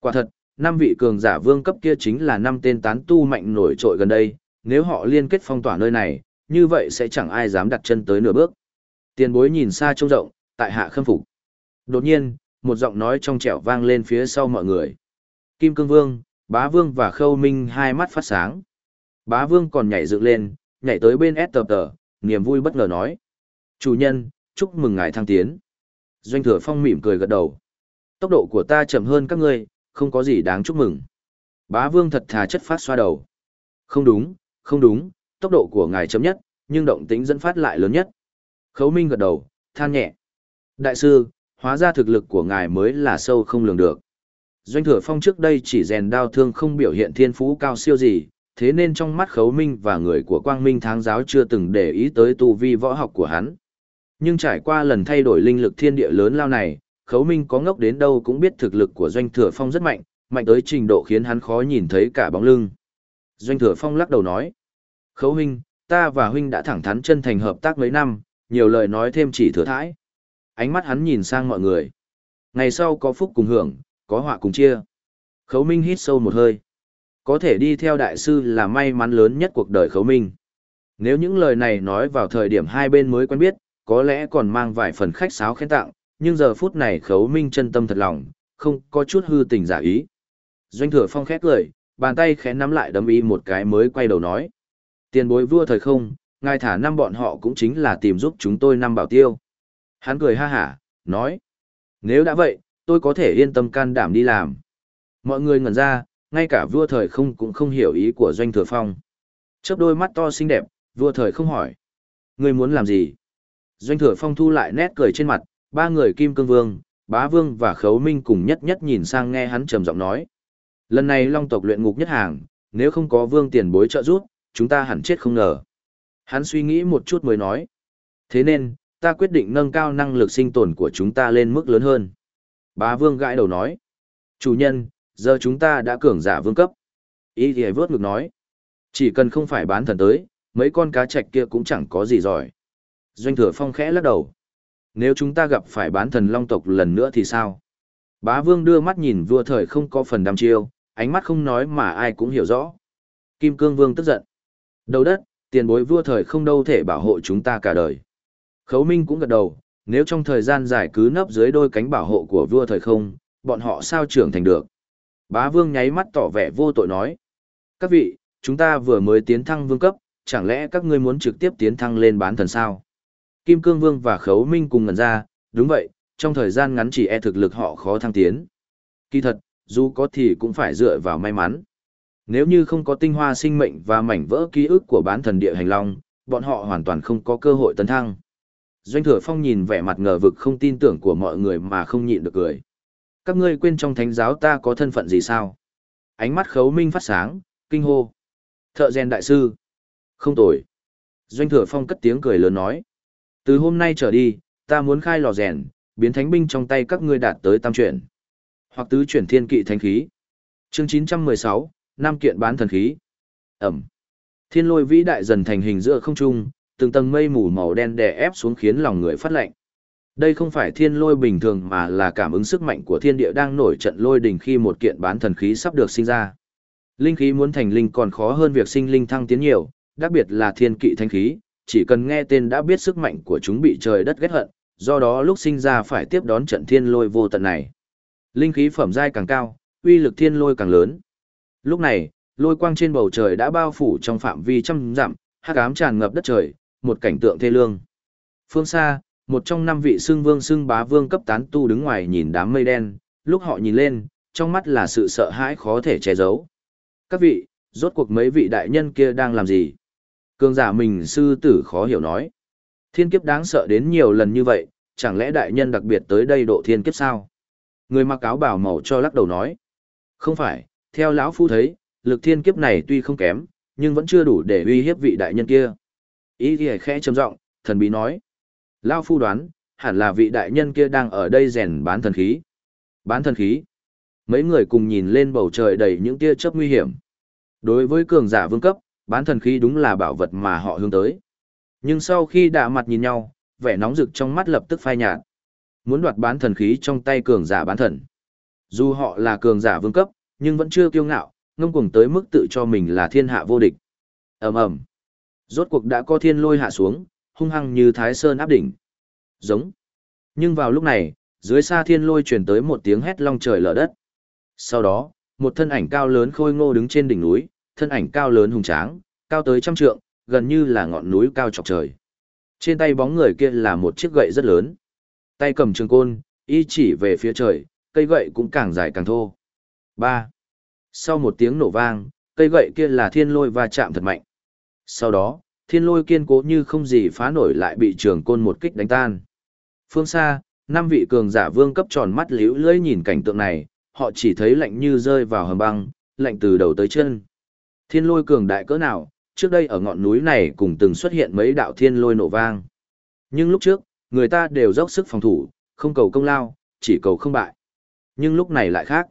Quả thật, năm vị cường giả vương cấp kia chính là năm tên tán tu mạnh nổi trội gần đây, nếu họ liên kết phong tỏa nơi này, như vậy sẽ chẳng ai dám đặt chân tới nửa bước. Tiền bối nhìn xa trông rộng, tại hạ khâm phục. Đột nhiên, một giọng nói trong trẻo vang lên phía sau mọi người. Kim Cương Vương, Bá Vương và Khâu Minh hai mắt phát sáng. Bá Vương còn nhảy dựng lên, nhảy tới bên S tờ tờ, niềm vui bất ngờ nói. Chủ nhân, chúc mừng ngài thăng tiến. Doanh thừa phong mỉm cười gật đầu. Tốc độ của ta chậm hơn các ngươi, không có gì đáng chúc mừng. Bá Vương thật thà chất phát xoa đầu. Không đúng, không đúng, tốc độ của ngài chậm nhất, nhưng động tính dẫn phát lại lớn nhất. Khấu Minh gật đầu, than nhẹ. Đại sư, hóa ra thực lực của ngài mới là sâu không lường được. Doanh thừa phong trước đây chỉ rèn đao thương không biểu hiện thiên phú cao siêu gì, thế nên trong mắt khấu minh và người của quang minh tháng giáo chưa từng để ý tới tu vi võ học của hắn. Nhưng trải qua lần thay đổi linh lực thiên địa lớn lao này, khấu minh có ngốc đến đâu cũng biết thực lực của doanh thừa phong rất mạnh, mạnh tới trình độ khiến hắn khó nhìn thấy cả bóng lưng. Doanh thừa phong lắc đầu nói, khấu huynh, ta và huynh đã thẳng thắn chân thành hợp tác mấy năm, nhiều lời nói thêm chỉ thừa thãi. Ánh mắt hắn nhìn sang mọi người. Ngày sau có phúc cùng hưởng, có họa cùng chia. Khấu minh hít sâu một hơi. Có thể đi theo đại sư là may mắn lớn nhất cuộc đời khấu minh. Nếu những lời này nói vào thời điểm hai bên mới quen biết, có lẽ còn mang vài phần khách sáo khen tặng, nhưng giờ phút này khấu minh chân tâm thật lòng, không có chút hư tình giả ý. Doanh thừa phong khét cười, bàn tay khẽ nắm lại đấm y một cái mới quay đầu nói. Tiền bối vua thời không, ngài thả năm bọn họ cũng chính là tìm giúp chúng tôi năm bảo tiêu. Hắn cười ha hả, nói. Nếu đã vậy, tôi có thể yên tâm can đảm đi làm. Mọi người ngẩn ra, ngay cả vua thời không cũng không hiểu ý của doanh thừa phong. Chớp đôi mắt to xinh đẹp, vua thời không hỏi. Ngươi muốn làm gì? Doanh thừa phong thu lại nét cười trên mặt, ba người kim cương vương, bá vương và khấu minh cùng nhất nhất nhìn sang nghe hắn trầm giọng nói. Lần này long tộc luyện ngục nhất hàng, nếu không có vương tiền bối trợ giúp, chúng ta hẳn chết không ngờ. Hắn suy nghĩ một chút mới nói. Thế nên, ta quyết định nâng cao năng lực sinh tồn của chúng ta lên mức lớn hơn. Bá vương gãi đầu nói. Chủ nhân, giờ chúng ta đã cường giả vương cấp. Ý thì vớt ngực nói. Chỉ cần không phải bán thần tới, mấy con cá trạch kia cũng chẳng có gì giỏi. Doanh thừa phong khẽ lắc đầu. Nếu chúng ta gặp phải bán thần long tộc lần nữa thì sao? Bá vương đưa mắt nhìn vua thời không có phần đam chiêu, ánh mắt không nói mà ai cũng hiểu rõ. Kim cương vương tức giận. Đầu đất, tiền bối vua thời không đâu thể bảo hộ chúng ta cả đời. Khấu Minh cũng gật đầu, nếu trong thời gian dài cứ nấp dưới đôi cánh bảo hộ của vua thời không, bọn họ sao trưởng thành được. Bá vương nháy mắt tỏ vẻ vô tội nói. Các vị, chúng ta vừa mới tiến thăng vương cấp, chẳng lẽ các ngươi muốn trực tiếp tiến thăng lên bán thần sao? Kim Cương Vương và Khấu Minh cùng ngẩn ra, đúng vậy, trong thời gian ngắn chỉ e thực lực họ khó thăng tiến. Kỳ thật, dù có thì cũng phải dựa vào may mắn. Nếu như không có tinh hoa sinh mệnh và mảnh vỡ ký ức của bán thần địa hành long, bọn họ hoàn toàn không có cơ hội tấn thăng. Doanh thừa phong nhìn vẻ mặt ngờ vực không tin tưởng của mọi người mà không nhịn được cười. Các ngươi quên trong thánh giáo ta có thân phận gì sao? Ánh mắt khấu minh phát sáng, kinh hô. Thợ rèn đại sư. Không tồi. Doanh thừa phong cất tiếng cười lớn nói. Từ hôm nay trở đi, ta muốn khai lò rèn, biến thánh binh trong tay các ngươi đạt tới tam chuyển. Hoặc tứ chuyển thiên kỵ thánh khí. Chương 916, Nam kiện bán thần khí. Ẩm. Thiên lôi vĩ đại dần thành hình giữa không trung, từng tầng mây mù màu đen đè ép xuống khiến lòng người phát lạnh. Đây không phải thiên lôi bình thường mà là cảm ứng sức mạnh của thiên địa đang nổi trận lôi đình khi một kiện bán thần khí sắp được sinh ra. Linh khí muốn thành linh còn khó hơn việc sinh linh thăng tiến nhiều, đặc biệt là thiên kỵ thanh khí, chỉ cần nghe tên đã biết sức mạnh của chúng bị trời đất ghét hận, do đó lúc sinh ra phải tiếp đón trận thiên lôi vô tận này. Linh khí phẩm giai càng cao, uy lực thiên lôi càng lớn. Lúc này, lôi quang trên bầu trời đã bao phủ trong phạm vi trăm dặm, hắc ám tràn ngập đất trời, một cảnh tượng thê lương. Phương xa, một trong năm vị xương vương xương bá vương cấp tán tu đứng ngoài nhìn đám mây đen, lúc họ nhìn lên, trong mắt là sự sợ hãi khó thể che giấu. Các vị, rốt cuộc mấy vị đại nhân kia đang làm gì? Cường giả mình sư tử khó hiểu nói. Thiên kiếp đáng sợ đến nhiều lần như vậy, chẳng lẽ đại nhân đặc biệt tới đây độ thiên kiếp sao? Người mặc áo bảo màu cho lắc đầu nói. Không phải, theo lão phu thấy, lực thiên kiếp này tuy không kém, nhưng vẫn chưa đủ để uy hiếp vị đại nhân kia. Ý thì khẽ trầm giọng, thần bí nói. Lão phu đoán, hẳn là vị đại nhân kia đang ở đây rèn bán thần khí. Bán thần khí. Mấy người cùng nhìn lên bầu trời đầy những tia chớp nguy hiểm. Đối với cường giả vương cấp, bán thần khí đúng là bảo vật mà họ hướng tới. Nhưng sau khi đạ mặt nhìn nhau, vẻ nóng rực trong mắt lập tức phai nhạt. Muốn đoạt bán thần khí trong tay cường giả bán thần. Dù họ là cường giả vương cấp, nhưng vẫn chưa kiêu ngạo, ngông cuồng tới mức tự cho mình là thiên hạ vô địch. ầm ầm, Rốt cuộc đã có thiên lôi hạ xuống, hung hăng như thái sơn áp đỉnh. Giống. Nhưng vào lúc này, dưới xa thiên lôi truyền tới một tiếng hét long trời lở đất. Sau đó, một thân ảnh cao lớn khôi ngô đứng trên đỉnh núi, thân ảnh cao lớn hùng tráng, cao tới trăm trượng, gần như là ngọn núi cao chọc trời. Trên tay bóng người kia là một chiếc gậy rất lớn. Tay cầm trường côn, y chỉ về phía trời, cây gậy cũng càng dài càng thô. 3. Sau một tiếng nổ vang, cây gậy kia là thiên lôi va chạm thật mạnh. Sau đó, thiên lôi kiên cố như không gì phá nổi lại bị trường côn một kích đánh tan. Phương xa, năm vị cường giả vương cấp tròn mắt liễu lưỡi nhìn cảnh tượng này, họ chỉ thấy lạnh như rơi vào hầm băng, lạnh từ đầu tới chân. Thiên lôi cường đại cỡ nào, trước đây ở ngọn núi này cũng từng xuất hiện mấy đạo thiên lôi nổ vang. Nhưng lúc trước, người ta đều dốc sức phòng thủ, không cầu công lao, chỉ cầu không bại. Nhưng lúc này lại khác.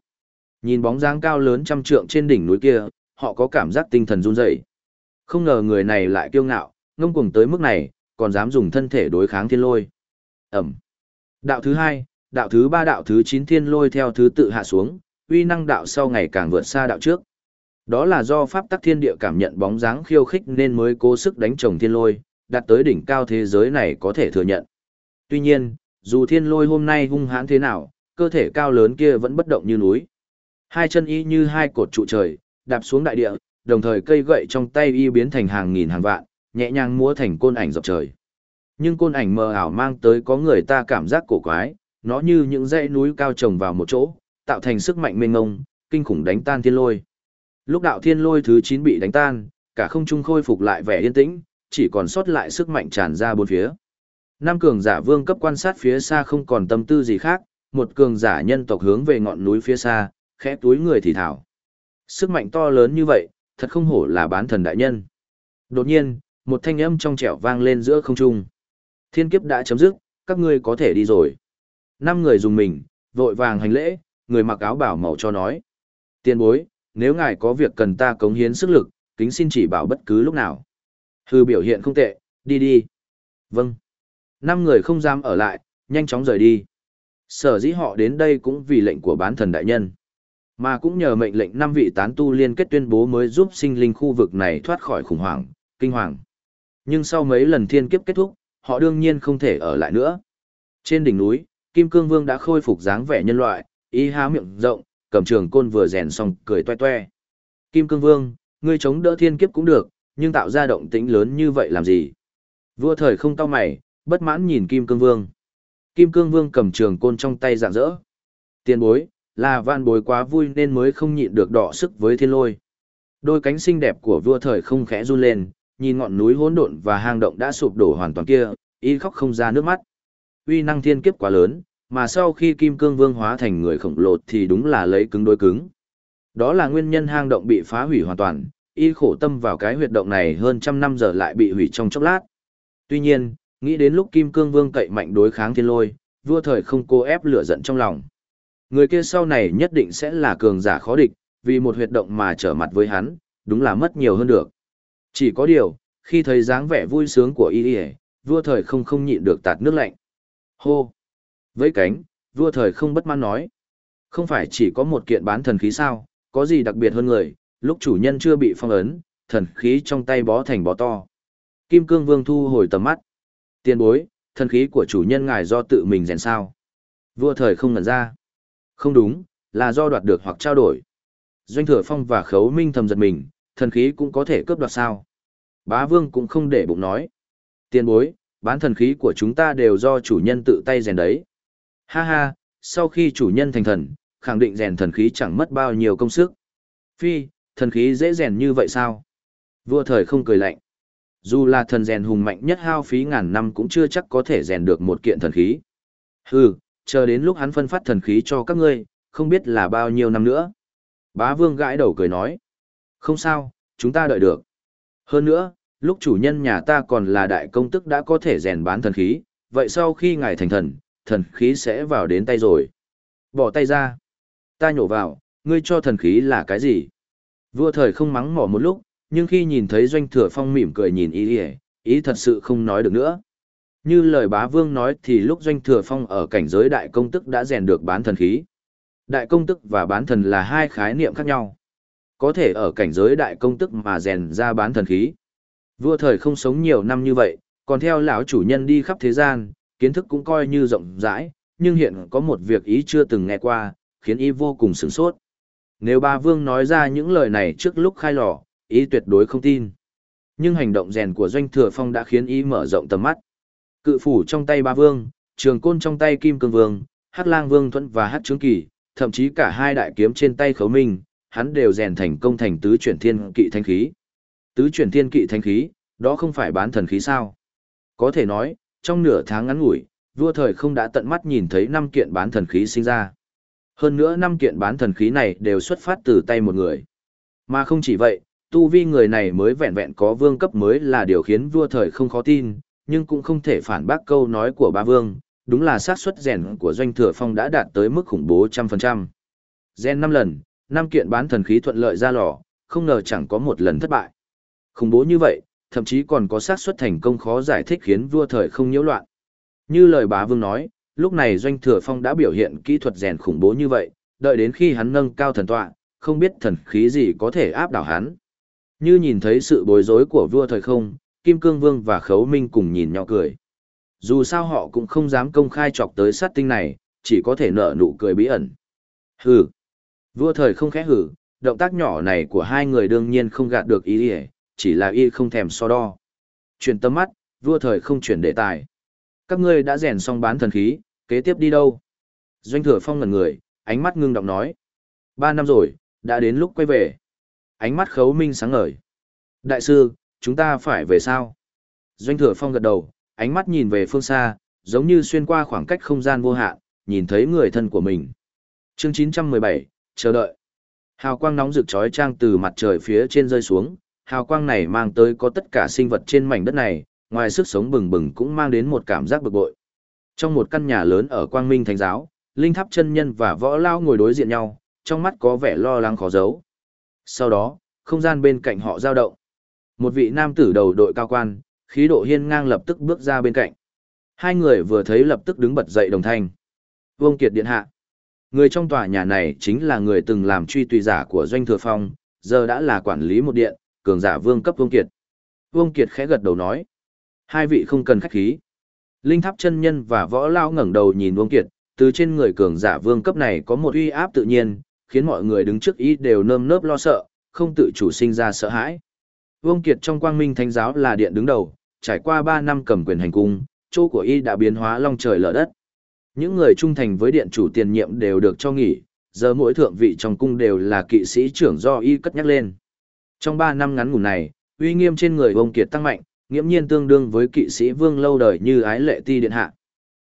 Nhìn bóng dáng cao lớn trăm trượng trên đỉnh núi kia, họ có cảm giác tinh thần run rẩy. Không ngờ người này lại kiêu ngạo, ngông cuồng tới mức này, còn dám dùng thân thể đối kháng thiên lôi. Ẩm. Đạo thứ hai, đạo thứ ba đạo thứ chín thiên lôi theo thứ tự hạ xuống, uy năng đạo sau ngày càng vượt xa đạo trước. Đó là do pháp tắc thiên địa cảm nhận bóng dáng khiêu khích nên mới cố sức đánh chồng thiên lôi, đạt tới đỉnh cao thế giới này có thể thừa nhận. Tuy nhiên, dù thiên lôi hôm nay hung hãn thế nào, cơ thể cao lớn kia vẫn bất động như núi. Hai chân y như hai cột trụ trời, đạp xuống đại địa, đồng thời cây gậy trong tay y biến thành hàng nghìn hàng vạn, nhẹ nhàng múa thành côn ảnh dọc trời. Nhưng côn ảnh mờ ảo mang tới có người ta cảm giác cổ quái, nó như những dãy núi cao trồng vào một chỗ, tạo thành sức mạnh mênh ngông, kinh khủng đánh tan thiên lôi. Lúc đạo thiên lôi thứ 9 bị đánh tan, cả không trung khôi phục lại vẻ yên tĩnh, chỉ còn sót lại sức mạnh tràn ra bốn phía. Nam cường giả vương cấp quan sát phía xa không còn tâm tư gì khác, một cường giả nhân tộc hướng về ngọn núi phía xa, khẽ túi người thì thảo. Sức mạnh to lớn như vậy, thật không hổ là bán thần đại nhân. Đột nhiên, một thanh âm trong trẻo vang lên giữa không trung. Thiên kiếp đã chấm dứt, các ngươi có thể đi rồi. Năm người dùng mình, vội vàng hành lễ, người mặc áo bảo màu cho nói. Tiên bối, nếu ngài có việc cần ta cống hiến sức lực, kính xin chỉ bảo bất cứ lúc nào. Hư biểu hiện không tệ, đi đi. Vâng. Năm người không dám ở lại, nhanh chóng rời đi. Sở dĩ họ đến đây cũng vì lệnh của bán thần đại nhân. Mà cũng nhờ mệnh lệnh năm vị tán tu liên kết tuyên bố mới giúp sinh linh khu vực này thoát khỏi khủng hoảng, kinh hoàng. Nhưng sau mấy lần thiên kiếp kết thúc, họ đương nhiên không thể ở lại nữa. Trên đỉnh núi, Kim Cương Vương đã khôi phục dáng vẻ nhân loại, y há miệng rộng, cầm trường côn vừa rèn xong cười toe toe. Kim Cương Vương, ngươi chống đỡ thiên kiếp cũng được, nhưng tạo ra động tĩnh lớn như vậy làm gì? Vua thời không cau mày, bất mãn nhìn Kim Cương Vương. Kim Cương Vương cầm trường côn trong tay rạng dỡ. Tiền bối, là van bối quá vui nên mới không nhịn được đọ sức với thiên lôi. Đôi cánh xinh đẹp của vua thời không khẽ run lên, nhìn ngọn núi hỗn độn và hang động đã sụp đổ hoàn toàn kia, y khóc không ra nước mắt. Uy năng thiên kiếp quá lớn, mà sau khi Kim Cương Vương hóa thành người khổng lồ thì đúng là lấy cứng đối cứng. Đó là nguyên nhân hang động bị phá hủy hoàn toàn, y khổ tâm vào cái huyệt động này hơn trăm năm giờ lại bị hủy trong chốc lát. Tuy nhiên, nghĩ đến lúc Kim Cương Vương cậy mạnh đối kháng thiên lôi, vua thời không cố ép lửa giận trong lòng. Người kia sau này nhất định sẽ là cường giả khó địch, vì một huyệt động mà trở mặt với hắn, đúng là mất nhiều hơn được. Chỉ có điều, khi thấy dáng vẻ vui sướng của y vua thời không không nhịn được tạt nước lạnh. Hô! Với cánh, vua thời không bất mãn nói. Không phải chỉ có một kiện bán thần khí sao, có gì đặc biệt hơn người, lúc chủ nhân chưa bị phong ấn, thần khí trong tay bó thành bó to. Kim cương vương thu hồi tầm mắt. Tiên bối, thần khí của chủ nhân ngài do tự mình rèn sao. Vua thời không ngẩn ra. Không đúng, là do đoạt được hoặc trao đổi. Doanh thừa phong và khấu minh thầm giật mình, thần khí cũng có thể cướp đoạt sao. Bá vương cũng không để bụng nói. Tiên bối, bán thần khí của chúng ta đều do chủ nhân tự tay rèn đấy. Ha ha, sau khi chủ nhân thành thần, khẳng định rèn thần khí chẳng mất bao nhiêu công sức. Phi, thần khí dễ rèn như vậy sao? Vua thời không cười lạnh. Dù là thần rèn hùng mạnh nhất hao phí ngàn năm cũng chưa chắc có thể rèn được một kiện thần khí. Hừ, chờ đến lúc hắn phân phát thần khí cho các ngươi, không biết là bao nhiêu năm nữa. Bá vương gãi đầu cười nói. Không sao, chúng ta đợi được. Hơn nữa, lúc chủ nhân nhà ta còn là đại công tức đã có thể rèn bán thần khí, vậy sau khi ngài thành thần, thần khí sẽ vào đến tay rồi. Bỏ tay ra. Ta nhổ vào, ngươi cho thần khí là cái gì? Vua thời không mắng mỏ một lúc, nhưng khi nhìn thấy doanh thừa phong mỉm cười nhìn ý ý, ý thật sự không nói được nữa. Như lời bá vương nói thì lúc doanh thừa phong ở cảnh giới đại công tức đã rèn được bán thần khí. Đại công tức và bán thần là hai khái niệm khác nhau. Có thể ở cảnh giới đại công tức mà rèn ra bán thần khí. Vua thời không sống nhiều năm như vậy, còn theo lão chủ nhân đi khắp thế gian, kiến thức cũng coi như rộng rãi, nhưng hiện có một việc ý chưa từng nghe qua, khiến y vô cùng sửng sốt. Nếu ba vương nói ra những lời này trước lúc khai lò, ý tuyệt đối không tin. Nhưng hành động rèn của doanh thừa phong đã khiến ý mở rộng tầm mắt. Cự phủ trong tay ba vương, trường côn trong tay kim cương vương, hát lang vương thuẫn và hát trướng kỳ, thậm chí cả hai đại kiếm trên tay khấu minh, hắn đều rèn thành công thành tứ chuyển thiên kỵ thanh khí. Tứ chuyển thiên kỵ thanh khí, đó không phải bán thần khí sao? Có thể nói, trong nửa tháng ngắn ngủi, vua thời không đã tận mắt nhìn thấy năm kiện bán thần khí sinh ra. Hơn nữa năm kiện bán thần khí này đều xuất phát từ tay một người. Mà không chỉ vậy, tu vi người này mới vẹn vẹn có vương cấp mới là điều khiến vua thời không khó tin, nhưng cũng không thể phản bác câu nói của ba vương, đúng là xác suất rèn của doanh thừa phong đã đạt tới mức khủng bố trăm phần trăm. Gen năm lần, năm kiện bán thần khí thuận lợi ra lò, không ngờ chẳng có một lần thất bại. Khủng bố như vậy, thậm chí còn có xác suất thành công khó giải thích khiến vua thời không nhiễu loạn. Như lời bá vương nói, lúc này doanh thừa phong đã biểu hiện kỹ thuật rèn khủng bố như vậy, đợi đến khi hắn nâng cao thần tọa, không biết thần khí gì có thể áp đảo hắn. Như nhìn thấy sự bối rối của vua thời không, Kim Cương Vương và Khấu Minh cùng nhìn nhỏ cười. Dù sao họ cũng không dám công khai chọc tới sát tinh này, chỉ có thể nở nụ cười bí ẩn. Hừ. Vua thời không khẽ hừ, động tác nhỏ này của hai người đương nhiên không gạt được ý ý, chỉ là y không thèm so đo. Chuyển tâm mắt, vua thời không chuyển đề tài. Các ngươi đã rèn xong bán thần khí, kế tiếp đi đâu? Doanh thừa phong ngần người, ánh mắt ngưng động nói. Ba năm rồi, đã đến lúc quay về. Ánh mắt khấu minh sáng ngời. Đại sư, chúng ta phải về sao? Doanh thừa phong gật đầu, ánh mắt nhìn về phương xa, giống như xuyên qua khoảng cách không gian vô hạn, nhìn thấy người thân của mình. Chương 917, chờ đợi. Hào quang nóng rực chói chang từ mặt trời phía trên rơi xuống, hào quang này mang tới có tất cả sinh vật trên mảnh đất này, ngoài sức sống bừng bừng cũng mang đến một cảm giác bực bội. Trong một căn nhà lớn ở Quang Minh Thánh giáo, Linh Tháp chân nhân và Võ Lao ngồi đối diện nhau, trong mắt có vẻ lo lắng khó giấu. Sau đó, không gian bên cạnh họ dao động. Một vị nam tử đầu đội cao quan, khí độ hiên ngang lập tức bước ra bên cạnh. Hai người vừa thấy lập tức đứng bật dậy đồng thanh. Vương Kiệt Điện Hạ. Người trong tòa nhà này chính là người từng làm truy tùy giả của Doanh Thừa Phong, giờ đã là quản lý một điện, cường giả vương cấp Vương Kiệt. Vương Kiệt khẽ gật đầu nói. Hai vị không cần khách khí. Linh Tháp chân nhân và võ lao ngẩng đầu nhìn Vương Kiệt, từ trên người cường giả vương cấp này có một uy áp tự nhiên, khiến mọi người đứng trước ý đều nơm nớp lo sợ, không tự chủ sinh ra sợ hãi. Vương Kiệt trong quang minh thánh giáo là điện đứng đầu, trải qua 3 năm cầm quyền hành cung, chỗ của y đã biến hóa long trời lở đất. Những người trung thành với điện chủ tiền nhiệm đều được cho nghỉ, giờ mỗi thượng vị trong cung đều là kỵ sĩ trưởng do y cất nhắc lên. Trong 3 năm ngắn ngủn này, uy nghiêm trên người Vương Kiệt tăng mạnh, nghiễm nhiên tương đương với kỵ sĩ vương lâu đời như ái lệ ti điện hạ.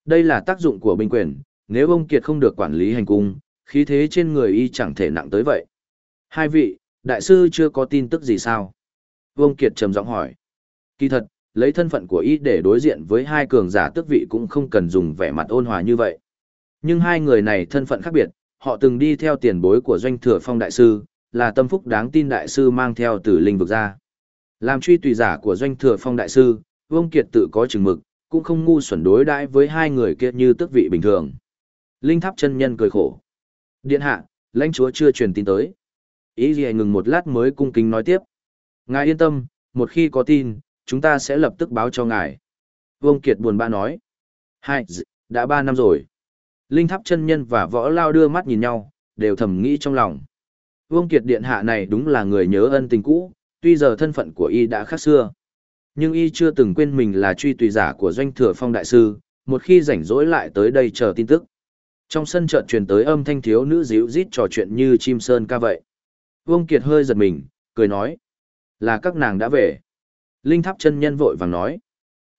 Đây là tác dụng của binh quyền, nếu ông Kiệt không được quản lý hành cung, khí thế trên người y chẳng thể nặng tới vậy. Hai vị, đại sư chưa có tin tức gì sao? Vương Kiệt trầm giọng hỏi. Kỳ thật, lấy thân phận của y để đối diện với hai cường giả tước vị cũng không cần dùng vẻ mặt ôn hòa như vậy. Nhưng hai người này thân phận khác biệt, họ từng đi theo tiền bối của doanh thừa phong đại sư, là tâm phúc đáng tin đại sư mang theo từ linh vực ra. Làm truy tùy giả của doanh thừa phong đại sư, Vương Kiệt tự có chừng mực, cũng không ngu xuẩn đối đãi với hai người kia như tước vị bình thường. Linh tháp chân nhân cười khổ. Điện hạ, lãnh chúa chưa truyền tin tới. Ý gì ngừng một lát mới cung kính nói tiếp. Ngài yên tâm, một khi có tin, chúng ta sẽ lập tức báo cho ngài. Vương Kiệt buồn bã nói. Hai, đã ba năm rồi. Linh tháp chân nhân và võ lao đưa mắt nhìn nhau, đều thầm nghĩ trong lòng. Vương Kiệt điện hạ này đúng là người nhớ ân tình cũ, tuy giờ thân phận của y đã khác xưa. Nhưng y chưa từng quên mình là truy tùy giả của doanh thừa phong đại sư, một khi rảnh rỗi lại tới đây chờ tin tức. Trong sân chợt truyền tới âm thanh thiếu nữ díu rít trò chuyện như chim sơn ca vậy. Vương Kiệt hơi giật mình, cười nói. Là các nàng đã về. Linh tháp chân nhân vội vàng nói.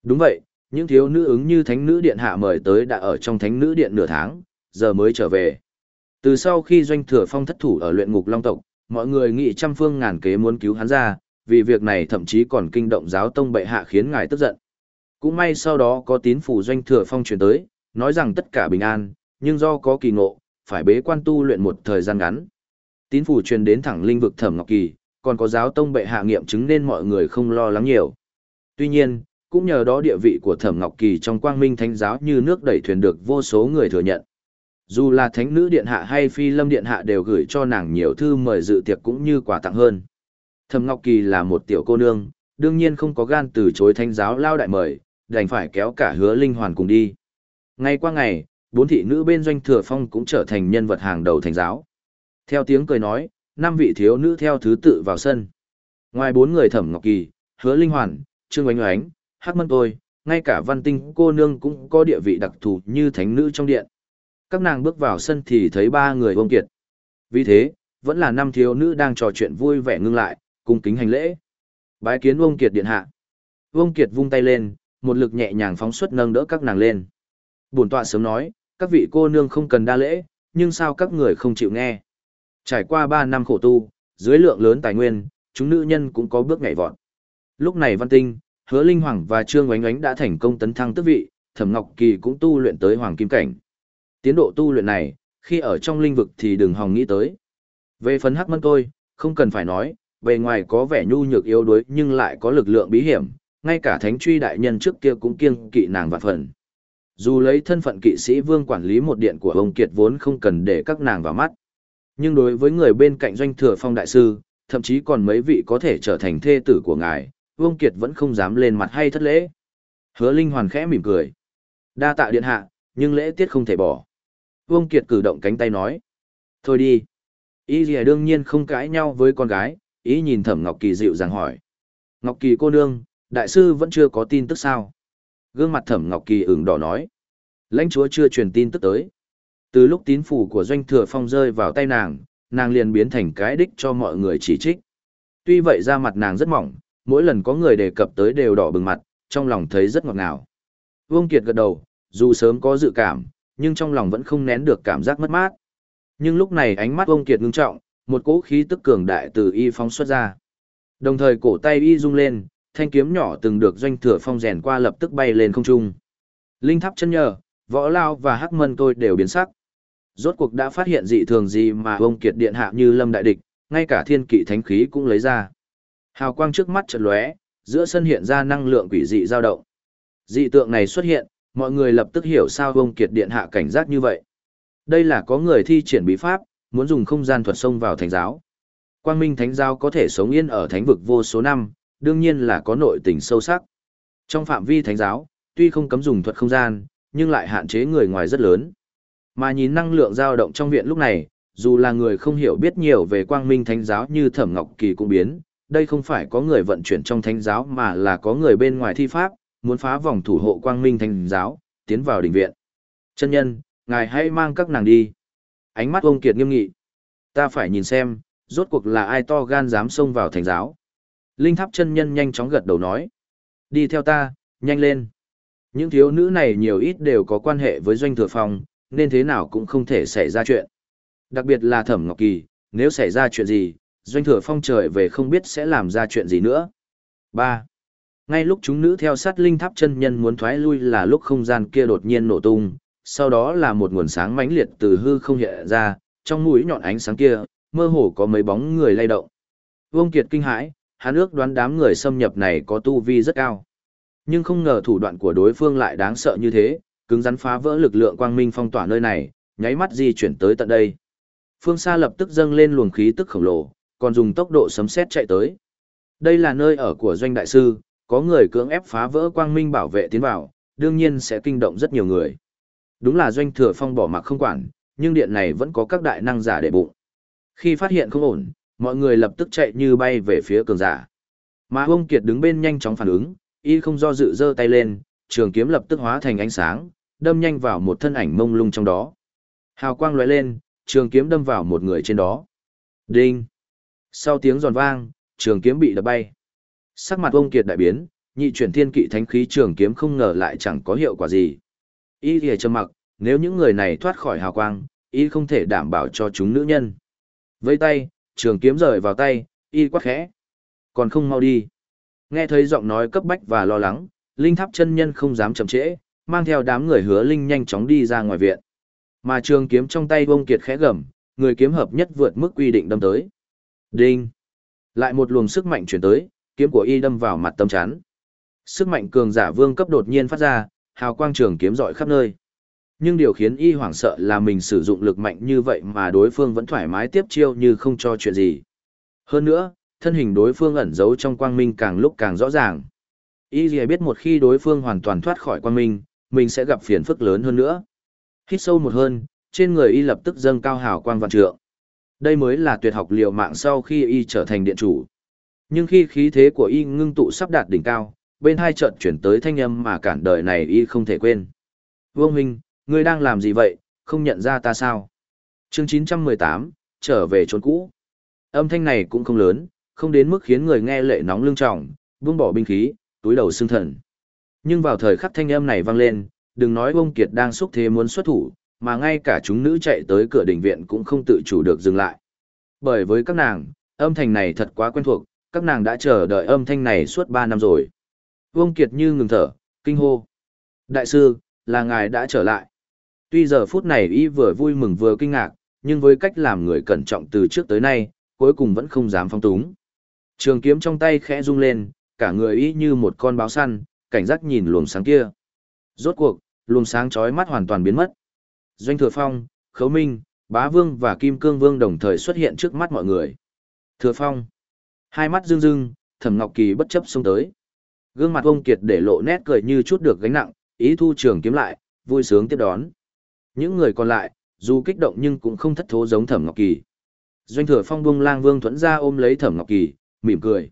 Đúng vậy, những thiếu nữ ứng như thánh nữ điện hạ mời tới đã ở trong thánh nữ điện nửa tháng, giờ mới trở về. Từ sau khi doanh thừa phong thất thủ ở luyện ngục long tộc, mọi người nghĩ trăm phương ngàn kế muốn cứu hắn ra, vì việc này thậm chí còn kinh động giáo tông bệ hạ khiến ngài tức giận. Cũng may sau đó có tín phủ doanh thừa phong truyền tới, nói rằng tất cả bình an, nhưng do có kỳ ngộ, phải bế quan tu luyện một thời gian ngắn. Tín phủ truyền đến thẳng linh vực thẩm ngọc kỳ, còn có giáo tông bệ hạ nghiệm chứng nên mọi người không lo lắng nhiều. Tuy nhiên, cũng nhờ đó địa vị của thẩm ngọc kỳ trong quang minh thánh giáo như nước đẩy thuyền được vô số người thừa nhận. Dù là thánh nữ điện hạ hay phi lâm điện hạ đều gửi cho nàng nhiều thư mời dự tiệc cũng như quà tặng hơn. Thẩm Ngọc Kỳ là một tiểu cô nương, đương nhiên không có gan từ chối thánh giáo lao đại mời, đành phải kéo cả hứa linh hoàn cùng đi. Ngay qua ngày, bốn thị nữ bên doanh thừa phong cũng trở thành nhân vật hàng đầu thánh giáo. Theo tiếng cười nói, năm vị thiếu nữ theo thứ tự vào sân. Ngoài bốn người Thẩm Ngọc Kỳ, Hứa Linh Hoàn, Trương Oánh Oánh, Hắc Mân Tôi, ngay cả văn tinh cô nương cũng có địa vị đặc thù như thánh nữ trong điện. Các nàng bước vào sân thì thấy ba người Vương Kiệt. Vì thế, vẫn là năm thiếu nữ đang trò chuyện vui vẻ ngưng lại, cung kính hành lễ. Bái kiến Vương Kiệt điện hạ. Vương Kiệt vung tay lên, một lực nhẹ nhàng phóng xuất nâng đỡ các nàng lên. Bổn tọa sớm nói, các vị cô nương không cần đa lễ, nhưng sao các người không chịu nghe. Trải qua ba năm khổ tu, dưới lượng lớn tài nguyên, chúng nữ nhân cũng có bước nhảy vọt. Lúc này Văn Tinh, Hứa Linh Hoàng và Trương Oánh Oánh đã thành công tấn thăng tước vị, Thẩm Ngọc Kỳ cũng tu luyện tới hoàng kim cảnh. Tiến độ tu luyện này, khi ở trong linh vực thì đừng hòng nghĩ tới. Về phần Hắc Mân tôi, không cần phải nói, bề ngoài có vẻ nhu nhược yếu đuối nhưng lại có lực lượng bí hiểm, ngay cả thánh truy đại nhân trước kia cũng kiêng kỵ nàng vạn phần. Dù lấy thân phận kỵ sĩ vương quản lý một điện của ông Kiệt vốn không cần để các nàng vào mắt. Nhưng đối với người bên cạnh doanh thừa phong đại sư, thậm chí còn mấy vị có thể trở thành thê tử của ngài, Vương Kiệt vẫn không dám lên mặt hay thất lễ. Hứa Linh hoàn khẽ mỉm cười. Đa tạ điện hạ, nhưng lễ tiết không thể bỏ. Vương Kiệt cử động cánh tay nói. Thôi đi. Ý gì đương nhiên không cãi nhau với con gái, ý nhìn thẩm Ngọc Kỳ dịu dàng hỏi. Ngọc Kỳ cô nương, đại sư vẫn chưa có tin tức sao? Gương mặt thẩm Ngọc Kỳ ửng đỏ nói. Lãnh chúa chưa truyền tin tức tới. Từ lúc tín phủ của doanh thừa phong rơi vào tay nàng, nàng liền biến thành cái đích cho mọi người chỉ trích. Tuy vậy da mặt nàng rất mỏng, mỗi lần có người đề cập tới đều đỏ bừng mặt, trong lòng thấy rất ngọt ngào. Vương Kiệt gật đầu, dù sớm có dự cảm, nhưng trong lòng vẫn không nén được cảm giác mất mát. Nhưng lúc này ánh mắt Vương Kiệt ngưng trọng, một cỗ khí tức cường đại từ y phóng xuất ra. Đồng thời cổ tay y rung lên, thanh kiếm nhỏ từng được doanh thừa phong rèn qua lập tức bay lên không trung. Linh tháp chân nhờ, võ lao và hắc mân tôi đều biến sắc. Rốt cuộc đã phát hiện dị thường gì mà ông kiệt điện hạ như lâm đại địch, ngay cả thiên kỵ thánh khí cũng lấy ra. Hào quang trước mắt chợt lóe, giữa sân hiện ra năng lượng quỷ dị dao động. Dị tượng này xuất hiện, mọi người lập tức hiểu sao ông kiệt điện hạ cảnh giác như vậy. Đây là có người thi triển bí pháp, muốn dùng không gian thuật xông vào thánh giáo. Quang Minh Thánh giáo có thể sống yên ở thánh vực vô số năm, đương nhiên là có nội tình sâu sắc. Trong phạm vi thánh giáo, tuy không cấm dùng thuật không gian, nhưng lại hạn chế người ngoài rất lớn. Mà nhìn năng lượng dao động trong viện lúc này, dù là người không hiểu biết nhiều về quang minh thánh giáo như Thẩm Ngọc Kỳ cũng biến, đây không phải có người vận chuyển trong thánh giáo mà là có người bên ngoài thi pháp, muốn phá vòng thủ hộ quang minh thành giáo, tiến vào đình viện. Chân nhân, ngài hãy mang các nàng đi. Ánh mắt ông Kiệt nghiêm nghị. Ta phải nhìn xem, rốt cuộc là ai to gan dám xông vào thành giáo. Linh tháp chân nhân nhanh chóng gật đầu nói. Đi theo ta, nhanh lên. Những thiếu nữ này nhiều ít đều có quan hệ với doanh thừa phòng, nên thế nào cũng không thể xảy ra chuyện. Đặc biệt là Thẩm Ngọc Kỳ, nếu xảy ra chuyện gì, doanh thừa phong trời về không biết sẽ làm ra chuyện gì nữa. 3. Ngay lúc chúng nữ theo sát linh tháp chân nhân muốn thoái lui là lúc không gian kia đột nhiên nổ tung, sau đó là một nguồn sáng mãnh liệt từ hư không hiện ra, trong mũi nhọn ánh sáng kia, mơ hồ có mấy bóng người lay động. Vương Kiệt kinh hãi, hắn ước đoán đám người xâm nhập này có tu vi rất cao. Nhưng không ngờ thủ đoạn của đối phương lại đáng sợ như thế, cứng rắn phá vỡ lực lượng quang minh phong tỏa nơi này, nháy mắt di chuyển tới tận đây. Phương xa lập tức dâng lên luồng khí tức khổng lồ, còn dùng tốc độ sấm sét chạy tới. Đây là nơi ở của doanh đại sư, có người cưỡng ép phá vỡ quang minh bảo vệ tiến vào, đương nhiên sẽ kinh động rất nhiều người. Đúng là doanh thừa phong bỏ mặc không quản, nhưng điện này vẫn có các đại năng giả để bụng. Khi phát hiện không ổn, mọi người lập tức chạy như bay về phía cường giả. Mà ông Kiệt đứng bên nhanh chóng phản ứng, y không do dự giơ tay lên, trường kiếm lập tức hóa thành ánh sáng, đâm nhanh vào một thân ảnh mông lung trong đó. Hào quang lóe lên, trường kiếm đâm vào một người trên đó. Đinh! Sau tiếng giòn vang, trường kiếm bị đập bay. Sắc mặt ông Kiệt đại biến, nhị chuyển thiên kỵ thánh khí trường kiếm không ngờ lại chẳng có hiệu quả gì. Y thì trầm mặc, nếu những người này thoát khỏi hào quang, y không thể đảm bảo cho chúng nữ nhân. Vây tay, trường kiếm rời vào tay, y quát khẽ. Còn không mau đi. Nghe thấy giọng nói cấp bách và lo lắng, linh tháp chân nhân không dám chậm trễ, mang theo đám người hứa linh nhanh chóng đi ra ngoài viện. Mà trường kiếm trong tay bông kiệt khẽ gầm, người kiếm hợp nhất vượt mức quy định đâm tới. Đinh! Lại một luồng sức mạnh chuyển tới, kiếm của y đâm vào mặt tâm chán. Sức mạnh cường giả vương cấp đột nhiên phát ra, hào quang trường kiếm rọi khắp nơi. Nhưng điều khiến y hoảng sợ là mình sử dụng lực mạnh như vậy mà đối phương vẫn thoải mái tiếp chiêu như không cho chuyện gì. Hơn nữa, thân hình đối phương ẩn giấu trong quang minh càng lúc càng rõ ràng. Y gì biết một khi đối phương hoàn toàn thoát khỏi quang minh, mình sẽ gặp phiền phức lớn hơn nữa. Hít sâu một hơn, trên người y lập tức dâng cao hào quang vạn trượng. Đây mới là tuyệt học liều mạng sau khi y trở thành điện chủ. Nhưng khi khí thế của y ngưng tụ sắp đạt đỉnh cao, bên hai trận chuyển tới thanh âm mà cản đời này y không thể quên. Vương Huynh, ngươi đang làm gì vậy, không nhận ra ta sao? Chương 918, trở về trốn cũ. Âm thanh này cũng không lớn, không đến mức khiến người nghe lệ nóng lưng trọng, buông bỏ binh khí, túi đầu xương thần. Nhưng vào thời khắc thanh âm này vang lên, đừng nói ông Kiệt đang xúc thế muốn xuất thủ, mà ngay cả chúng nữ chạy tới cửa đình viện cũng không tự chủ được dừng lại. Bởi với các nàng, âm thanh này thật quá quen thuộc, các nàng đã chờ đợi âm thanh này suốt 3 năm rồi. Vương Kiệt như ngừng thở, kinh hô. Đại sư, là ngài đã trở lại. Tuy giờ phút này y vừa vui mừng vừa kinh ngạc, nhưng với cách làm người cẩn trọng từ trước tới nay, cuối cùng vẫn không dám phong túng. Trường kiếm trong tay khẽ rung lên, cả người y như một con báo săn, cảnh giác nhìn luồng sáng kia. Rốt cuộc, luồng sáng chói mắt hoàn toàn biến mất. Doanh Thừa Phong, Khấu Minh, Bá Vương và Kim Cương Vương đồng thời xuất hiện trước mắt mọi người. Thừa Phong, hai mắt rưng rưng, Thẩm Ngọc Kỳ bất chấp xông tới. Gương mặt ông Kiệt để lộ nét cười như chút được gánh nặng, ý thu trường kiếm lại, vui sướng tiếp đón. Những người còn lại, dù kích động nhưng cũng không thất thố giống Thẩm Ngọc Kỳ. Doanh Thừa Phong bung lang Vương thuẫn ra ôm lấy Thẩm Ngọc Kỳ, mỉm cười.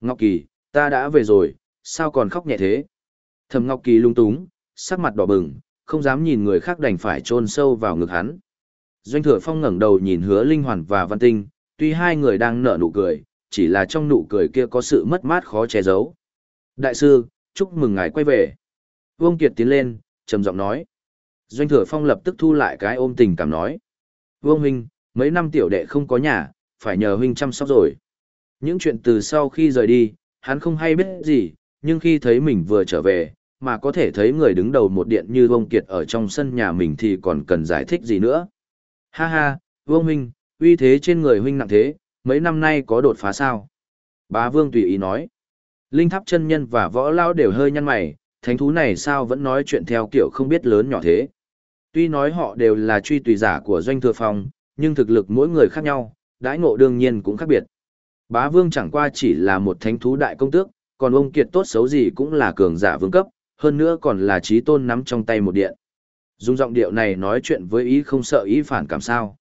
Ngọc Kỳ, ta đã về rồi, sao còn khóc nhẹ thế? Thẩm Ngọc Kỳ lung túng, sắc mặt đỏ bừng, không dám nhìn người khác đành phải chôn sâu vào ngực hắn. Doanh Thừa Phong ngẩng đầu nhìn Hứa Linh Hoàn và Văn Tinh, tuy hai người đang nở nụ cười, chỉ là trong nụ cười kia có sự mất mát khó che giấu. Đại sư, chúc mừng ngài quay về. Vương Kiệt tiến lên, trầm giọng nói. Doanh Thừa Phong lập tức thu lại cái ôm tình cảm nói. Vương Huynh, mấy năm tiểu đệ không có nhà, phải nhờ Huynh chăm sóc rồi. Những chuyện từ sau khi rời đi, hắn không hay biết gì, nhưng khi thấy mình vừa trở về, mà có thể thấy người đứng đầu một điện như Vương Kiệt ở trong sân nhà mình thì còn cần giải thích gì nữa. Ha ha, Vương Huynh, uy thế trên người Huynh nặng thế, mấy năm nay có đột phá sao? Bá Vương tùy ý nói. Linh tháp chân nhân và võ lao đều hơi nhăn mày, thánh thú này sao vẫn nói chuyện theo kiểu không biết lớn nhỏ thế. Tuy nói họ đều là truy tùy giả của doanh thừa Phòng, nhưng thực lực mỗi người khác nhau, đãi ngộ đương nhiên cũng khác biệt. Bá vương chẳng qua chỉ là một thánh thú đại công tước, còn ông kiệt tốt xấu gì cũng là cường giả vương cấp, hơn nữa còn là trí tôn nắm trong tay một điện. Dùng giọng điệu này nói chuyện với ý không sợ ý phản cảm sao.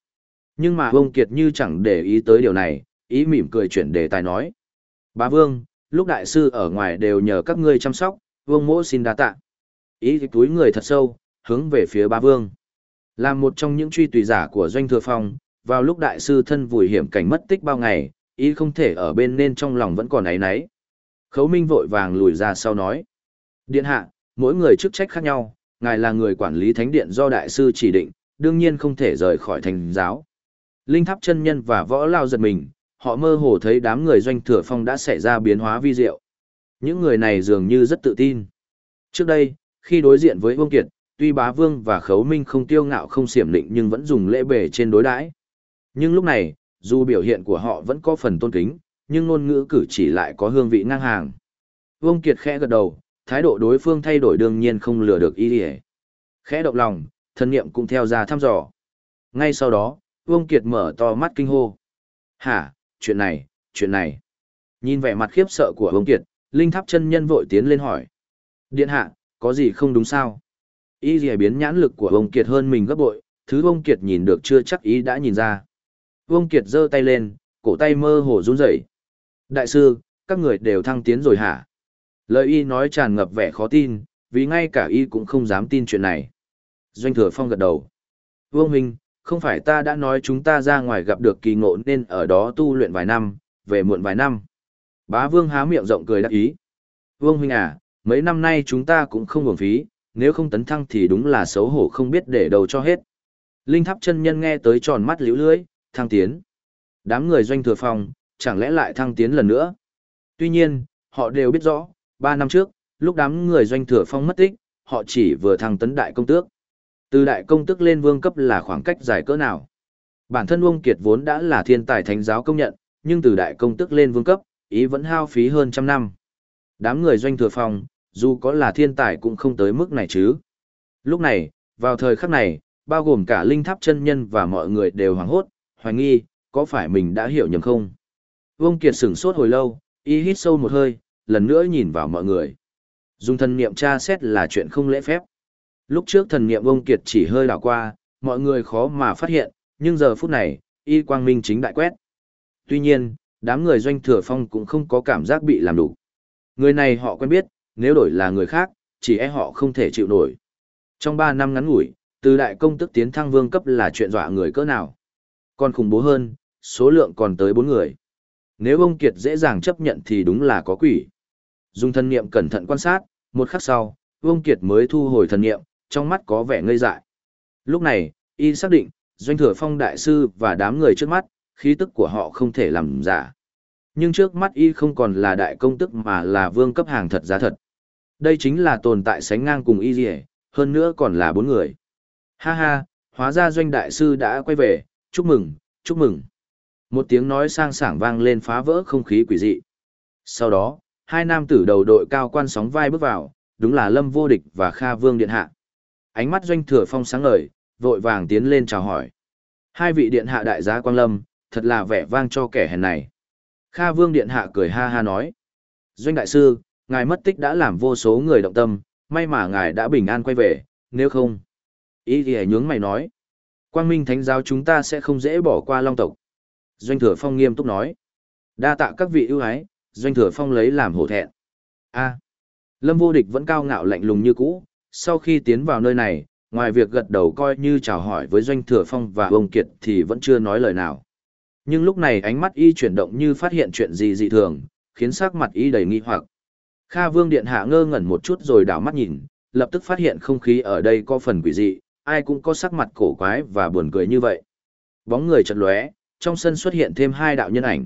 Nhưng mà ông kiệt như chẳng để ý tới điều này, ý mỉm cười chuyển đề tài nói. Bá vương, lúc đại sư ở ngoài đều nhờ các ngươi chăm sóc, vương mỗ xin đa tạ. Ý thì túi người thật sâu, hướng về phía bá vương. Là một trong những truy tùy giả của doanh thừa phong, vào lúc đại sư thân vùi hiểm cảnh mất tích bao ngày, ý không thể ở bên nên trong lòng vẫn còn ấy nấy. Khấu Minh vội vàng lùi ra sau nói. Điện hạ, mỗi người chức trách khác nhau, ngài là người quản lý thánh điện do đại sư chỉ định, đương nhiên không thể rời khỏi thành giáo. Linh tháp chân nhân và võ lao giật mình, họ mơ hồ thấy đám người doanh thừa phong đã xảy ra biến hóa vi diệu. Những người này dường như rất tự tin. Trước đây, khi đối diện với Vương Kiệt, tuy bá vương và khấu minh không tiêu ngạo không xiểm định nhưng vẫn dùng lễ bề trên đối đãi. Nhưng lúc này, dù biểu hiện của họ vẫn có phần tôn kính, nhưng ngôn ngữ cử chỉ lại có hương vị ngang hàng. Vương Kiệt khẽ gật đầu, thái độ đối phương thay đổi đương nhiên không lừa được ý địa. Khẽ động lòng, thân niệm cũng theo ra thăm dò. Ngay sau đó, Vương Kiệt mở to mắt kinh hô. Hả, chuyện này, chuyện này. Nhìn vẻ mặt khiếp sợ của Vương Kiệt, Linh Tháp chân nhân vội tiến lên hỏi. Điện hạ, có gì không đúng sao? Ý gì biến nhãn lực của Vương Kiệt hơn mình gấp bội, thứ Vương Kiệt nhìn được chưa chắc ý đã nhìn ra. Vương Kiệt giơ tay lên, cổ tay mơ hồ run rẩy. Đại sư, các người đều thăng tiến rồi hả? Lời y nói tràn ngập vẻ khó tin, vì ngay cả y cũng không dám tin chuyện này. Doanh thừa phong gật đầu. Vương Huynh, không phải ta đã nói chúng ta ra ngoài gặp được kỳ ngộ nên ở đó tu luyện vài năm, về muộn vài năm. Bá Vương há miệng rộng cười đắc ý. Vương Huynh à, mấy năm nay chúng ta cũng không hưởng phí, nếu không tấn thăng thì đúng là xấu hổ không biết để đầu cho hết. Linh tháp chân nhân nghe tới tròn mắt liễu lưới, thăng tiến. Đám người doanh thừa phong, chẳng lẽ lại thăng tiến lần nữa? Tuy nhiên, họ đều biết rõ, ba năm trước, lúc đám người doanh thừa phong mất tích, họ chỉ vừa thăng tấn đại công tước. Từ đại công tức lên vương cấp là khoảng cách dài cỡ nào? Bản thân Uông Kiệt vốn đã là thiên tài thánh giáo công nhận, nhưng từ đại công tức lên vương cấp, ý vẫn hao phí hơn trăm năm. Đám người doanh thừa phòng, dù có là thiên tài cũng không tới mức này chứ. Lúc này, vào thời khắc này, bao gồm cả linh tháp chân nhân và mọi người đều hoảng hốt, hoài nghi, có phải mình đã hiểu nhầm không? Vương Kiệt sửng sốt hồi lâu, y hít sâu một hơi, lần nữa nhìn vào mọi người. Dùng thân niệm tra xét là chuyện không lễ phép. Lúc trước thần niệm ông Kiệt chỉ hơi đảo qua, mọi người khó mà phát hiện, nhưng giờ phút này, y quang minh chính đại quét. Tuy nhiên, đám người doanh thừa phong cũng không có cảm giác bị làm đủ. Người này họ quen biết, nếu đổi là người khác, chỉ e họ không thể chịu nổi. Trong 3 năm ngắn ngủi, từ đại công tức tiến thăng vương cấp là chuyện dọa người cỡ nào. Còn khủng bố hơn, số lượng còn tới 4 người. Nếu ông Kiệt dễ dàng chấp nhận thì đúng là có quỷ. Dùng thân niệm cẩn thận quan sát, một khắc sau, ông Kiệt mới thu hồi thần niệm, trong mắt có vẻ ngây dại. Lúc này, y xác định, doanh thừa phong đại sư và đám người trước mắt, khí tức của họ không thể làm giả. Nhưng trước mắt y không còn là đại công tức mà là vương cấp hàng thật giá thật. Đây chính là tồn tại sánh ngang cùng y gì, hơn nữa còn là bốn người. Ha ha, hóa ra doanh đại sư đã quay về, chúc mừng, chúc mừng. Một tiếng nói sang sảng vang lên phá vỡ không khí quỷ dị. Sau đó, hai nam tử đầu đội cao quan sóng vai bước vào, đúng là Lâm Vô Địch và Kha Vương Điện Hạ. Ánh mắt doanh thừa phong sáng ngời, vội vàng tiến lên chào hỏi. Hai vị điện hạ đại giá Quang Lâm, thật là vẻ vang cho kẻ hèn này. Kha Vương Điện Hạ cười ha ha nói. Doanh đại sư, ngài mất tích đã làm vô số người động tâm, may mà ngài đã bình an quay về, nếu không. Ý thì nhướng mày nói. Quang Minh Thánh giáo chúng ta sẽ không dễ bỏ qua Long tộc. Doanh Thừa Phong nghiêm túc nói. Đa tạ các vị ưu ái, Doanh Thừa Phong lấy làm hổ thẹn. A. Lâm Vô Địch vẫn cao ngạo lạnh lùng như cũ, sau khi tiến vào nơi này, ngoài việc gật đầu coi như chào hỏi với Doanh Thừa Phong và ông Kiệt thì vẫn chưa nói lời nào. Nhưng lúc này ánh mắt y chuyển động như phát hiện chuyện gì dị thường, khiến sắc mặt y đầy nghi hoặc. Kha Vương Điện Hạ ngơ ngẩn một chút rồi đảo mắt nhìn, lập tức phát hiện không khí ở đây có phần quỷ dị, ai cũng có sắc mặt cổ quái và buồn cười như vậy. Bóng người chật lóe, trong sân xuất hiện thêm hai đạo nhân ảnh.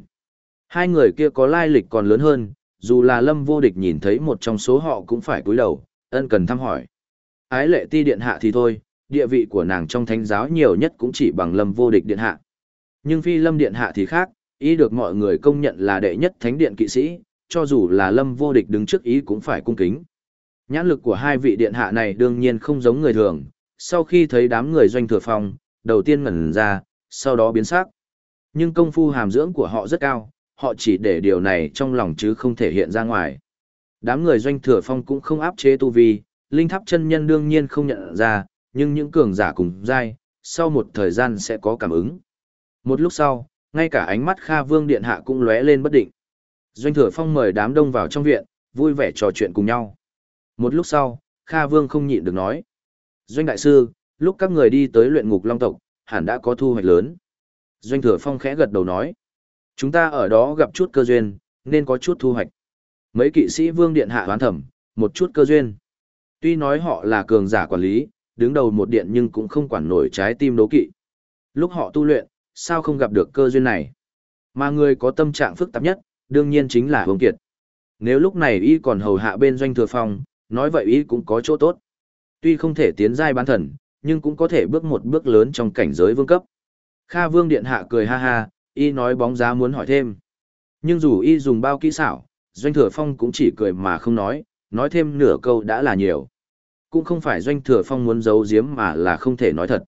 Hai người kia có lai lịch còn lớn hơn, dù là Lâm Vô Địch nhìn thấy một trong số họ cũng phải cúi đầu, ân cần thăm hỏi. Ái lệ ti điện hạ thì thôi, địa vị của nàng trong thánh giáo nhiều nhất cũng chỉ bằng Lâm Vô Địch điện hạ. Nhưng phi Lâm điện hạ thì khác, ý được mọi người công nhận là đệ nhất thánh điện kỵ sĩ, cho dù là Lâm Vô Địch đứng trước ý cũng phải cung kính. Nhãn lực của hai vị điện hạ này đương nhiên không giống người thường, sau khi thấy đám người doanh thừa phong, đầu tiên ngẩn ra, sau đó biến sắc. Nhưng công phu hàm dưỡng của họ rất cao, họ chỉ để điều này trong lòng chứ không thể hiện ra ngoài. Đám người doanh thừa phong cũng không áp chế tu vi, linh tháp chân nhân đương nhiên không nhận ra, nhưng những cường giả cùng dai, sau một thời gian sẽ có cảm ứng. Một lúc sau, ngay cả ánh mắt Kha Vương Điện Hạ cũng lóe lên bất định. Doanh Thừa Phong mời đám đông vào trong viện, vui vẻ trò chuyện cùng nhau. Một lúc sau, Kha Vương không nhịn được nói. Doanh Đại Sư, lúc các người đi tới luyện ngục long tộc, hẳn đã có thu hoạch lớn. Doanh Thừa Phong khẽ gật đầu nói. Chúng ta ở đó gặp chút cơ duyên, nên có chút thu hoạch. Mấy kỵ sĩ Vương Điện Hạ hoán thẩm, một chút cơ duyên. Tuy nói họ là cường giả quản lý, đứng đầu một điện nhưng cũng không quản nổi trái tim đố kỵ. Lúc họ tu luyện, sao không gặp được cơ duyên này? Mà người có tâm trạng phức tạp nhất, đương nhiên chính là Vương Kiệt. Nếu lúc này y còn hầu hạ bên doanh thừa phong, nói vậy y cũng có chỗ tốt. Tuy không thể tiến giai bán thần, nhưng cũng có thể bước một bước lớn trong cảnh giới vương cấp. Kha Vương Điện Hạ cười ha ha, y nói bóng giá muốn hỏi thêm. Nhưng dù y dùng bao kỹ xảo, doanh thừa phong cũng chỉ cười mà không nói, nói thêm nửa câu đã là nhiều. Cũng không phải doanh thừa phong muốn giấu giếm mà là không thể nói thật.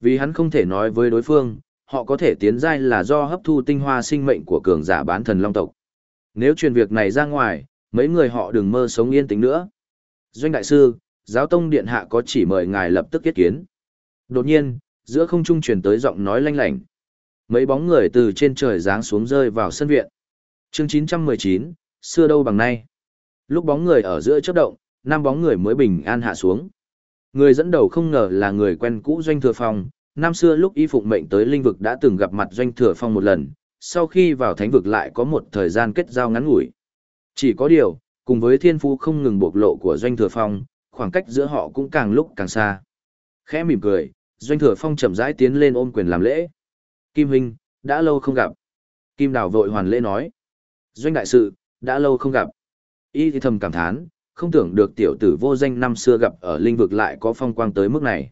Vì hắn không thể nói với đối phương, họ có thể tiến giai là do hấp thu tinh hoa sinh mệnh của cường giả bán thần long tộc. Nếu truyền việc này ra ngoài, mấy người họ đừng mơ sống yên tĩnh nữa. Doanh đại sư, giáo tông điện hạ có chỉ mời ngài lập tức kết kiến. Đột nhiên, giữa không trung truyền tới giọng nói lanh lảnh. Mấy bóng người từ trên trời giáng xuống rơi vào sân viện. Chương 919, xưa đâu bằng nay. Lúc bóng người ở giữa chớp động, năm bóng người mới bình an hạ xuống. Người dẫn đầu không ngờ là người quen cũ Doanh Thừa Phong, năm xưa lúc y phụng mệnh tới linh vực đã từng gặp mặt Doanh Thừa Phong một lần, sau khi vào thánh vực lại có một thời gian kết giao ngắn ngủi. Chỉ có điều, cùng với thiên phú không ngừng bộc lộ của Doanh Thừa Phong, khoảng cách giữa họ cũng càng lúc càng xa. Khẽ mỉm cười, Doanh Thừa Phong chậm rãi tiến lên ôm quyền làm lễ. Kim Huynh, đã lâu không gặp. Kim Đào vội hoàn lễ nói. Doanh Đại Sự, đã lâu không gặp. Y thì thầm cảm thán, không tưởng được tiểu tử vô danh năm xưa gặp ở linh vực lại có phong quang tới mức này.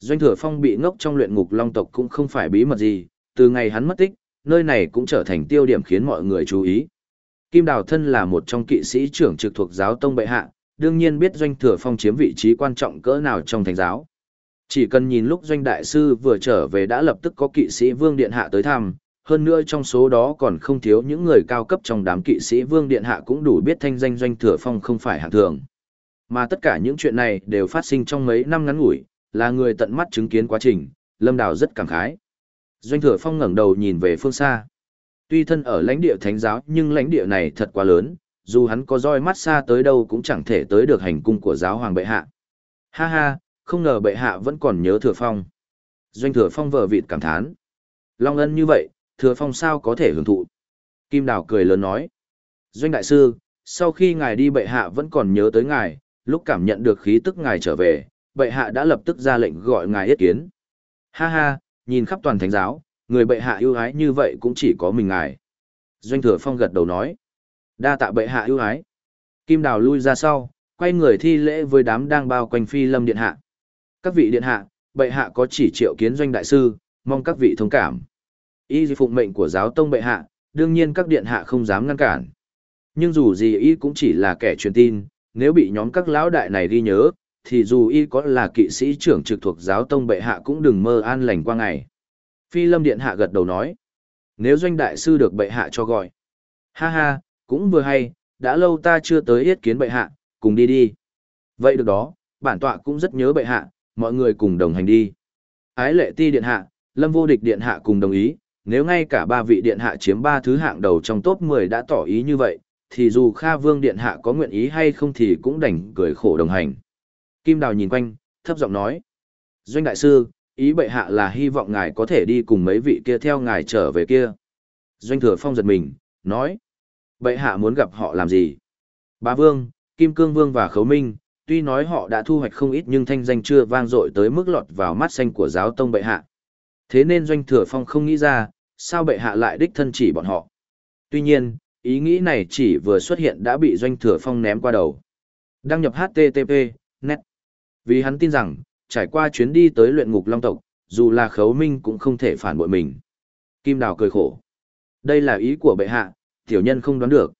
Doanh Thừa Phong bị ngốc trong luyện ngục long tộc cũng không phải bí mật gì, từ ngày hắn mất tích, nơi này cũng trở thành tiêu điểm khiến mọi người chú ý. Kim Đào thân là một trong kỵ sĩ trưởng trực thuộc giáo tông bệ hạ, đương nhiên biết Doanh Thừa Phong chiếm vị trí quan trọng cỡ nào trong thánh giáo. Chỉ cần nhìn lúc doanh đại sư vừa trở về đã lập tức có kỵ sĩ vương điện hạ tới thăm, hơn nữa trong số đó còn không thiếu những người cao cấp trong đám kỵ sĩ vương điện hạ cũng đủ biết thanh danh doanh thừa phong không phải hạng thường. Mà tất cả những chuyện này đều phát sinh trong mấy năm ngắn ngủi, là người tận mắt chứng kiến quá trình, Lâm Đào rất cảm khái. Doanh thừa phong ngẩng đầu nhìn về phương xa. Tuy thân ở lãnh địa thánh giáo nhưng lãnh địa này thật quá lớn, dù hắn có roi mắt xa tới đâu cũng chẳng thể tới được hành cung của giáo hoàng bệ hạ. Ha ha, không ngờ bệ hạ vẫn còn nhớ thừa phong. Doanh thừa phong vờ vịt cảm thán. Long ân như vậy, thừa phong sao có thể hưởng thụ. Kim Đào cười lớn nói. Doanh đại sư, sau khi ngài đi bệ hạ vẫn còn nhớ tới ngài, lúc cảm nhận được khí tức ngài trở về, bệ hạ đã lập tức ra lệnh gọi ngài yết kiến. Ha ha, nhìn khắp toàn thánh giáo, người bệ hạ ưu ái như vậy cũng chỉ có mình ngài. Doanh thừa phong gật đầu nói. Đa tạ bệ hạ ưu ái. Kim Đào lui ra sau, quay người thi lễ với đám đang bao quanh phi lâm điện hạ. Các vị điện hạ, bệ hạ có chỉ triệu kiến doanh đại sư, mong các vị thông cảm. Y phụng mệnh của giáo tông bệ hạ, đương nhiên các điện hạ không dám ngăn cản. Nhưng dù gì y cũng chỉ là kẻ truyền tin, nếu bị nhóm các lão đại này ghi nhớ, thì dù y có là kỵ sĩ trưởng trực thuộc giáo tông bệ hạ cũng đừng mơ an lành qua ngày. Phi lâm điện hạ gật đầu nói, nếu doanh đại sư được bệ hạ cho gọi. Ha ha, cũng vừa hay, đã lâu ta chưa tới yết kiến bệ hạ, cùng đi đi. Vậy được đó, bản tọa cũng rất nhớ bệ hạ, mọi người cùng đồng hành đi. Ái lệ ti điện hạ, lâm vô địch điện hạ cùng đồng ý, nếu ngay cả ba vị điện hạ chiếm ba thứ hạng đầu trong top 10 đã tỏ ý như vậy, thì dù Kha Vương điện hạ có nguyện ý hay không thì cũng đành cười khổ đồng hành. Kim Đào nhìn quanh, thấp giọng nói: "Doanh đại sư, ý bệ hạ là hy vọng ngài có thể đi cùng mấy vị kia theo ngài trở về kia." Doanh Thừa Phong giật mình, nói: "Bệ hạ muốn gặp họ làm gì?" Bá Vương, Kim Cương Vương và Khấu Minh, tuy nói họ đã thu hoạch không ít nhưng thanh danh chưa vang dội tới mức lọt vào mắt xanh của giáo tông bệ hạ. Thế nên Doanh Thừa Phong không nghĩ ra, sao bệ hạ lại đích thân chỉ bọn họ. Tuy nhiên, ý nghĩ này chỉ vừa xuất hiện đã bị Doanh Thừa Phong ném qua đầu. Đăng nhập HTTP, net. Vì hắn tin rằng, trải qua chuyến đi tới luyện ngục long tộc, dù là khấu minh cũng không thể phản bội mình. Kim Đào cười khổ. Đây là ý của bệ hạ, tiểu nhân không đoán được.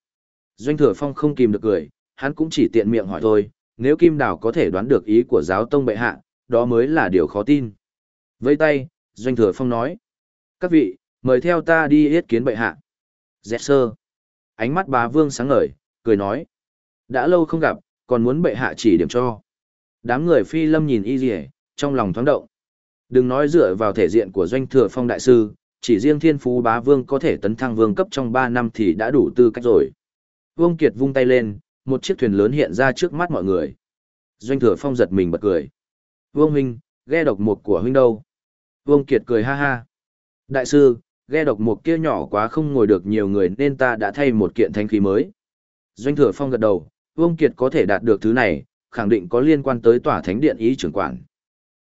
Doanh Thừa Phong không kìm được cười, hắn cũng chỉ tiện miệng hỏi thôi, nếu Kim Đào có thể đoán được ý của giáo tông bệ hạ, đó mới là điều khó tin. Vây tay, Doanh Thừa Phong nói. Các vị, mời theo ta đi yết kiến bệ hạ. Dẹt sơ. Ánh mắt bà Vương sáng ngời, cười nói. Đã lâu không gặp, còn muốn bệ hạ chỉ điểm cho. Đám người phi lâm nhìn y dì trong lòng thoáng động. Đừng nói dựa vào thể diện của Doanh Thừa Phong Đại Sư, chỉ riêng thiên phú bá vương có thể tấn thăng vương cấp trong 3 năm thì đã đủ tư cách rồi. Vương Kiệt vung tay lên, một chiếc thuyền lớn hiện ra trước mắt mọi người. Doanh Thừa Phong giật mình bật cười. Vương huynh, ghe độc mục của huynh đâu? Vương Kiệt cười ha ha. Đại sư, ghe độc mục kia nhỏ quá không ngồi được nhiều người nên ta đã thay một kiện thanh khí mới. Doanh thừa phong gật đầu, Vương Kiệt có thể đạt được thứ này, khẳng định có liên quan tới tòa thánh điện ý trưởng quản.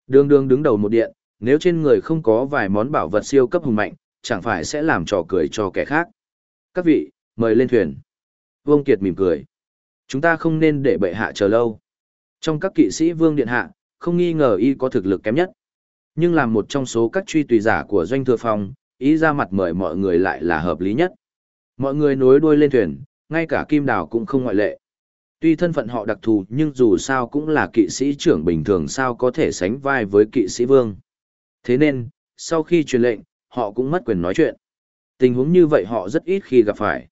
Đường đường đứng đầu một điện, nếu trên người không có vài món bảo vật siêu cấp hùng mạnh, chẳng phải sẽ làm trò cười cho kẻ khác. Các vị, mời lên thuyền. Vương Kiệt mỉm cười. Chúng ta không nên để bệ hạ chờ lâu. Trong các kỵ sĩ Vương Điện Hạ, không nghi ngờ y có thực lực kém nhất. Nhưng làm một trong số các truy tùy giả của doanh thừa phong, ý ra mặt mời mọi người lại là hợp lý nhất. Mọi người nối đuôi lên thuyền, ngay cả Kim Đào cũng không ngoại lệ. Tuy thân phận họ đặc thù nhưng dù sao cũng là kỵ sĩ trưởng bình thường sao có thể sánh vai với kỵ sĩ vương. Thế nên, sau khi truyền lệnh, họ cũng mất quyền nói chuyện. Tình huống như vậy họ rất ít khi gặp phải.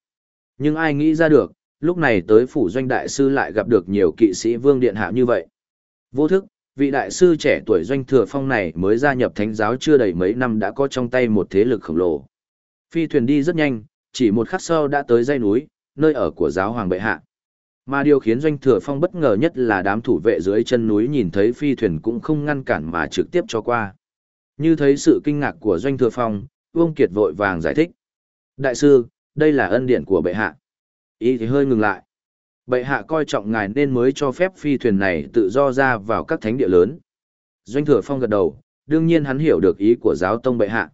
Nhưng ai nghĩ ra được, lúc này tới phủ doanh đại sư lại gặp được nhiều kỵ sĩ vương điện hạ như vậy. Vô thức, vị đại sư trẻ tuổi doanh thừa phong này mới gia nhập thánh giáo chưa đầy mấy năm đã có trong tay một thế lực khổng lồ. Phi thuyền đi rất nhanh, chỉ một khắc sau đã tới dây núi, nơi ở của giáo hoàng bệ hạ. Mà điều khiến doanh thừa phong bất ngờ nhất là đám thủ vệ dưới chân núi nhìn thấy phi thuyền cũng không ngăn cản mà trực tiếp cho qua. Như thấy sự kinh ngạc của doanh thừa phong, Vương Kiệt vội vàng giải thích. Đại sư, đây là ân điển của bệ hạ. Ý thì hơi ngừng lại bệ hạ coi trọng ngài nên mới cho phép phi thuyền này tự do ra vào các thánh địa lớn. Doanh thừa phong gật đầu, đương nhiên hắn hiểu được ý của giáo tông bệ hạ.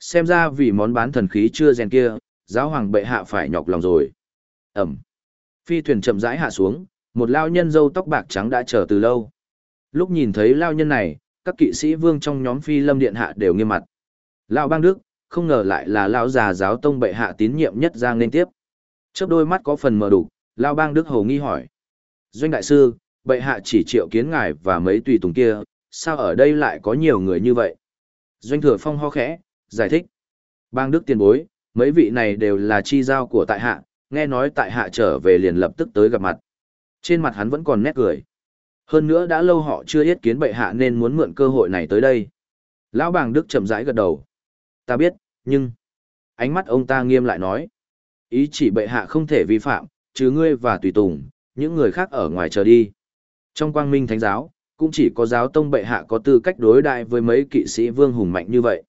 Xem ra vì món bán thần khí chưa rèn kia, giáo hoàng bệ hạ phải nhọc lòng rồi. Ẩm. Phi thuyền chậm rãi hạ xuống, một lao nhân râu tóc bạc trắng đã chờ từ lâu. Lúc nhìn thấy lao nhân này, các kỵ sĩ vương trong nhóm phi lâm điện hạ đều nghiêm mặt. Lao bang đức, không ngờ lại là lao già giáo tông bệ hạ tín nhiệm nhất ra nên tiếp. Chớp đôi mắt có phần mờ đủ, Lao bang Đức Hồ nghi hỏi. Doanh đại sư, bệ hạ chỉ triệu kiến ngài và mấy tùy tùng kia, sao ở đây lại có nhiều người như vậy? Doanh thừa phong ho khẽ, giải thích. Bang đức tiền bối, mấy vị này đều là chi giao của tại hạ, nghe nói tại hạ trở về liền lập tức tới gặp mặt. Trên mặt hắn vẫn còn nét cười. Hơn nữa đã lâu họ chưa yết kiến bệ hạ nên muốn mượn cơ hội này tới đây. Lão bàng đức chậm rãi gật đầu. Ta biết, nhưng... Ánh mắt ông ta nghiêm lại nói. Ý chỉ bệ hạ không thể vi phạm, chứ ngươi và tùy tùng, những người khác ở ngoài chờ đi. Trong quang minh thánh giáo, cũng chỉ có giáo tông bệ hạ có tư cách đối đại với mấy kỵ sĩ vương hùng mạnh như vậy.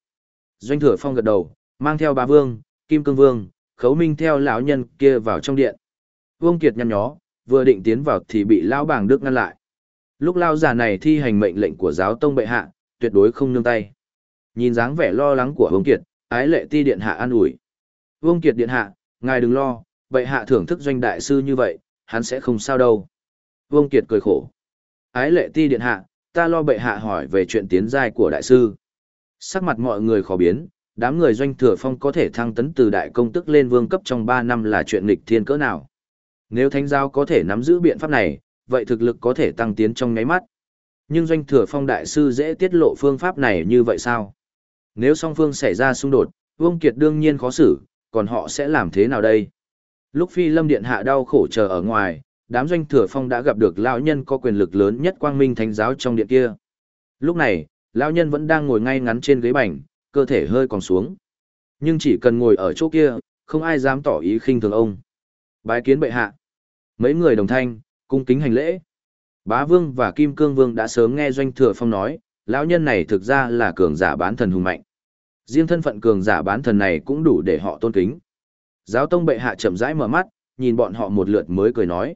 Doanh thừa phong gật đầu, mang theo ba vương, kim cương vương, khấu minh theo lão nhân kia vào trong điện. Vương Kiệt nhăn nhó, vừa định tiến vào thì bị lão bàng đức ngăn lại. Lúc lao giả này thi hành mệnh lệnh của giáo tông bệ hạ, tuyệt đối không nương tay. Nhìn dáng vẻ lo lắng của Vương Kiệt, ái lệ ti điện hạ an ủi. Vương Kiệt điện hạ, ngài đừng lo, bệ hạ thưởng thức doanh đại sư như vậy, hắn sẽ không sao đâu. Vương Kiệt cười khổ. Ái lệ ti điện hạ, ta lo bệ hạ hỏi về chuyện tiến giai của đại sư. Sắc mặt mọi người khó biến, đám người doanh thừa phong có thể thăng tấn từ đại công tức lên vương cấp trong 3 năm là chuyện nghịch thiên cỡ nào. Nếu thánh giáo có thể nắm giữ biện pháp này, vậy thực lực có thể tăng tiến trong nháy mắt. Nhưng doanh thừa phong đại sư dễ tiết lộ phương pháp này như vậy sao? Nếu song phương xảy ra xung đột, Vương Kiệt đương nhiên khó xử, còn họ sẽ làm thế nào đây? Lúc Phi Lâm Điện hạ đau khổ chờ ở ngoài, đám doanh thừa phong đã gặp được lão nhân có quyền lực lớn nhất quang minh thánh giáo trong điện kia. Lúc này, lão nhân vẫn đang ngồi ngay ngắn trên ghế bành, cơ thể hơi còn xuống. Nhưng chỉ cần ngồi ở chỗ kia, không ai dám tỏ ý khinh thường ông. Bái kiến bệ hạ. Mấy người đồng thanh, cung kính hành lễ. Bá Vương và Kim Cương Vương đã sớm nghe Doanh Thừa Phong nói, lão nhân này thực ra là cường giả bán thần hùng mạnh. Riêng thân phận cường giả bán thần này cũng đủ để họ tôn kính. Giáo tông bệ hạ chậm rãi mở mắt, nhìn bọn họ một lượt mới cười nói.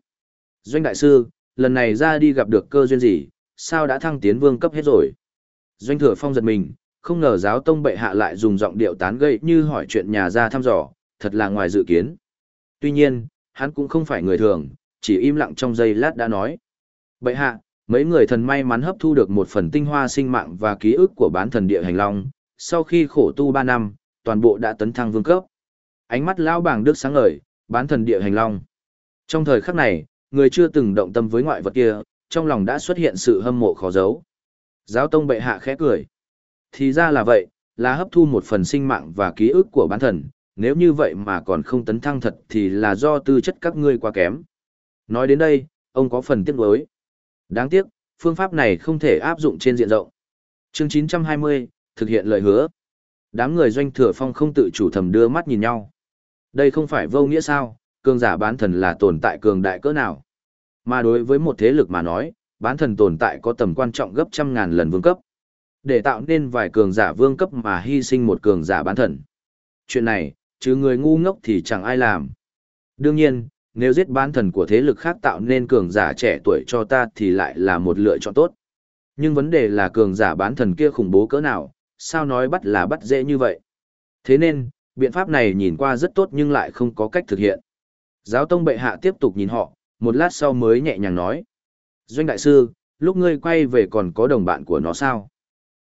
Doanh đại sư, lần này ra đi gặp được cơ duyên gì, sao đã thăng tiến vương cấp hết rồi? Doanh thừa phong giật mình, không ngờ giáo tông bệ hạ lại dùng giọng điệu tán gậy như hỏi chuyện nhà ra thăm dò, thật là ngoài dự kiến. Tuy nhiên, hắn cũng không phải người thường, chỉ im lặng trong giây lát đã nói. Bệ hạ, mấy người thần may mắn hấp thu được một phần tinh hoa sinh mạng và ký ức của bán thần địa hành long, sau khi khổ tu 3 năm, toàn bộ đã tấn thăng vương cấp. Ánh mắt lão bàng đức sáng ngời, bán thần địa hành long. Trong thời khắc này, người chưa từng động tâm với ngoại vật kia, trong lòng đã xuất hiện sự hâm mộ khó giấu. Giáo tông bệ hạ khẽ cười. Thì ra là vậy, là hấp thu một phần sinh mạng và ký ức của bán thần, nếu như vậy mà còn không tấn thăng thật thì là do tư chất các ngươi quá kém. Nói đến đây, ông có phần tiếc nuối. Đáng tiếc, phương pháp này không thể áp dụng trên diện rộng. Chương 920, thực hiện lời hứa. Đám người doanh thừa phong không tự chủ thầm đưa mắt nhìn nhau. Đây không phải vô nghĩa sao, cường giả bán thần là tồn tại cường đại cỡ nào. Mà đối với một thế lực mà nói, bán thần tồn tại có tầm quan trọng gấp trăm ngàn lần vương cấp. Để tạo nên vài cường giả vương cấp mà hy sinh một cường giả bán thần. Chuyện này, chứ người ngu ngốc thì chẳng ai làm. Đương nhiên, nếu giết bán thần của thế lực khác tạo nên cường giả trẻ tuổi cho ta thì lại là một lựa chọn tốt. Nhưng vấn đề là cường giả bán thần kia khủng bố cỡ nào, sao nói bắt là bắt dễ như vậy. Thế nên, biện pháp này nhìn qua rất tốt nhưng lại không có cách thực hiện. Giáo tông bệ hạ tiếp tục nhìn họ, một lát sau mới nhẹ nhàng nói. Doanh đại sư, lúc ngươi quay về còn có đồng bạn của nó sao?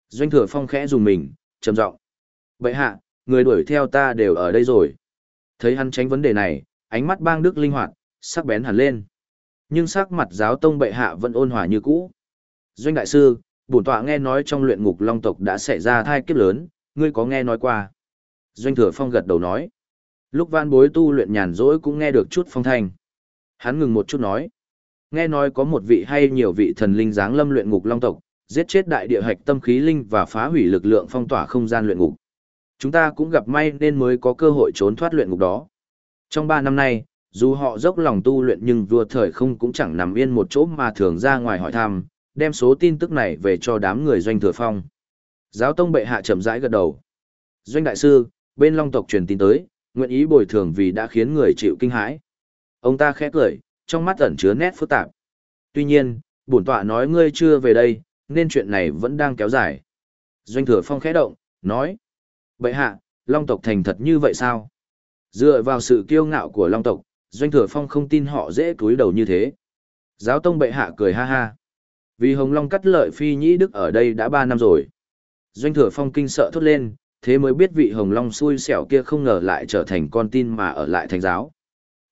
Doanh thừa phong khẽ dùng mình, trầm giọng. Bệ hạ, người đuổi theo ta đều ở đây rồi. Thấy hắn tránh vấn đề này, ánh mắt bang đức linh hoạt, sắc bén hẳn lên. Nhưng sắc mặt giáo tông bệ hạ vẫn ôn hòa như cũ. Doanh đại sư, bổn tọa nghe nói trong luyện ngục long tộc đã xảy ra thai kiếp lớn, ngươi có nghe nói qua. Doanh thừa phong gật đầu nói. Lúc van bối tu luyện nhàn rỗi cũng nghe được chút phong thanh. Hắn ngừng một chút nói. Nghe nói có một vị hay nhiều vị thần linh dáng lâm luyện ngục long tộc, giết chết đại địa hạch tâm khí linh và phá hủy lực lượng phong tỏa không gian luyện ngục. Chúng ta cũng gặp may nên mới có cơ hội trốn thoát luyện ngục đó. Trong ba năm nay, dù họ dốc lòng tu luyện nhưng vua thời không cũng chẳng nằm yên một chỗ mà thường ra ngoài hỏi thăm, đem số tin tức này về cho đám người doanh thừa phong. Giáo tông bệ hạ chậm rãi gật đầu. Doanh đại sư, bên long tộc truyền tin tới, nguyện ý bồi thường vì đã khiến người chịu kinh hãi. Ông ta khẽ cười, trong mắt ẩn chứa nét phức tạp. Tuy nhiên, bổn tọa nói ngươi chưa về đây, nên chuyện này vẫn đang kéo dài. Doanh thừa phong khẽ động, nói. Bệ hạ, long tộc thành thật như vậy sao? Dựa vào sự kiêu ngạo của long tộc, doanh thừa phong không tin họ dễ cúi đầu như thế. Giáo tông bệ hạ cười ha ha. Vì hồng long cắt lợi phi nhĩ đức ở đây đã ba năm rồi. Doanh thừa phong kinh sợ thốt lên, thế mới biết vị hồng long xui xẻo kia không ngờ lại trở thành con tin mà ở lại thành giáo.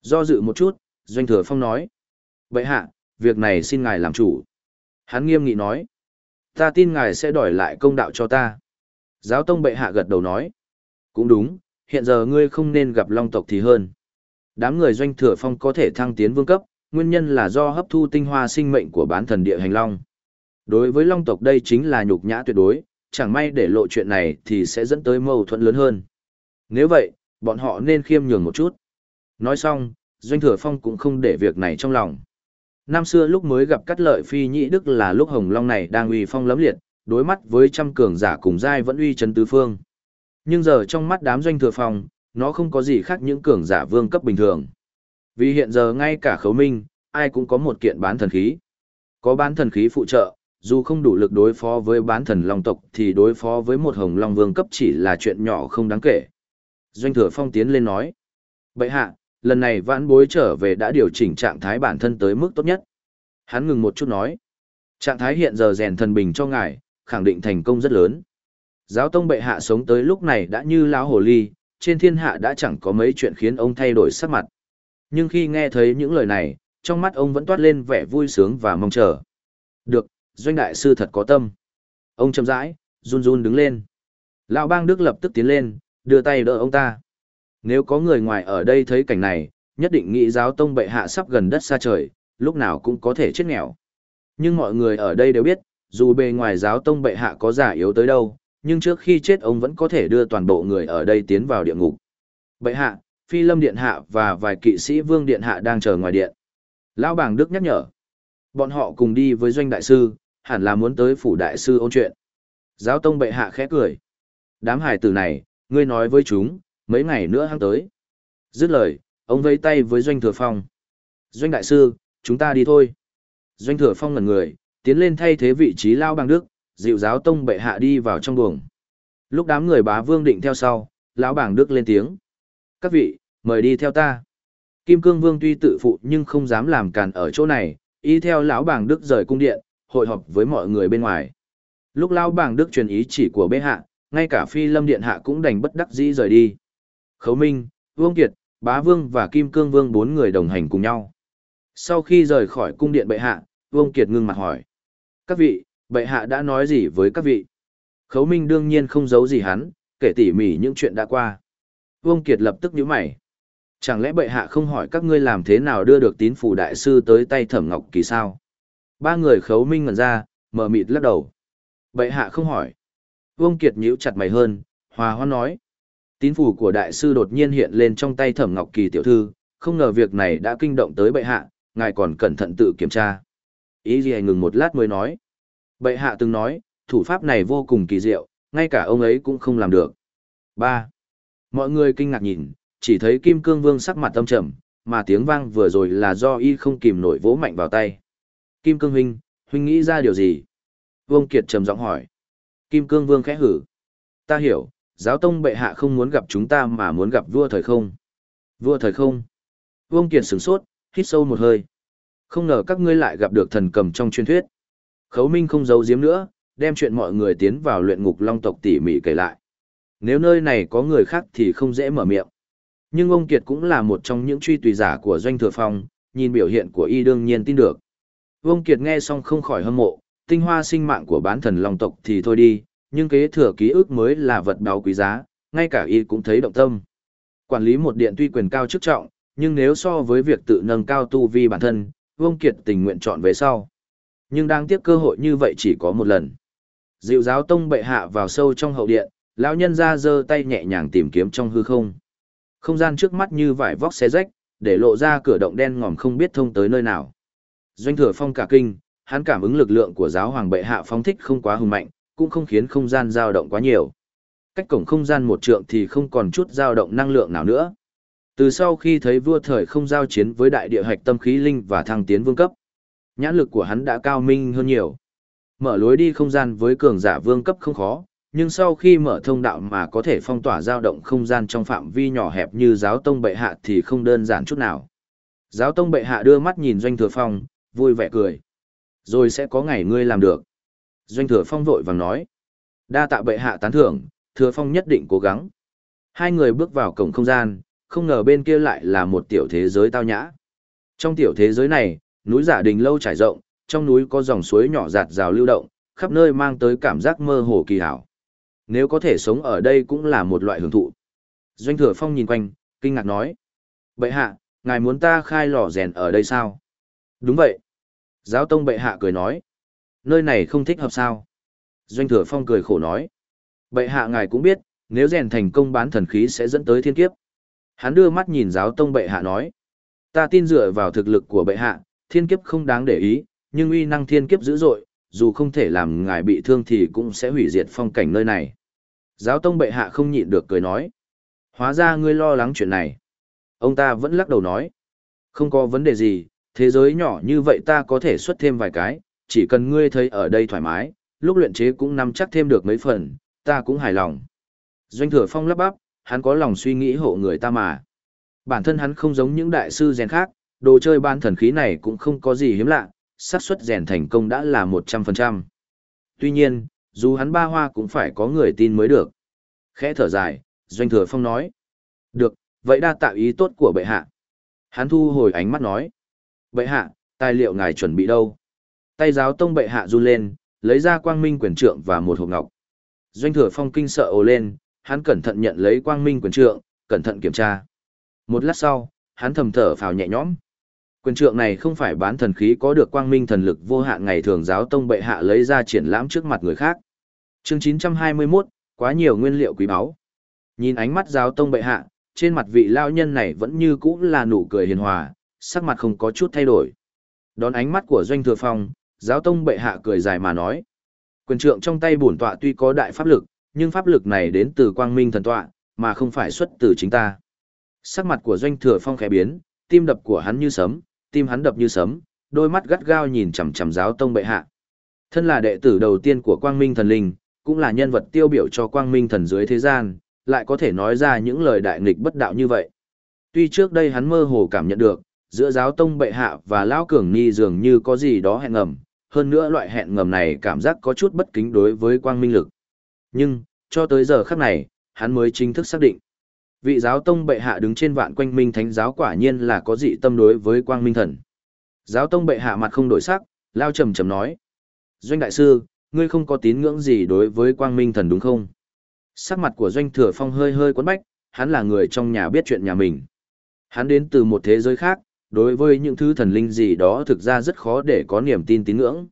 Do dự một chút, doanh thừa phong nói. Bệ hạ, việc này xin ngài làm chủ. Hắn nghiêm nghị nói. Ta tin ngài sẽ đòi lại công đạo cho ta. Giáo tông bệ hạ gật đầu nói. Cũng đúng, hiện giờ ngươi không nên gặp long tộc thì hơn. Đám người doanh thừa phong có thể thăng tiến vương cấp, nguyên nhân là do hấp thu tinh hoa sinh mệnh của bán thần địa hành long. Đối với long tộc đây chính là nhục nhã tuyệt đối, chẳng may để lộ chuyện này thì sẽ dẫn tới mâu thuẫn lớn hơn. Nếu vậy, bọn họ nên khiêm nhường một chút. Nói xong, Doanh Thừa Phong cũng không để việc này trong lòng. Năm xưa lúc mới gặp cắt lợi phi nhĩ đức là lúc Hồng Long này đang uy phong lấm liệt, đối mắt với trăm cường giả cùng giai vẫn uy chấn tứ phương. Nhưng giờ trong mắt đám Doanh Thừa Phong, nó không có gì khác những cường giả vương cấp bình thường. Vì hiện giờ ngay cả khấu minh, ai cũng có một kiện bán thần khí. Có bán thần khí phụ trợ, dù không đủ lực đối phó với bán thần long tộc thì đối phó với một hồng long vương cấp chỉ là chuyện nhỏ không đáng kể. Doanh thừa phong tiến lên nói. Bậy hạ, lần này vãn bối trở về đã điều chỉnh trạng thái bản thân tới mức tốt nhất. Hắn ngừng một chút nói. Trạng thái hiện giờ rèn thần bình cho ngài, khẳng định thành công rất lớn. Giáo tông bệ hạ sống tới lúc này đã như lão hồ ly, trên thiên hạ đã chẳng có mấy chuyện khiến ông thay đổi sắc mặt. Nhưng khi nghe thấy những lời này, trong mắt ông vẫn toát lên vẻ vui sướng và mong chờ. Được, doanh đại sư thật có tâm. Ông chậm rãi, run run đứng lên. Lão bang Đức lập tức tiến lên, đưa tay đỡ ông ta. Nếu có người ngoài ở đây thấy cảnh này, nhất định nghĩ giáo tông bệ hạ sắp gần đất xa trời, lúc nào cũng có thể chết nghèo. Nhưng mọi người ở đây đều biết, dù bề ngoài giáo tông bệ hạ có giả yếu tới đâu, nhưng trước khi chết ông vẫn có thể đưa toàn bộ người ở đây tiến vào địa ngục. Bệ hạ, Phi Lâm Điện Hạ và vài kỵ sĩ Vương Điện Hạ đang chờ ngoài điện. Lão bảng Đức nhắc nhở. Bọn họ cùng đi với doanh đại sư, hẳn là muốn tới phủ đại sư ôn chuyện. Giáo tông bệ hạ khẽ cười. Đám hải tử này, ngươi nói với chúng, mấy ngày nữa hăng tới. Dứt lời, ông vây tay với doanh thừa phong. Doanh đại sư, chúng ta đi thôi. Doanh thừa phong ngẩn người, tiến lên thay thế vị trí lao bằng đức, dịu giáo tông bệ hạ đi vào trong buồng. Lúc đám người bá vương định theo sau, lão bảng đức lên tiếng. Các vị, mời đi theo ta. Kim cương vương tuy tự phụ nhưng không dám làm càn ở chỗ này, y theo lão bảng đức rời cung điện, hội họp với mọi người bên ngoài. Lúc lao bảng đức truyền ý chỉ của bệ hạ, ngay cả phi lâm điện hạ cũng đành bất đắc dĩ rời đi. Khấu Minh, Vương Kiệt, Bá Vương và Kim Cương Vương bốn người đồng hành cùng nhau. Sau khi rời khỏi cung điện bệ hạ, Vương Kiệt ngưng mặt hỏi. Các vị, bệ hạ đã nói gì với các vị? Khấu Minh đương nhiên không giấu gì hắn, kể tỉ mỉ những chuyện đã qua. Vương Kiệt lập tức nhíu mày. Chẳng lẽ bệ hạ không hỏi các ngươi làm thế nào đưa được tín phủ đại sư tới tay thẩm ngọc kỳ sao? Ba người khấu minh ngẩn ra, mở mịt lắc đầu. Bệ hạ không hỏi. Vương Kiệt nhíu chặt mày hơn, hòa hoan nói. Tín phủ của đại sư đột nhiên hiện lên trong tay thẩm ngọc kỳ tiểu thư, không ngờ việc này đã kinh động tới bệ hạ, ngài còn cẩn thận tự kiểm tra. Ý gì ngừng một lát mới nói. Bệ hạ từng nói, thủ pháp này vô cùng kỳ diệu, ngay cả ông ấy cũng không làm được. 3. Mọi người kinh ngạc nhìn, chỉ thấy Kim Cương Vương sắc mặt tâm trầm, mà tiếng vang vừa rồi là do y không kìm nổi vỗ mạnh vào tay. Kim Cương huynh, huynh nghĩ ra điều gì? Vương Kiệt trầm giọng hỏi. Kim Cương Vương khẽ hử. Ta hiểu, giáo tông bệ hạ không muốn gặp chúng ta mà muốn gặp vua thời không. Vua thời không. Vương Kiệt sửng sốt, hít sâu một hơi. Không ngờ các ngươi lại gặp được thần cầm trong truyền thuyết. Khấu Minh không giấu giếm nữa, đem chuyện mọi người tiến vào luyện ngục long tộc tỉ mỉ kể lại. Nếu nơi này có người khác thì không dễ mở miệng. Nhưng ông Kiệt cũng là một trong những truy tùy giả của Doanh Thừa Phong, nhìn biểu hiện của y đương nhiên tin được. Vương Kiệt nghe xong không khỏi hâm mộ, tinh hoa sinh mạng của bán thần long tộc thì thôi đi, nhưng kế thừa ký ức mới là vật báo quý giá, ngay cả y cũng thấy động tâm. Quản lý một điện tuy quyền cao chức trọng, nhưng nếu so với việc tự nâng cao tu vi bản thân, Vương Kiệt tình nguyện chọn về sau. Nhưng đang tiếc cơ hội như vậy chỉ có một lần. Diệu giáo tông bệ hạ vào sâu trong hậu điện, lão nhân ra giơ tay nhẹ nhàng tìm kiếm trong hư không. Không gian trước mắt như vải vóc xé rách, để lộ ra cửa động đen ngòm không biết thông tới nơi nào. Doanh thừa phong cả kinh, hắn cảm ứng lực lượng của giáo hoàng bệ hạ phóng thích không quá hùng mạnh, cũng không khiến không gian dao động quá nhiều. Cách cổng không gian một trượng thì không còn chút dao động năng lượng nào nữa. Từ sau khi thấy vua thời không giao chiến với đại địa hạch tâm khí linh và thăng tiến vương cấp, nhãn lực của hắn đã cao minh hơn nhiều. Mở lối đi không gian với cường giả vương cấp không khó, nhưng sau khi mở thông đạo mà có thể phong tỏa dao động không gian trong phạm vi nhỏ hẹp như giáo tông bệ hạ thì không đơn giản chút nào. Giáo tông bệ hạ đưa mắt nhìn doanh thừa phong, vui vẻ cười. Rồi sẽ có ngày ngươi làm được. Doanh thừa phong vội vàng nói. Đa tạ bệ hạ tán thưởng, thừa phong nhất định cố gắng. Hai người bước vào cổng không gian, không ngờ bên kia lại là một tiểu thế giới tao nhã. Trong tiểu thế giới này, núi giả đình lâu trải rộng, trong núi có dòng suối nhỏ giạt rào lưu động, khắp nơi mang tới cảm giác mơ hồ kỳ hảo. Nếu có thể sống ở đây cũng là một loại hưởng thụ. Doanh thừa phong nhìn quanh, kinh ngạc nói. Bệ hạ, ngài muốn ta khai lò rèn ở đây sao? Đúng vậy. Giáo tông bệ hạ cười nói. Nơi này không thích hợp sao? Doanh thừa phong cười khổ nói. Bệ hạ ngài cũng biết, nếu rèn thành công bán thần khí sẽ dẫn tới thiên kiếp. Hắn đưa mắt nhìn giáo tông bệ hạ nói. Ta tin dựa vào thực lực của bệ hạ, thiên kiếp không đáng để ý, nhưng uy năng thiên kiếp dữ dội, dù không thể làm ngài bị thương thì cũng sẽ hủy diệt phong cảnh nơi này. Giáo tông bệ hạ không nhịn được cười nói. Hóa ra ngươi lo lắng chuyện này. Ông ta vẫn lắc đầu nói. Không có vấn đề gì, thế giới nhỏ như vậy ta có thể xuất thêm vài cái, chỉ cần ngươi thấy ở đây thoải mái, lúc luyện chế cũng nắm chắc thêm được mấy phần, ta cũng hài lòng. Doanh thừa phong lắp bắp, hắn có lòng suy nghĩ hộ người ta mà. Bản thân hắn không giống những đại sư rèn khác, đồ chơi ban thần khí này cũng không có gì hiếm lạ, xác suất rèn thành công đã là 100%. Tuy nhiên, dù hắn ba hoa cũng phải có người tin mới được. Khẽ thở dài, Doanh Thừa Phong nói. Được, vậy đa tạo ý tốt của bệ hạ. Hắn thu hồi ánh mắt nói. Bệ hạ, tài liệu ngài chuẩn bị đâu? Tay giáo tông bệ hạ run lên, lấy ra quang minh quyền trượng và một hộp ngọc. Doanh Thừa Phong kinh sợ ồ lên, hắn cẩn thận nhận lấy quang minh quyền trượng, cẩn thận kiểm tra. Một lát sau, hắn thầm thở phào nhẹ nhõm. Quyền trượng này không phải bán thần khí có được quang minh thần lực vô hạn ngày thường giáo tông bệ hạ lấy ra triển lãm trước mặt người khác. Chương 921, quá nhiều nguyên liệu quý báu. Nhìn ánh mắt giáo tông bệ hạ, trên mặt vị lao nhân này vẫn như cũ là nụ cười hiền hòa, sắc mặt không có chút thay đổi. Đón ánh mắt của doanh thừa phong, giáo tông bệ hạ cười dài mà nói. Quyền trượng trong tay bổn tọa tuy có đại pháp lực, nhưng pháp lực này đến từ quang minh thần tọa, mà không phải xuất từ chính ta. Sắc mặt của doanh thừa phong khẽ biến, tim đập của hắn như sấm, tim hắn đập như sấm, đôi mắt gắt gao nhìn chằm chằm giáo tông bệ hạ. Thân là đệ tử đầu tiên của quang minh thần linh, cũng là nhân vật tiêu biểu cho quang minh thần dưới thế gian, lại có thể nói ra những lời đại nghịch bất đạo như vậy. Tuy trước đây hắn mơ hồ cảm nhận được, giữa giáo tông bệ hạ và lão cường ni dường như có gì đó hẹn ngầm, hơn nữa loại hẹn ngầm này cảm giác có chút bất kính đối với quang minh lực. Nhưng, cho tới giờ khắc này, hắn mới chính thức xác định. Vị giáo tông bệ hạ đứng trên vạn quanh minh thánh giáo quả nhiên là có dị tâm đối với quang minh thần. Giáo tông bệ hạ mặt không đổi sắc, lao trầm trầm nói. Doanh đại sư, ngươi không có tín ngưỡng gì đối với quang minh thần đúng không? Sắc mặt của doanh thừa phong hơi hơi quấn bách, hắn là người trong nhà biết chuyện nhà mình. Hắn đến từ một thế giới khác, đối với những thứ thần linh gì đó thực ra rất khó để có niềm tin tín ngưỡng.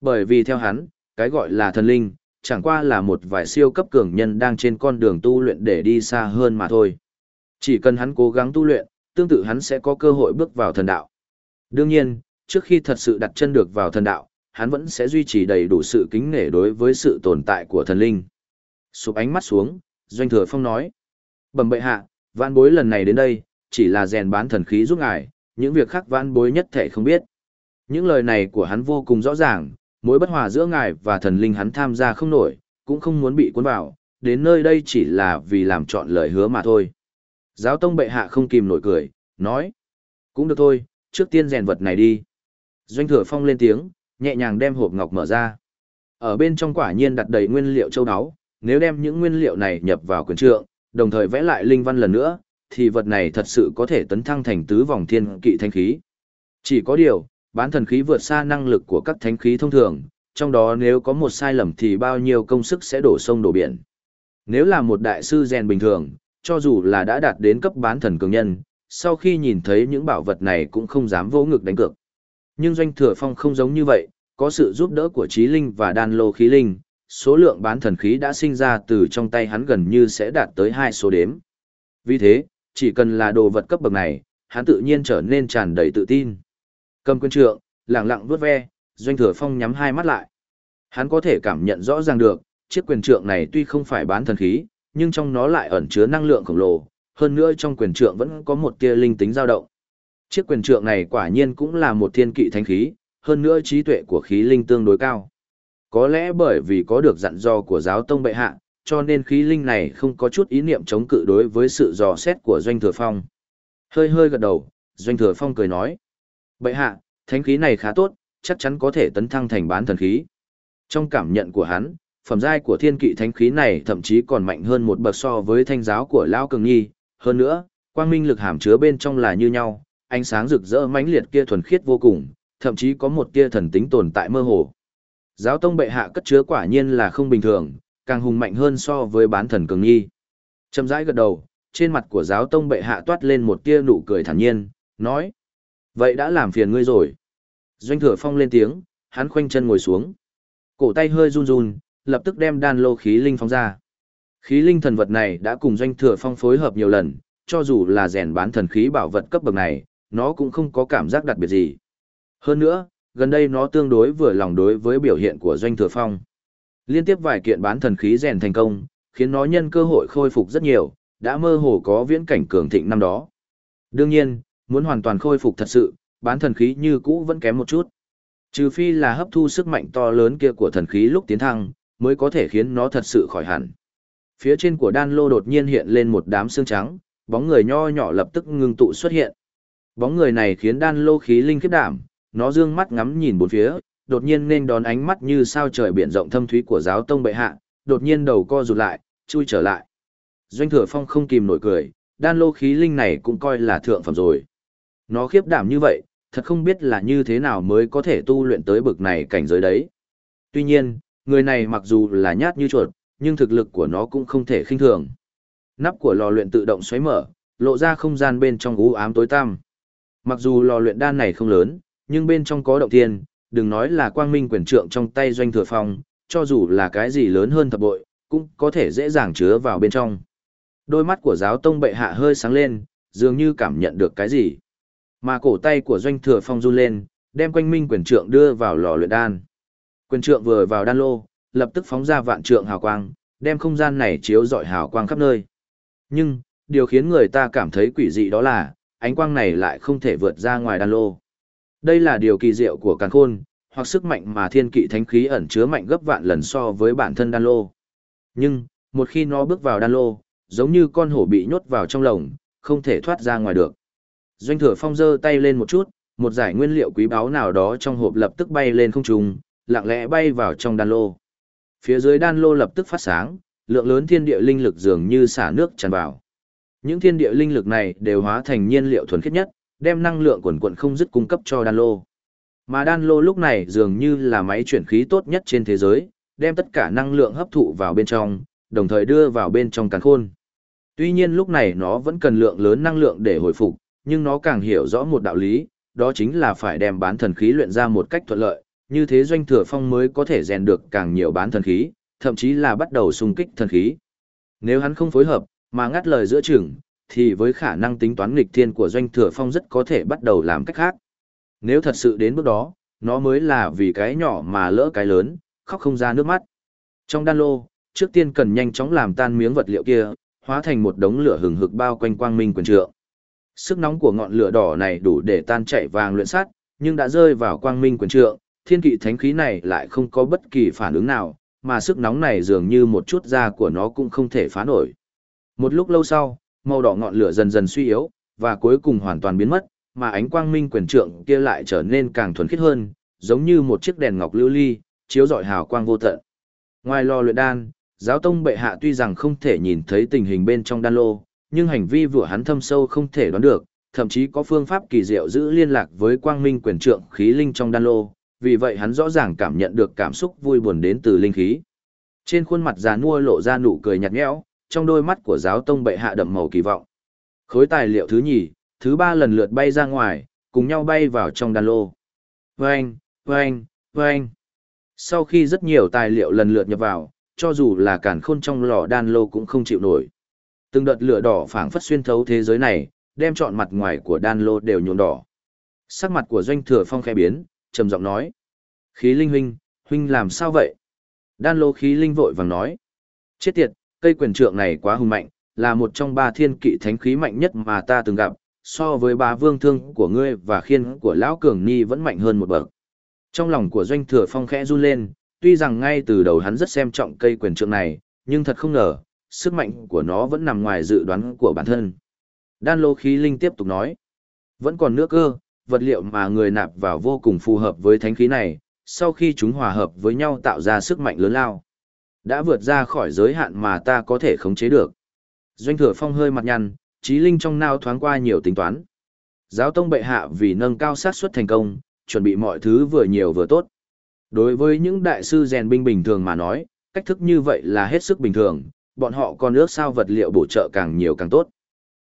Bởi vì theo hắn, cái gọi là thần linh, chẳng qua là một vài siêu cấp cường nhân đang trên con đường tu luyện để đi xa hơn mà thôi. Chỉ cần hắn cố gắng tu luyện, tương tự hắn sẽ có cơ hội bước vào thần đạo. Đương nhiên, trước khi thật sự đặt chân được vào thần đạo, hắn vẫn sẽ duy trì đầy đủ sự kính nể đối với sự tồn tại của thần linh. Sụp ánh mắt xuống, Doanh Thừa Phong nói. Bẩm bệ hạ, vạn bối lần này đến đây, chỉ là rèn bán thần khí giúp ngài, những việc khác vãn bối nhất thể không biết. Những lời này của hắn vô cùng rõ ràng, mối bất hòa giữa ngài và thần linh hắn tham gia không nổi, cũng không muốn bị cuốn vào, đến nơi đây chỉ là vì làm chọn lời hứa mà thôi. Giáo tông bệ hạ không kìm nổi cười, nói. Cũng được thôi, trước tiên rèn vật này đi. Doanh thừa phong lên tiếng, nhẹ nhàng đem hộp ngọc mở ra. Ở bên trong quả nhiên đặt đầy nguyên liệu châu đáo. nếu đem những nguyên liệu này nhập vào quyền trượng, đồng thời vẽ lại linh văn lần nữa, thì vật này thật sự có thể tấn thăng thành tứ vòng thiên kỵ thanh khí. Chỉ có điều, bán thần khí vượt xa năng lực của các thánh khí thông thường, trong đó nếu có một sai lầm thì bao nhiêu công sức sẽ đổ sông đổ biển. Nếu là một đại sư rèn bình thường, cho dù là đã đạt đến cấp bán thần cường nhân, sau khi nhìn thấy những bảo vật này cũng không dám vô ngực đánh cược. Nhưng doanh thừa phong không giống như vậy, có sự giúp đỡ của trí linh và đan lô khí linh, số lượng bán thần khí đã sinh ra từ trong tay hắn gần như sẽ đạt tới hai số đếm. Vì thế, chỉ cần là đồ vật cấp bậc này, hắn tự nhiên trở nên tràn đầy tự tin. Cầm quyền trượng, lặng lặng vuốt ve, doanh thừa phong nhắm hai mắt lại. Hắn có thể cảm nhận rõ ràng được, chiếc quyền trượng này tuy không phải bán thần khí, nhưng trong nó lại ẩn chứa năng lượng khổng lồ, hơn nữa trong quyền trượng vẫn có một tia linh tính dao động. Chiếc quyền trượng này quả nhiên cũng là một thiên kỵ thánh khí, hơn nữa trí tuệ của khí linh tương đối cao. Có lẽ bởi vì có được dặn dò của giáo tông bệ hạ, cho nên khí linh này không có chút ý niệm chống cự đối với sự dò xét của Doanh Thừa Phong. Hơi hơi gật đầu, Doanh Thừa Phong cười nói. Bệ hạ, thánh khí này khá tốt, chắc chắn có thể tấn thăng thành bán thần khí. Trong cảm nhận của hắn, phẩm giai của thiên kỵ thánh khí này thậm chí còn mạnh hơn một bậc so với thanh giáo của Lão Cường Nhi. Hơn nữa, quang minh lực hàm chứa bên trong là như nhau, ánh sáng rực rỡ mãnh liệt kia thuần khiết vô cùng, thậm chí có một tia thần tính tồn tại mơ hồ. Giáo tông bệ hạ cất chứa quả nhiên là không bình thường, càng hùng mạnh hơn so với bán thần cường nghi. Chậm rãi gật đầu, trên mặt của giáo tông bệ hạ toát lên một tia nụ cười thản nhiên, nói. Vậy đã làm phiền ngươi rồi. Doanh thừa phong lên tiếng, hắn khoanh chân ngồi xuống. Cổ tay hơi run run, lập tức đem đan lô khí linh phóng ra. Khí linh thần vật này đã cùng doanh thừa phong phối hợp nhiều lần, cho dù là rèn bán thần khí bảo vật cấp bậc này, nó cũng không có cảm giác đặc biệt gì. Hơn nữa, gần đây nó tương đối vừa lòng đối với biểu hiện của doanh thừa phong. Liên tiếp vài kiện bán thần khí rèn thành công, khiến nó nhân cơ hội khôi phục rất nhiều, đã mơ hồ có viễn cảnh cường thịnh năm đó. Đương nhiên, muốn hoàn toàn khôi phục thật sự, bán thần khí như cũ vẫn kém một chút. Trừ phi là hấp thu sức mạnh to lớn kia của thần khí lúc tiến thăng, mới có thể khiến nó thật sự khỏi hẳn. Phía trên của đan lô đột nhiên hiện lên một đám xương trắng, bóng người nho nhỏ lập tức ngưng tụ xuất hiện. Bóng người này khiến đan lô khí linh khiếp đảm, nó dương mắt ngắm nhìn bốn phía, đột nhiên nên đón ánh mắt như sao trời biển rộng thâm thúy của giáo tông bệ hạ, đột nhiên đầu co rụt lại, chui trở lại. Doanh thừa phong không kìm nổi cười, đan lô khí linh này cũng coi là thượng phẩm rồi. Nó khiếp đảm như vậy, thật không biết là như thế nào mới có thể tu luyện tới bực này cảnh giới đấy. Tuy nhiên, người này mặc dù là nhát như chuột, nhưng thực lực của nó cũng không thể khinh thường. Nắp của lò luyện tự động xoáy mở, lộ ra không gian bên trong u ám tối tăm. Mặc dù lò luyện đan này không lớn, nhưng bên trong có động thiên, đừng nói là quang minh quyền trượng trong tay doanh thừa phong, cho dù là cái gì lớn hơn thập bội, cũng có thể dễ dàng chứa vào bên trong. Đôi mắt của giáo tông bệ hạ hơi sáng lên, dường như cảm nhận được cái gì. Mà cổ tay của doanh thừa phong run lên, đem quanh minh quyền trượng đưa vào lò luyện đan. Quyền trượng vừa vào đan lô, lập tức phóng ra vạn trượng hào quang, đem không gian này chiếu rọi hào quang khắp nơi. Nhưng, điều khiến người ta cảm thấy quỷ dị đó là, ánh quang này lại không thể vượt ra ngoài đan lô. Đây là điều kỳ diệu của càn khôn, hoặc sức mạnh mà thiên kỵ thánh khí ẩn chứa mạnh gấp vạn lần so với bản thân đan lô. Nhưng, một khi nó bước vào đan lô, giống như con hổ bị nhốt vào trong lồng, không thể thoát ra ngoài được. Doanh thừa phong giơ tay lên một chút, một giải nguyên liệu quý báu nào đó trong hộp lập tức bay lên không trung, lặng lẽ bay vào trong đan lô. Phía dưới đan lô lập tức phát sáng, lượng lớn thiên địa linh lực dường như xả nước tràn vào. Những thiên địa linh lực này đều hóa thành nhiên liệu thuần khiết nhất, đem năng lượng quần quận không dứt cung cấp cho đan lô. Mà đan lô lúc này dường như là máy chuyển khí tốt nhất trên thế giới, đem tất cả năng lượng hấp thụ vào bên trong, đồng thời đưa vào bên trong càn khôn. Tuy nhiên lúc này nó vẫn cần lượng lớn năng lượng để hồi phục, nhưng nó càng hiểu rõ một đạo lý, đó chính là phải đem bán thần khí luyện ra một cách thuận lợi, như thế doanh thừa phong mới có thể rèn được càng nhiều bán thần khí, thậm chí là bắt đầu xung kích thần khí. Nếu hắn không phối hợp, mà ngắt lời giữa chừng, thì với khả năng tính toán nghịch thiên của doanh thừa phong rất có thể bắt đầu làm cách khác. Nếu thật sự đến bước đó, nó mới là vì cái nhỏ mà lỡ cái lớn, khóc không ra nước mắt. Trong đan lô, trước tiên cần nhanh chóng làm tan miếng vật liệu kia, hóa thành một đống lửa hừng hực bao quanh quang minh quyền trượng. Sức nóng của ngọn lửa đỏ này đủ để tan chảy vàng luyện sắt, nhưng đã rơi vào quang minh quyền trượng, thiên kỵ thánh khí này lại không có bất kỳ phản ứng nào, mà sức nóng này dường như một chút da của nó cũng không thể phá nổi. Một lúc lâu sau, màu đỏ ngọn lửa dần dần suy yếu, và cuối cùng hoàn toàn biến mất, mà ánh quang minh quyền trượng kia lại trở nên càng thuần khiết hơn, giống như một chiếc đèn ngọc lưu ly, chiếu rọi hào quang vô tận. Ngoài lò luyện đan, giáo tông bệ hạ tuy rằng không thể nhìn thấy tình hình bên trong đan lô, nhưng hành vi vừa hắn thâm sâu không thể đoán được, thậm chí có phương pháp kỳ diệu giữ liên lạc với quang minh quyền trượng khí linh trong đan lô, vì vậy hắn rõ ràng cảm nhận được cảm xúc vui buồn đến từ linh khí. Trên khuôn mặt già nua lộ ra nụ cười nhạt nhẽo, trong đôi mắt của giáo tông bệ hạ đậm màu kỳ vọng. Khối tài liệu thứ nhì, thứ ba lần lượt bay ra ngoài, cùng nhau bay vào trong đan lô. Vâng, vâng, vâng. Sau khi rất nhiều tài liệu lần lượt nhập vào, cho dù là cản khôn trong lò đan lô cũng không chịu nổi. Từng đợt lửa đỏ phảng phất xuyên thấu thế giới này, đem trọn mặt ngoài của đan lô đều nhuộm đỏ. Sắc mặt của doanh thừa phong khẽ biến, trầm giọng nói. Khí linh huynh, huynh làm sao vậy? Đan lô khí linh vội vàng nói. Chết tiệt, cây quyền trượng này quá hùng mạnh, là một trong ba thiên kỵ thánh khí mạnh nhất mà ta từng gặp, so với ba vương thương của ngươi và khiên của lão cường ni vẫn mạnh hơn một bậc. Trong lòng của doanh thừa phong khẽ run lên, tuy rằng ngay từ đầu hắn rất xem trọng cây quyền trượng này, nhưng thật không ngờ, sức mạnh của nó vẫn nằm ngoài dự đoán của bản thân. Đan lô khí linh tiếp tục nói, vẫn còn nữa cơ, vật liệu mà người nạp vào vô cùng phù hợp với thánh khí này, sau khi chúng hòa hợp với nhau tạo ra sức mạnh lớn lao. Đã vượt ra khỏi giới hạn mà ta có thể khống chế được. Doanh thừa phong hơi mặt nhăn, trí linh trong nao thoáng qua nhiều tính toán. Giáo tông bệ hạ vì nâng cao sát suất thành công, chuẩn bị mọi thứ vừa nhiều vừa tốt. Đối với những đại sư rèn binh bình thường mà nói, cách thức như vậy là hết sức bình thường, bọn họ còn ước sao vật liệu bổ trợ càng nhiều càng tốt.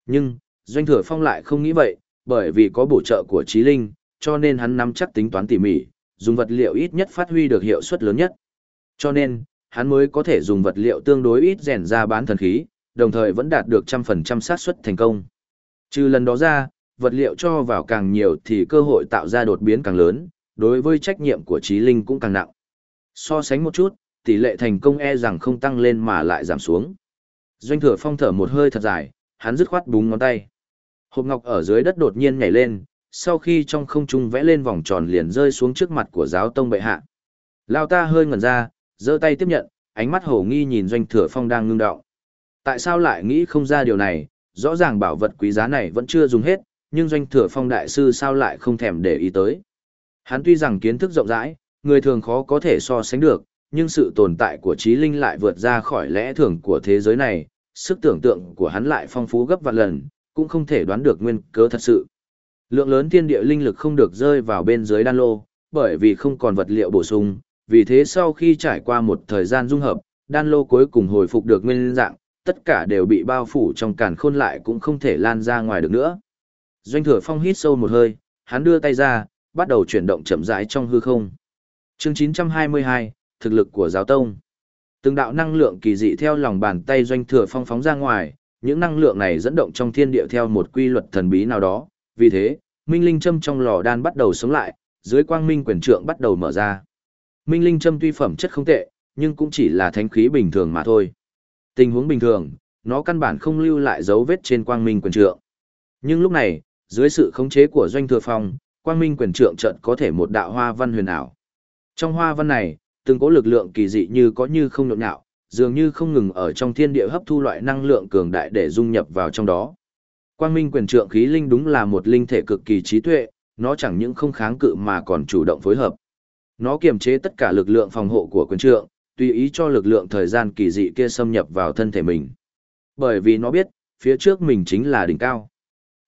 Nhưng, Doanh Thừa Phong lại không nghĩ vậy, bởi vì có bổ trợ của Trí Linh, cho nên hắn nắm chắc tính toán tỉ mỉ, dùng vật liệu ít nhất phát huy được hiệu suất lớn nhất. Cho nên, hắn mới có thể dùng vật liệu tương đối ít rèn ra bán thần khí, đồng thời vẫn đạt được trăm phần trăm xác suất thành công. Trừ lần đó ra, vật liệu cho vào càng nhiều thì cơ hội tạo ra đột biến càng lớn, đối với trách nhiệm của trí linh cũng càng nặng. So sánh một chút, tỷ lệ thành công e rằng không tăng lên mà lại giảm xuống. Doanh thừa phong thở một hơi thật dài, hắn dứt khoát búng ngón tay. Hộp ngọc ở dưới đất đột nhiên nhảy lên, sau khi trong không trung vẽ lên vòng tròn liền rơi xuống trước mặt của giáo tông bệ hạ. Lao ta hơi ngẩn ra, giơ tay tiếp nhận, ánh mắt hổ nghi nhìn doanh thừa phong đang ngưng đọng. Tại sao lại nghĩ không ra điều này, rõ ràng bảo vật quý giá này vẫn chưa dùng hết, nhưng doanh thừa phong đại sư sao lại không thèm để ý tới. Hắn tuy rằng kiến thức rộng rãi, người thường khó có thể so sánh được, nhưng sự tồn tại của trí linh lại vượt ra khỏi lẽ thường của thế giới này, sức tưởng tượng của hắn lại phong phú gấp vạn lần, cũng không thể đoán được nguyên cớ thật sự. Lượng lớn thiên địa linh lực không được rơi vào bên dưới đan lô, bởi vì không còn vật liệu bổ sung, vì thế sau khi trải qua một thời gian dung hợp, đan lô cuối cùng hồi phục được nguyên dạng, tất cả đều bị bao phủ trong càn khôn lại cũng không thể lan ra ngoài được nữa. Doanh thừa phong hít sâu một hơi, hắn đưa tay ra, bắt đầu chuyển động chậm rãi trong hư không. Chương 922, thực lực của giáo tông. Từng đạo năng lượng kỳ dị theo lòng bàn tay doanh thừa phong phóng ra ngoài, những năng lượng này dẫn động trong thiên địa theo một quy luật thần bí nào đó, vì thế, minh linh châm trong lò đan bắt đầu sống lại, dưới quang minh quyền trượng bắt đầu mở ra. Minh linh châm tuy phẩm chất không tệ, nhưng cũng chỉ là thánh khí bình thường mà thôi. Tình huống bình thường, nó căn bản không lưu lại dấu vết trên quang minh quyền trượng. Nhưng lúc này, dưới sự khống chế của doanh thừa phong, quang minh quyền trượng trận có thể một đạo hoa văn huyền ảo. Trong hoa văn này, từng có lực lượng kỳ dị như có như không nhộn nhạo, dường như không ngừng ở trong thiên địa hấp thu loại năng lượng cường đại để dung nhập vào trong đó. Quang minh quyền trượng khí linh đúng là một linh thể cực kỳ trí tuệ, nó chẳng những không kháng cự mà còn chủ động phối hợp. Nó kiềm chế tất cả lực lượng phòng hộ của quyền trượng, tùy ý cho lực lượng thời gian kỳ dị kia xâm nhập vào thân thể mình. Bởi vì nó biết, phía trước mình chính là đỉnh cao.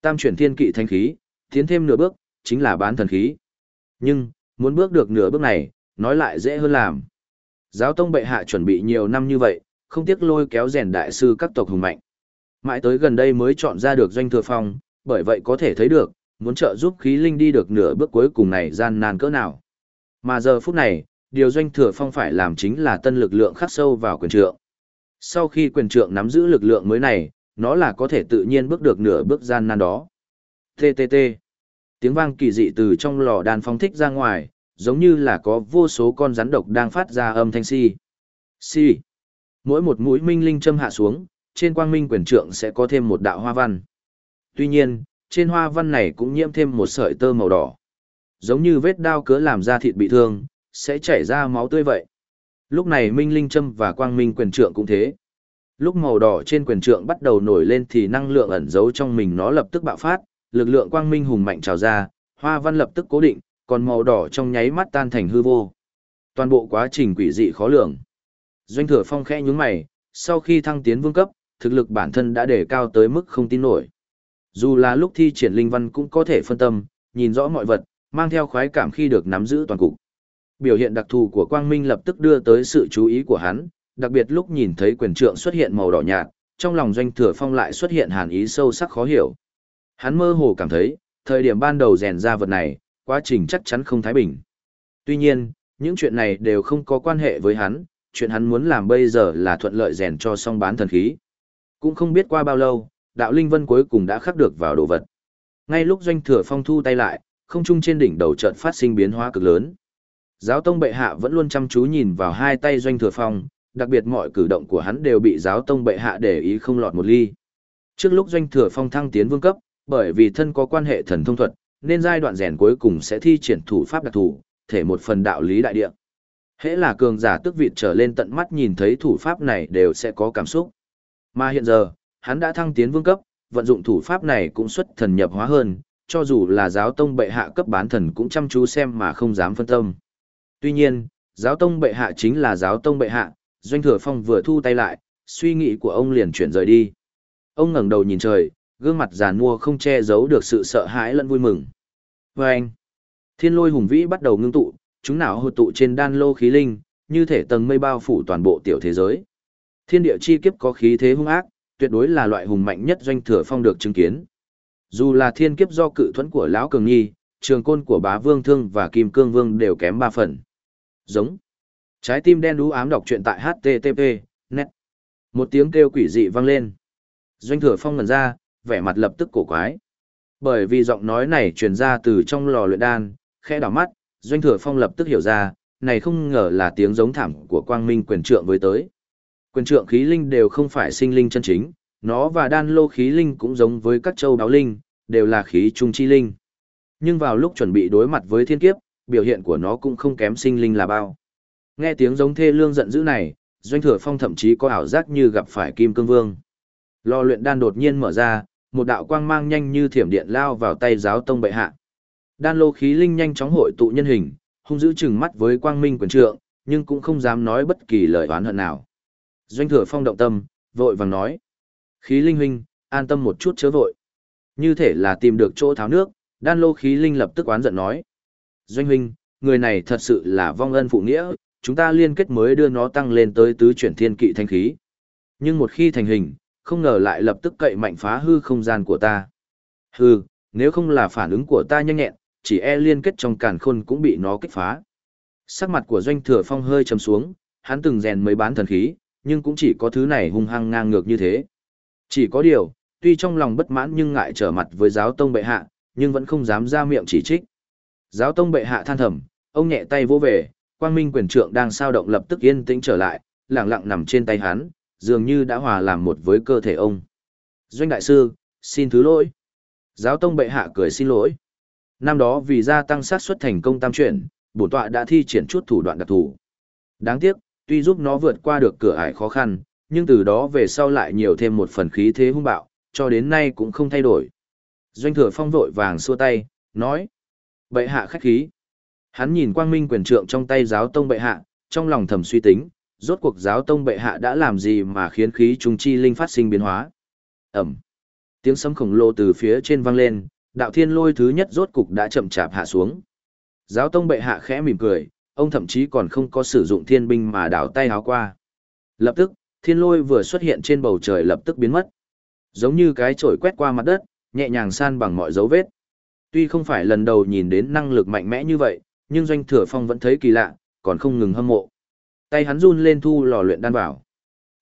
Tam chuyển thiên kỵ thanh khí, tiến thêm nửa bước, chính là bán thần khí. Nhưng, muốn bước được nửa bước này, nói lại dễ hơn làm. Giáo tông bệ hạ chuẩn bị nhiều năm như vậy, không tiếc lôi kéo rèn đại sư các tộc hùng mạnh. Mãi tới gần đây mới chọn ra được doanh thừa phong, bởi vậy có thể thấy được, muốn trợ giúp khí linh đi được nửa bước cuối cùng này gian nan cỡ nào. Mà giờ phút này, điều doanh thừa phong phải làm chính là tân lực lượng khắc sâu vào quyền trượng. Sau khi quyền trượng nắm giữ lực lượng mới này, nó là có thể tự nhiên bước được nửa bước gian nan đó. TTT. Tiếng vang kỳ dị từ trong lò đàn phong thích ra ngoài, giống như là có vô số con rắn độc đang phát ra âm thanh si. Si. Mỗi một mũi minh linh châm hạ xuống, trên quang minh quyền trượng sẽ có thêm một đạo hoa văn. Tuy nhiên, trên hoa văn này cũng nhiễm thêm một sợi tơ màu đỏ. Giống như vết đao cớ làm da thịt bị thương, sẽ chảy ra máu tươi vậy. Lúc này minh linh châm và quang minh quyền trượng cũng thế. Lúc màu đỏ trên quyền trượng bắt đầu nổi lên thì năng lượng ẩn giấu trong mình nó lập tức bạo phát, lực lượng quang minh hùng mạnh trào ra, hoa văn lập tức cố định, còn màu đỏ trong nháy mắt tan thành hư vô. Toàn bộ quá trình quỷ dị khó lường. Doanh thừa phong khẽ nhúng mày, sau khi thăng tiến vương cấp, thực lực bản thân đã đề cao tới mức không tin nổi. Dù là lúc thi triển linh văn cũng có thể phân tâm, nhìn rõ mọi vật, mang theo khoái cảm khi được nắm giữ toàn cục. Biểu hiện đặc thù của Quang Minh lập tức đưa tới sự chú ý của hắn, đặc biệt lúc nhìn thấy quyền trượng xuất hiện màu đỏ nhạt, trong lòng doanh thừa phong lại xuất hiện hàn ý sâu sắc khó hiểu. Hắn mơ hồ cảm thấy, thời điểm ban đầu rèn ra vật này, quá trình chắc chắn không thái bình. Tuy nhiên, những chuyện này đều không có quan hệ với hắn, chuyện hắn muốn làm bây giờ là thuận lợi rèn cho xong bán thần khí. Cũng không biết qua bao lâu, đạo linh vân cuối cùng đã khắc được vào đồ vật. Ngay lúc doanh thừa phong thu tay lại, không trung trên đỉnh đầu chợt phát sinh biến hóa cực lớn. Giáo tông bệ hạ vẫn luôn chăm chú nhìn vào hai tay doanh thừa phong, đặc biệt mọi cử động của hắn đều bị giáo tông bệ hạ để ý không lọt một ly. Trước lúc doanh thừa phong thăng tiến vương cấp, bởi vì thân có quan hệ thần thông thuật, nên giai đoạn rèn cuối cùng sẽ thi triển thủ pháp đặc thù, thể một phần đạo lý đại địa. Hễ là cường giả tức vị trở lên tận mắt nhìn thấy thủ pháp này đều sẽ có cảm xúc. Mà hiện giờ, hắn đã thăng tiến vương cấp, vận dụng thủ pháp này cũng xuất thần nhập hóa hơn, cho dù là giáo tông bệ hạ cấp bán thần cũng chăm chú xem mà không dám phân tâm. Tuy nhiên, giáo tông bệ hạ chính là giáo tông bệ hạ, doanh thừa phong vừa thu tay lại, suy nghĩ của ông liền chuyển rời đi. Ông ngẩng đầu nhìn trời, gương mặt giàn mua không che giấu được sự sợ hãi lẫn vui mừng. Và anh, thiên lôi hùng vĩ bắt đầu ngưng tụ, chúng nào hội tụ trên đan lô khí linh, như thể tầng mây bao phủ toàn bộ tiểu thế giới. Thiên địa chi kiếp có khí thế hung ác, tuyệt đối là loại hùng mạnh nhất doanh thừa phong được chứng kiến. Dù là thiên kiếp do cự thuẫn của lão cường nhi, trường côn của bá vương thương và kim cương vương đều kém ba phần. Giống. Trái tim đen đú ám đọc truyện tại HTTP, net. Một tiếng kêu quỷ dị vang lên. Doanh thừa phong ngần ra, vẻ mặt lập tức cổ quái. Bởi vì giọng nói này truyền ra từ trong lò luyện đan, khẽ đảo mắt, doanh thừa phong lập tức hiểu ra, này không ngờ là tiếng giống thảm của quang minh quyền trượng với tới. Quyền trượng khí linh đều không phải sinh linh chân chính, nó và đan lô khí linh cũng giống với các châu đáo linh, đều là khí trung chi linh. Nhưng vào lúc chuẩn bị đối mặt với thiên kiếp, biểu hiện của nó cũng không kém sinh linh là bao. Nghe tiếng giống thê lương giận dữ này, doanh thừa phong thậm chí có ảo giác như gặp phải kim cương vương. Lò luyện đan đột nhiên mở ra, một đạo quang mang nhanh như thiểm điện lao vào tay giáo tông bệ hạ. Đan lô khí linh nhanh chóng hội tụ nhân hình, hung dữ chừng mắt với quang minh quyền trượng, nhưng cũng không dám nói bất kỳ lời oán hận nào. Doanh thừa phong động tâm, vội vàng nói. Khí linh huynh, an tâm một chút chớ vội. Như thể là tìm được chỗ tháo nước, đan lô khí linh lập tức oán giận nói. Doanh huynh, người này thật sự là vong ân phụ nghĩa, chúng ta liên kết mới đưa nó tăng lên tới tứ chuyển thiên kỵ thanh khí. Nhưng một khi thành hình, không ngờ lại lập tức cậy mạnh phá hư không gian của ta. Hư, nếu không là phản ứng của ta nhanh nhẹn, chỉ e liên kết trong càn khôn cũng bị nó kích phá. Sắc mặt của doanh thừa phong hơi trầm xuống, hắn từng rèn mấy bán thần khí, nhưng cũng chỉ có thứ này hung hăng ngang ngược như thế. Chỉ có điều, tuy trong lòng bất mãn nhưng ngại trở mặt với giáo tông bệ hạ, nhưng vẫn không dám ra miệng chỉ trích. Giáo tông bệ hạ than thầm, ông nhẹ tay vỗ về, quang minh quyền trượng đang sao động lập tức yên tĩnh trở lại, lặng lặng nằm trên tay hắn, dường như đã hòa làm một với cơ thể ông. Doanh đại sư, xin thứ lỗi. Giáo tông bệ hạ cười xin lỗi. Năm đó vì gia tăng sát suất thành công tam chuyển, bổn tọa đã thi triển chút thủ đoạn đặc thù. Đáng tiếc, tuy giúp nó vượt qua được cửa ải khó khăn, nhưng từ đó về sau lại nhiều thêm một phần khí thế hung bạo, cho đến nay cũng không thay đổi. Doanh thừa phong vội vàng xua tay, nói. Bệ hạ khách khí. Hắn nhìn quang minh quyền trượng trong tay giáo tông bệ hạ, trong lòng thầm suy tính, rốt cuộc giáo tông bệ hạ đã làm gì mà khiến khí trung chi linh phát sinh biến hóa. Ẩm. Tiếng sấm khổng lồ từ phía trên vang lên, đạo thiên lôi thứ nhất rốt cục đã chậm chạp hạ xuống. Giáo tông bệ hạ khẽ mỉm cười, ông thậm chí còn không có sử dụng thiên binh mà đảo tay háo qua. Lập tức, thiên lôi vừa xuất hiện trên bầu trời lập tức biến mất. Giống như cái chổi quét qua mặt đất, nhẹ nhàng san bằng mọi dấu vết. Tuy không phải lần đầu nhìn đến năng lực mạnh mẽ như vậy, nhưng doanh thừa phong vẫn thấy kỳ lạ, còn không ngừng hâm mộ. Tay hắn run lên thu lò luyện đan vào.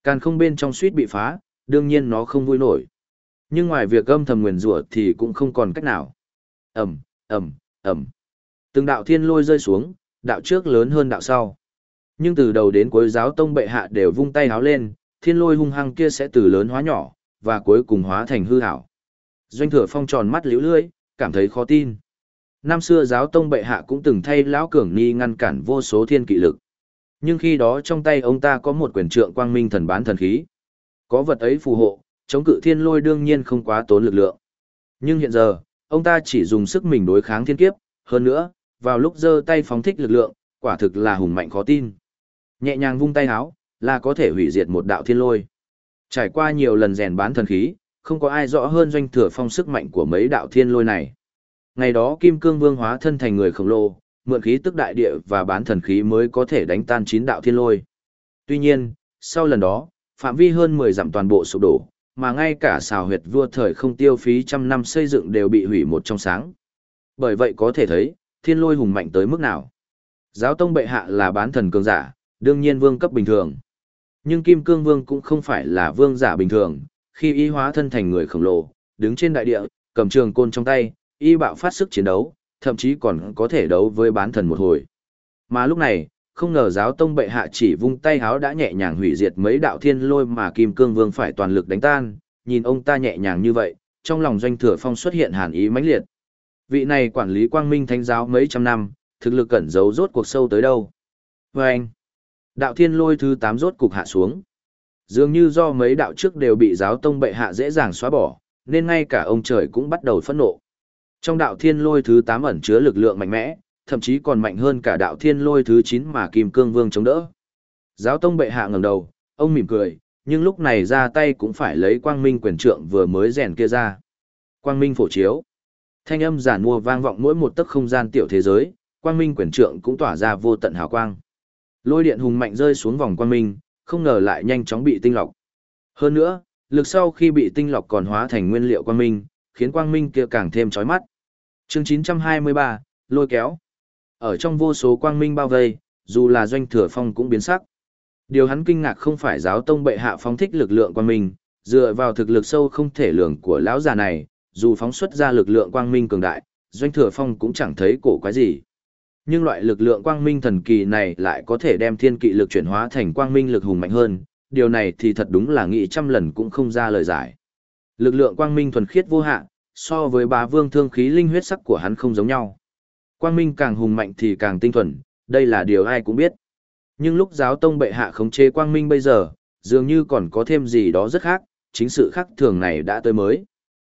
Càn không bên trong suýt bị phá, đương nhiên nó không vui nổi. Nhưng ngoài việc âm thầm nguyền rủa thì cũng không còn cách nào. Ẩm, Ẩm, Ẩm. Từng đạo thiên lôi rơi xuống, đạo trước lớn hơn đạo sau. Nhưng từ đầu đến cuối giáo tông bệ hạ đều vung tay háo lên, thiên lôi hung hăng kia sẽ từ lớn hóa nhỏ, và cuối cùng hóa thành hư hảo. Doanh thừa phong tròn mắt liễu lưỡi, cảm thấy khó tin. Năm xưa giáo tông bệ hạ cũng từng thay lão cường ni ngăn cản vô số thiên kỵ lực. Nhưng khi đó trong tay ông ta có một quyền trượng quang minh thần bán thần khí. Có vật ấy phù hộ, chống cự thiên lôi đương nhiên không quá tốn lực lượng. Nhưng hiện giờ, ông ta chỉ dùng sức mình đối kháng thiên kiếp, hơn nữa, vào lúc giơ tay phóng thích lực lượng, quả thực là hùng mạnh khó tin. Nhẹ nhàng vung tay áo, là có thể hủy diệt một đạo thiên lôi. Trải qua nhiều lần rèn bán thần khí, không có ai rõ hơn doanh thừa phong sức mạnh của mấy đạo thiên lôi này. Ngày đó Kim Cương Vương hóa thân thành người khổng lồ, mượn khí tức đại địa và bán thần khí mới có thể đánh tan chín đạo thiên lôi. Tuy nhiên, sau lần đó, phạm vi hơn 10 dặm toàn bộ sụp đổ, mà ngay cả xào huyệt vua thời không tiêu phí trăm năm xây dựng đều bị hủy một trong sáng. Bởi vậy có thể thấy, thiên lôi hùng mạnh tới mức nào. Giáo tông bệ hạ là bán thần cường giả, đương nhiên vương cấp bình thường. Nhưng Kim Cương Vương cũng không phải là vương giả bình thường, khi y hóa thân thành người khổng lồ, đứng trên đại địa, cầm trường côn trong tay, y bạo phát sức chiến đấu, thậm chí còn có thể đấu với bán thần một hồi. Mà lúc này, không ngờ giáo tông bệ hạ chỉ vung tay háo đã nhẹ nhàng hủy diệt mấy đạo thiên lôi mà Kim Cương Vương phải toàn lực đánh tan, nhìn ông ta nhẹ nhàng như vậy, trong lòng doanh thừa phong xuất hiện hàn ý mãnh liệt. Vị này quản lý quang minh thánh giáo mấy trăm năm, thực lực cẩn giấu rốt cuộc sâu tới đâu. Vâng! anh, đạo thiên lôi thứ 8 rốt cục hạ xuống. Dường như do mấy đạo trước đều bị giáo tông bệ hạ dễ dàng xóa bỏ, nên ngay cả ông trời cũng bắt đầu phẫn nộ. Trong đạo thiên lôi thứ 8 ẩn chứa lực lượng mạnh mẽ, thậm chí còn mạnh hơn cả đạo thiên lôi thứ 9 mà Kim Cương Vương chống đỡ. Giáo tông bệ hạ ngẩng đầu, ông mỉm cười, nhưng lúc này ra tay cũng phải lấy quang minh quyền trượng vừa mới rèn kia ra. Quang minh phổ chiếu. Thanh âm giản mua vang vọng mỗi một tấc không gian tiểu thế giới, quang minh quyền trượng cũng tỏa ra vô tận hào quang. Lôi điện hùng mạnh rơi xuống vòng quang minh, không ngờ lại nhanh chóng bị tinh lọc. Hơn nữa, lực sau khi bị tinh lọc còn hóa thành nguyên liệu quang minh, khiến quang minh kia càng thêm chói mắt. Chương 923, lôi kéo. Ở trong vô số quang minh bao vây, dù là doanh thừa phong cũng biến sắc. Điều hắn kinh ngạc không phải giáo tông bệ hạ phóng thích lực lượng quang minh, dựa vào thực lực sâu không thể lường của lão già này, dù phóng xuất ra lực lượng quang minh cường đại, doanh thừa phong cũng chẳng thấy cổ quái gì. Nhưng loại lực lượng quang minh thần kỳ này lại có thể đem thiên kỵ lực chuyển hóa thành quang minh lực hùng mạnh hơn, điều này thì thật đúng là nghĩ trăm lần cũng không ra lời giải. Lực lượng quang minh thuần khiết vô hạn, so với bá vương thương khí linh huyết sắc của hắn không giống nhau. Quang minh càng hùng mạnh thì càng tinh thuần, đây là điều ai cũng biết. Nhưng lúc giáo tông bệ hạ khống chế quang minh bây giờ, dường như còn có thêm gì đó rất khác, chính sự khác thường này đã tới mới.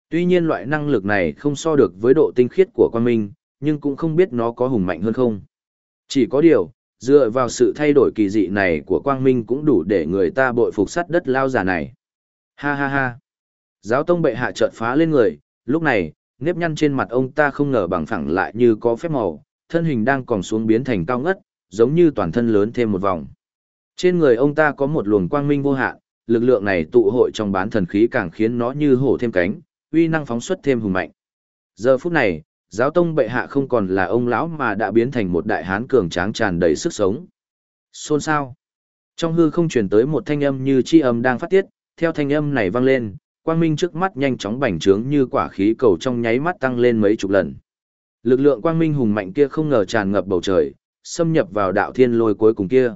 Tuy nhiên loại năng lực này không so được với độ tinh khiết của quang minh, nhưng cũng không biết nó có hùng mạnh hơn không. Chỉ có điều, dựa vào sự thay đổi kỳ dị này của quang minh cũng đủ để người ta bội phục sắt đất lao giả này. Ha ha ha. Giáo tông bệ hạ chợt phá lên người, lúc này, nếp nhăn trên mặt ông ta không ngờ bằng phẳng lại như có phép màu, thân hình đang còn xuống biến thành cao ngất, giống như toàn thân lớn thêm một vòng. Trên người ông ta có một luồng quang minh vô hạn, lực lượng này tụ hội trong bán thần khí càng khiến nó như hổ thêm cánh, uy năng phóng xuất thêm hùng mạnh. Giờ phút này, giáo tông bệ hạ không còn là ông lão mà đã biến thành một đại hán cường tráng tràn đầy sức sống. Xôn sao? Trong hư không truyền tới một thanh âm như chi âm đang phát tiết, theo thanh âm này vang lên, quang minh trước mắt nhanh chóng bành trướng như quả khí cầu trong nháy mắt tăng lên mấy chục lần. Lực lượng quang minh hùng mạnh kia không ngờ tràn ngập bầu trời, xâm nhập vào đạo thiên lôi cuối cùng kia.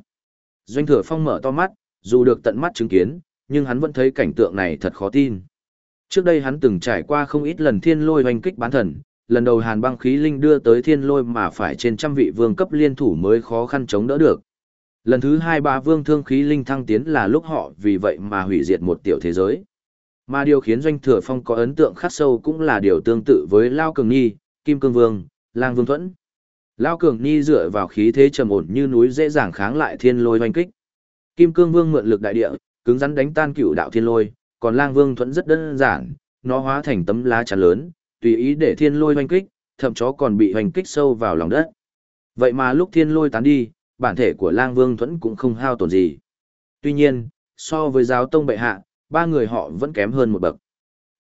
Doanh thừa phong mở to mắt, dù được tận mắt chứng kiến, nhưng hắn vẫn thấy cảnh tượng này thật khó tin. Trước đây hắn từng trải qua không ít lần thiên lôi hoành kích bán thần, lần đầu hàn băng khí linh đưa tới thiên lôi mà phải trên trăm vị vương cấp liên thủ mới khó khăn chống đỡ được. Lần thứ hai ba vương thương khí linh thăng tiến là lúc họ vì vậy mà hủy diệt một tiểu thế giới. Mà điều khiến Doanh Thừa Phong có ấn tượng khắc sâu cũng là điều tương tự với Lao Cường Nhi, Kim Cương Vương, Lang Vương Thuẫn. Lao Cường Nhi dựa vào khí thế trầm ổn như núi dễ dàng kháng lại thiên lôi hoành kích. Kim Cương Vương mượn lực đại địa, cứng rắn đánh tan cựu đạo thiên lôi, còn Lang Vương Thuẫn rất đơn giản, nó hóa thành tấm lá chắn lớn, tùy ý để thiên lôi hoành kích, thậm chó còn bị hoành kích sâu vào lòng đất. Vậy mà lúc thiên lôi tán đi, bản thể của Lang Vương Thuẫn cũng không hao tổn gì. Tuy nhiên, so với giáo tông bệ hạ, ba người họ vẫn kém hơn một bậc.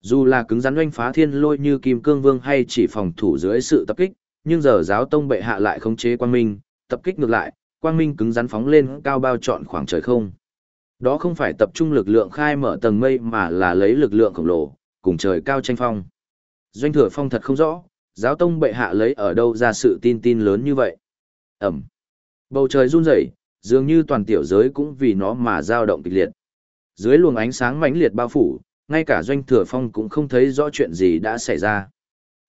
Dù là cứng rắn oanh phá thiên lôi như Kim Cương Vương hay chỉ phòng thủ dưới sự tập kích, nhưng giờ giáo tông bệ hạ lại khống chế quang minh, tập kích ngược lại, quang minh cứng rắn phóng lên cao bao trọn khoảng trời không. Đó không phải tập trung lực lượng khai mở tầng mây mà là lấy lực lượng khổng lồ, cùng trời cao tranh phong. Doanh thừa phong thật không rõ, giáo tông bệ hạ lấy ở đâu ra sự tin tin lớn như vậy. Ẩm. Bầu trời run rẩy, dường như toàn tiểu giới cũng vì nó mà dao động kịch liệt. Dưới luồng ánh sáng mãnh liệt bao phủ, ngay cả doanh thừa phong cũng không thấy rõ chuyện gì đã xảy ra.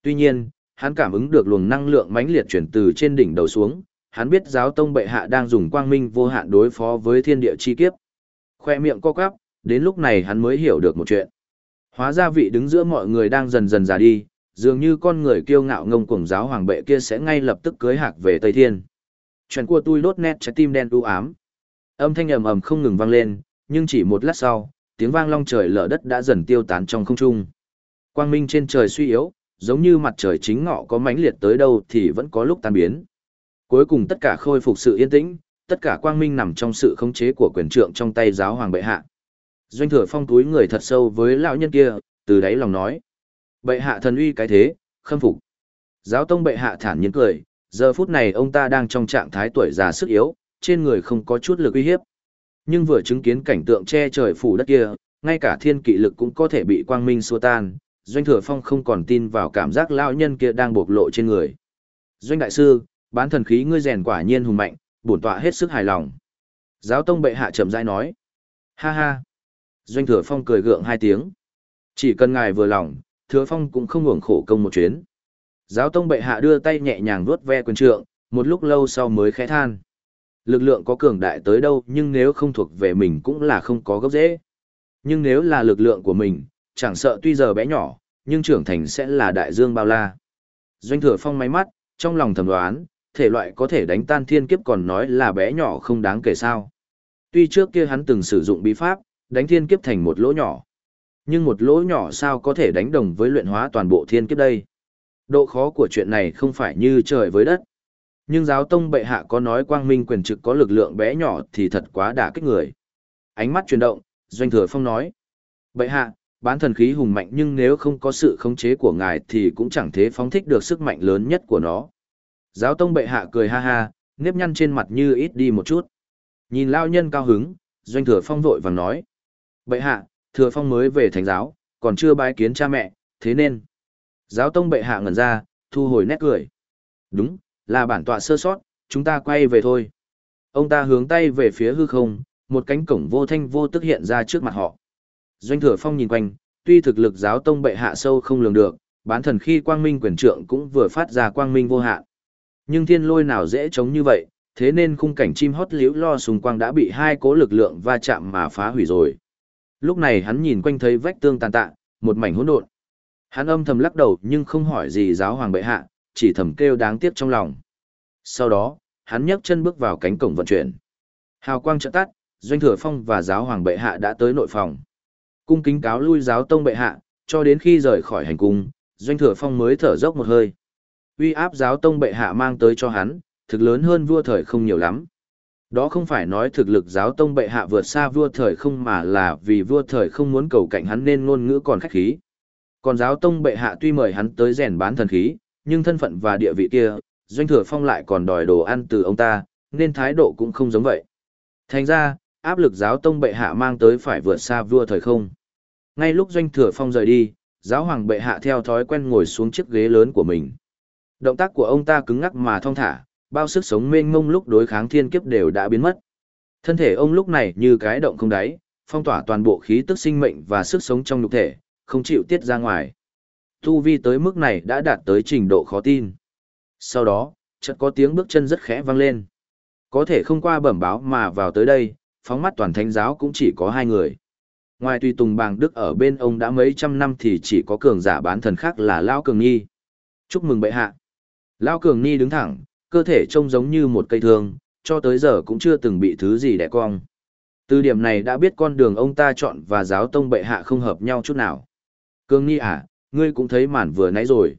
Tuy nhiên, hắn cảm ứng được luồng năng lượng mãnh liệt chuyển từ trên đỉnh đầu xuống, hắn biết giáo tông bệ hạ đang dùng quang minh vô hạn đối phó với thiên địa chi kiếp. Khoe miệng co quắp, đến lúc này hắn mới hiểu được một chuyện. Hóa ra vị đứng giữa mọi người đang dần dần già đi, dường như con người kiêu ngạo ngông cuồng giáo hoàng bệ kia sẽ ngay lập tức cưới hạc về Tây Thiên. Chuyện của tôi đốt nét trái tim đen u ám. Âm thanh ầm ầm không ngừng vang lên, nhưng chỉ một lát sau, tiếng vang long trời lở đất đã dần tiêu tán trong không trung. Quang minh trên trời suy yếu, giống như mặt trời chính ngọ có mãnh liệt tới đâu thì vẫn có lúc tan biến. Cuối cùng tất cả khôi phục sự yên tĩnh, tất cả quang minh nằm trong sự khống chế của quyền trượng trong tay giáo hoàng bệ hạ. Doanh thừa phong túi người thật sâu với lão nhân kia, từ đáy lòng nói. Bệ hạ thần uy cái thế, khâm phục. Giáo tông bệ hạ thản nhiên cười, giờ phút này ông ta đang trong trạng thái tuổi già sức yếu, trên người không có chút lực uy hiếp. Nhưng vừa chứng kiến cảnh tượng che trời phủ đất kia, ngay cả thiên kỵ lực cũng có thể bị quang minh xua tan, Doanh Thừa Phong không còn tin vào cảm giác lão nhân kia đang bộc lộ trên người. Doanh đại sư, bán thần khí ngươi rèn quả nhiên hùng mạnh, bổn tọa hết sức hài lòng. Giáo tông bệ hạ chậm rãi nói. Ha ha. Doanh Thừa Phong cười gượng hai tiếng. Chỉ cần ngài vừa lòng, Thừa Phong cũng không uổng khổ công một chuyến. Giáo tông bệ hạ đưa tay nhẹ nhàng vuốt ve quyền trượng, một lúc lâu sau mới khẽ than. Lực lượng có cường đại tới đâu nhưng nếu không thuộc về mình cũng là không có gốc dễ. Nhưng nếu là lực lượng của mình, chẳng sợ tuy giờ bé nhỏ, nhưng trưởng thành sẽ là đại dương bao la. Doanh thừa phong máy mắt, trong lòng thầm đoán, thể loại có thể đánh tan thiên kiếp còn nói là bé nhỏ không đáng kể sao. Tuy trước kia hắn từng sử dụng bí pháp, đánh thiên kiếp thành một lỗ nhỏ. Nhưng một lỗ nhỏ sao có thể đánh đồng với luyện hóa toàn bộ thiên kiếp đây? Độ khó của chuyện này không phải như trời với đất. Nhưng giáo tông bệ hạ có nói quang minh quyền trực có lực lượng bé nhỏ thì thật quá đả kích người. Ánh mắt chuyển động, Doanh Thừa Phong nói. Bệ hạ, bán thần khí hùng mạnh nhưng nếu không có sự khống chế của ngài thì cũng chẳng thế phóng thích được sức mạnh lớn nhất của nó. Giáo tông bệ hạ cười ha ha, nếp nhăn trên mặt như ít đi một chút. Nhìn lao nhân cao hứng, Doanh Thừa Phong vội vàng nói. Bệ hạ, Thừa Phong mới về thành giáo, còn chưa bái kiến cha mẹ, thế nên. Giáo tông bệ hạ ngẩn ra, thu hồi nét cười. Đúng, là bản tọa sơ sót, chúng ta quay về thôi. Ông ta hướng tay về phía hư không, một cánh cổng vô thanh vô tức hiện ra trước mặt họ. Doanh thừa phong nhìn quanh, tuy thực lực giáo tông bệ hạ sâu không lường được, bán thần khi quang minh quyền trượng cũng vừa phát ra quang minh vô hạn. Nhưng thiên lôi nào dễ chống như vậy, thế nên khung cảnh chim hót liễu lo xung quanh đã bị hai cố lực lượng va chạm mà phá hủy rồi. Lúc này hắn nhìn quanh thấy vách tương tàn tạ, một mảnh hỗn độn. Hắn âm thầm lắc đầu nhưng không hỏi gì giáo hoàng bệ hạ, chỉ thầm kêu đáng tiếc trong lòng. Sau đó, hắn nhấc chân bước vào cánh cổng vận chuyển. Hào quang chợt tắt, Doanh Thừa Phong và giáo hoàng bệ hạ đã tới nội phòng. Cung kính cáo lui giáo tông bệ hạ, cho đến khi rời khỏi hành cung, Doanh Thừa Phong mới thở dốc một hơi. Uy áp giáo tông bệ hạ mang tới cho hắn, thực lớn hơn vua thời không nhiều lắm. Đó không phải nói thực lực giáo tông bệ hạ vượt xa vua thời không mà là vì vua thời không muốn cầu cạnh hắn nên ngôn ngữ còn khách khí. Còn giáo tông bệ hạ tuy mời hắn tới rèn bán thần khí, nhưng thân phận và địa vị kia, doanh thừa phong lại còn đòi đồ ăn từ ông ta, nên thái độ cũng không giống vậy. Thành ra, áp lực giáo tông bệ hạ mang tới phải vượt xa vua thời không. Ngay lúc doanh thừa phong rời đi, giáo hoàng bệ hạ theo thói quen ngồi xuống chiếc ghế lớn của mình. Động tác của ông ta cứng ngắc mà thong thả, bao sức sống mênh mông lúc đối kháng thiên kiếp đều đã biến mất. Thân thể ông lúc này như cái động không đáy, phong tỏa toàn bộ khí tức sinh mệnh và sức sống trong nhục thể, không chịu tiết ra ngoài. Tu vi tới mức này đã đạt tới trình độ khó tin. Sau đó, chợt có tiếng bước chân rất khẽ vang lên. Có thể không qua bẩm báo mà vào tới đây, phóng mắt toàn thánh giáo cũng chỉ có hai người. Ngoài tùy tùng bàng đức ở bên ông đã mấy trăm năm thì chỉ có cường giả bán thần khác là Lao Cường Nhi. Chúc mừng bệ hạ. Lao Cường Nhi đứng thẳng, cơ thể trông giống như một cây thương, cho tới giờ cũng chưa từng bị thứ gì đẻ cong. Từ điểm này đã biết con đường ông ta chọn và giáo tông bệ hạ không hợp nhau chút nào. Cường Nhi à, ngươi cũng thấy màn vừa nãy rồi.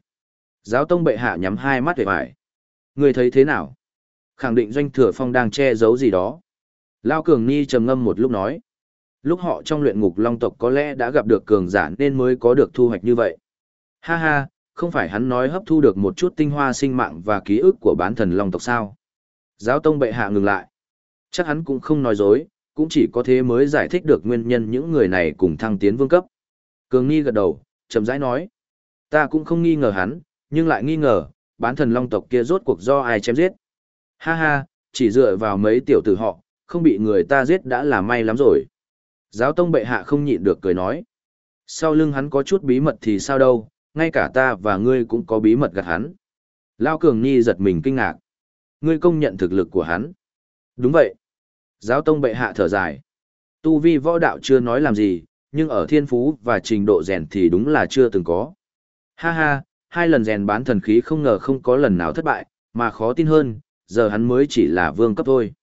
Giáo tông bệ hạ nhắm hai mắt về vải. Ngươi thấy thế nào? Khẳng định doanh thừa phong đang che giấu gì đó. Lao Cường Nhi trầm ngâm một lúc nói. Lúc họ trong luyện ngục long tộc có lẽ đã gặp được cường giả nên mới có được thu hoạch như vậy. Ha ha, không phải hắn nói hấp thu được một chút tinh hoa sinh mạng và ký ức của bán thần long tộc sao. Giáo tông bệ hạ ngừng lại. Chắc hắn cũng không nói dối, cũng chỉ có thế mới giải thích được nguyên nhân những người này cùng thăng tiến vương cấp. Cường Nhi gật đầu, chậm rãi nói. Ta cũng không nghi ngờ hắn, nhưng lại nghi ngờ, bán thần long tộc kia rốt cuộc do ai chém giết. Ha ha, chỉ dựa vào mấy tiểu tử họ, không bị người ta giết đã là may lắm rồi. Giáo tông bệ hạ không nhịn được cười nói. Sau lưng hắn có chút bí mật thì sao đâu, ngay cả ta và ngươi cũng có bí mật gạt hắn. Lao Cường Nhi giật mình kinh ngạc. Ngươi công nhận thực lực của hắn. Đúng vậy. Giáo tông bệ hạ thở dài. Tu vi võ đạo chưa nói làm gì, nhưng ở thiên phú và trình độ rèn thì đúng là chưa từng có. Ha ha, hai lần rèn bán thần khí không ngờ không có lần nào thất bại, mà khó tin hơn, giờ hắn mới chỉ là vương cấp thôi.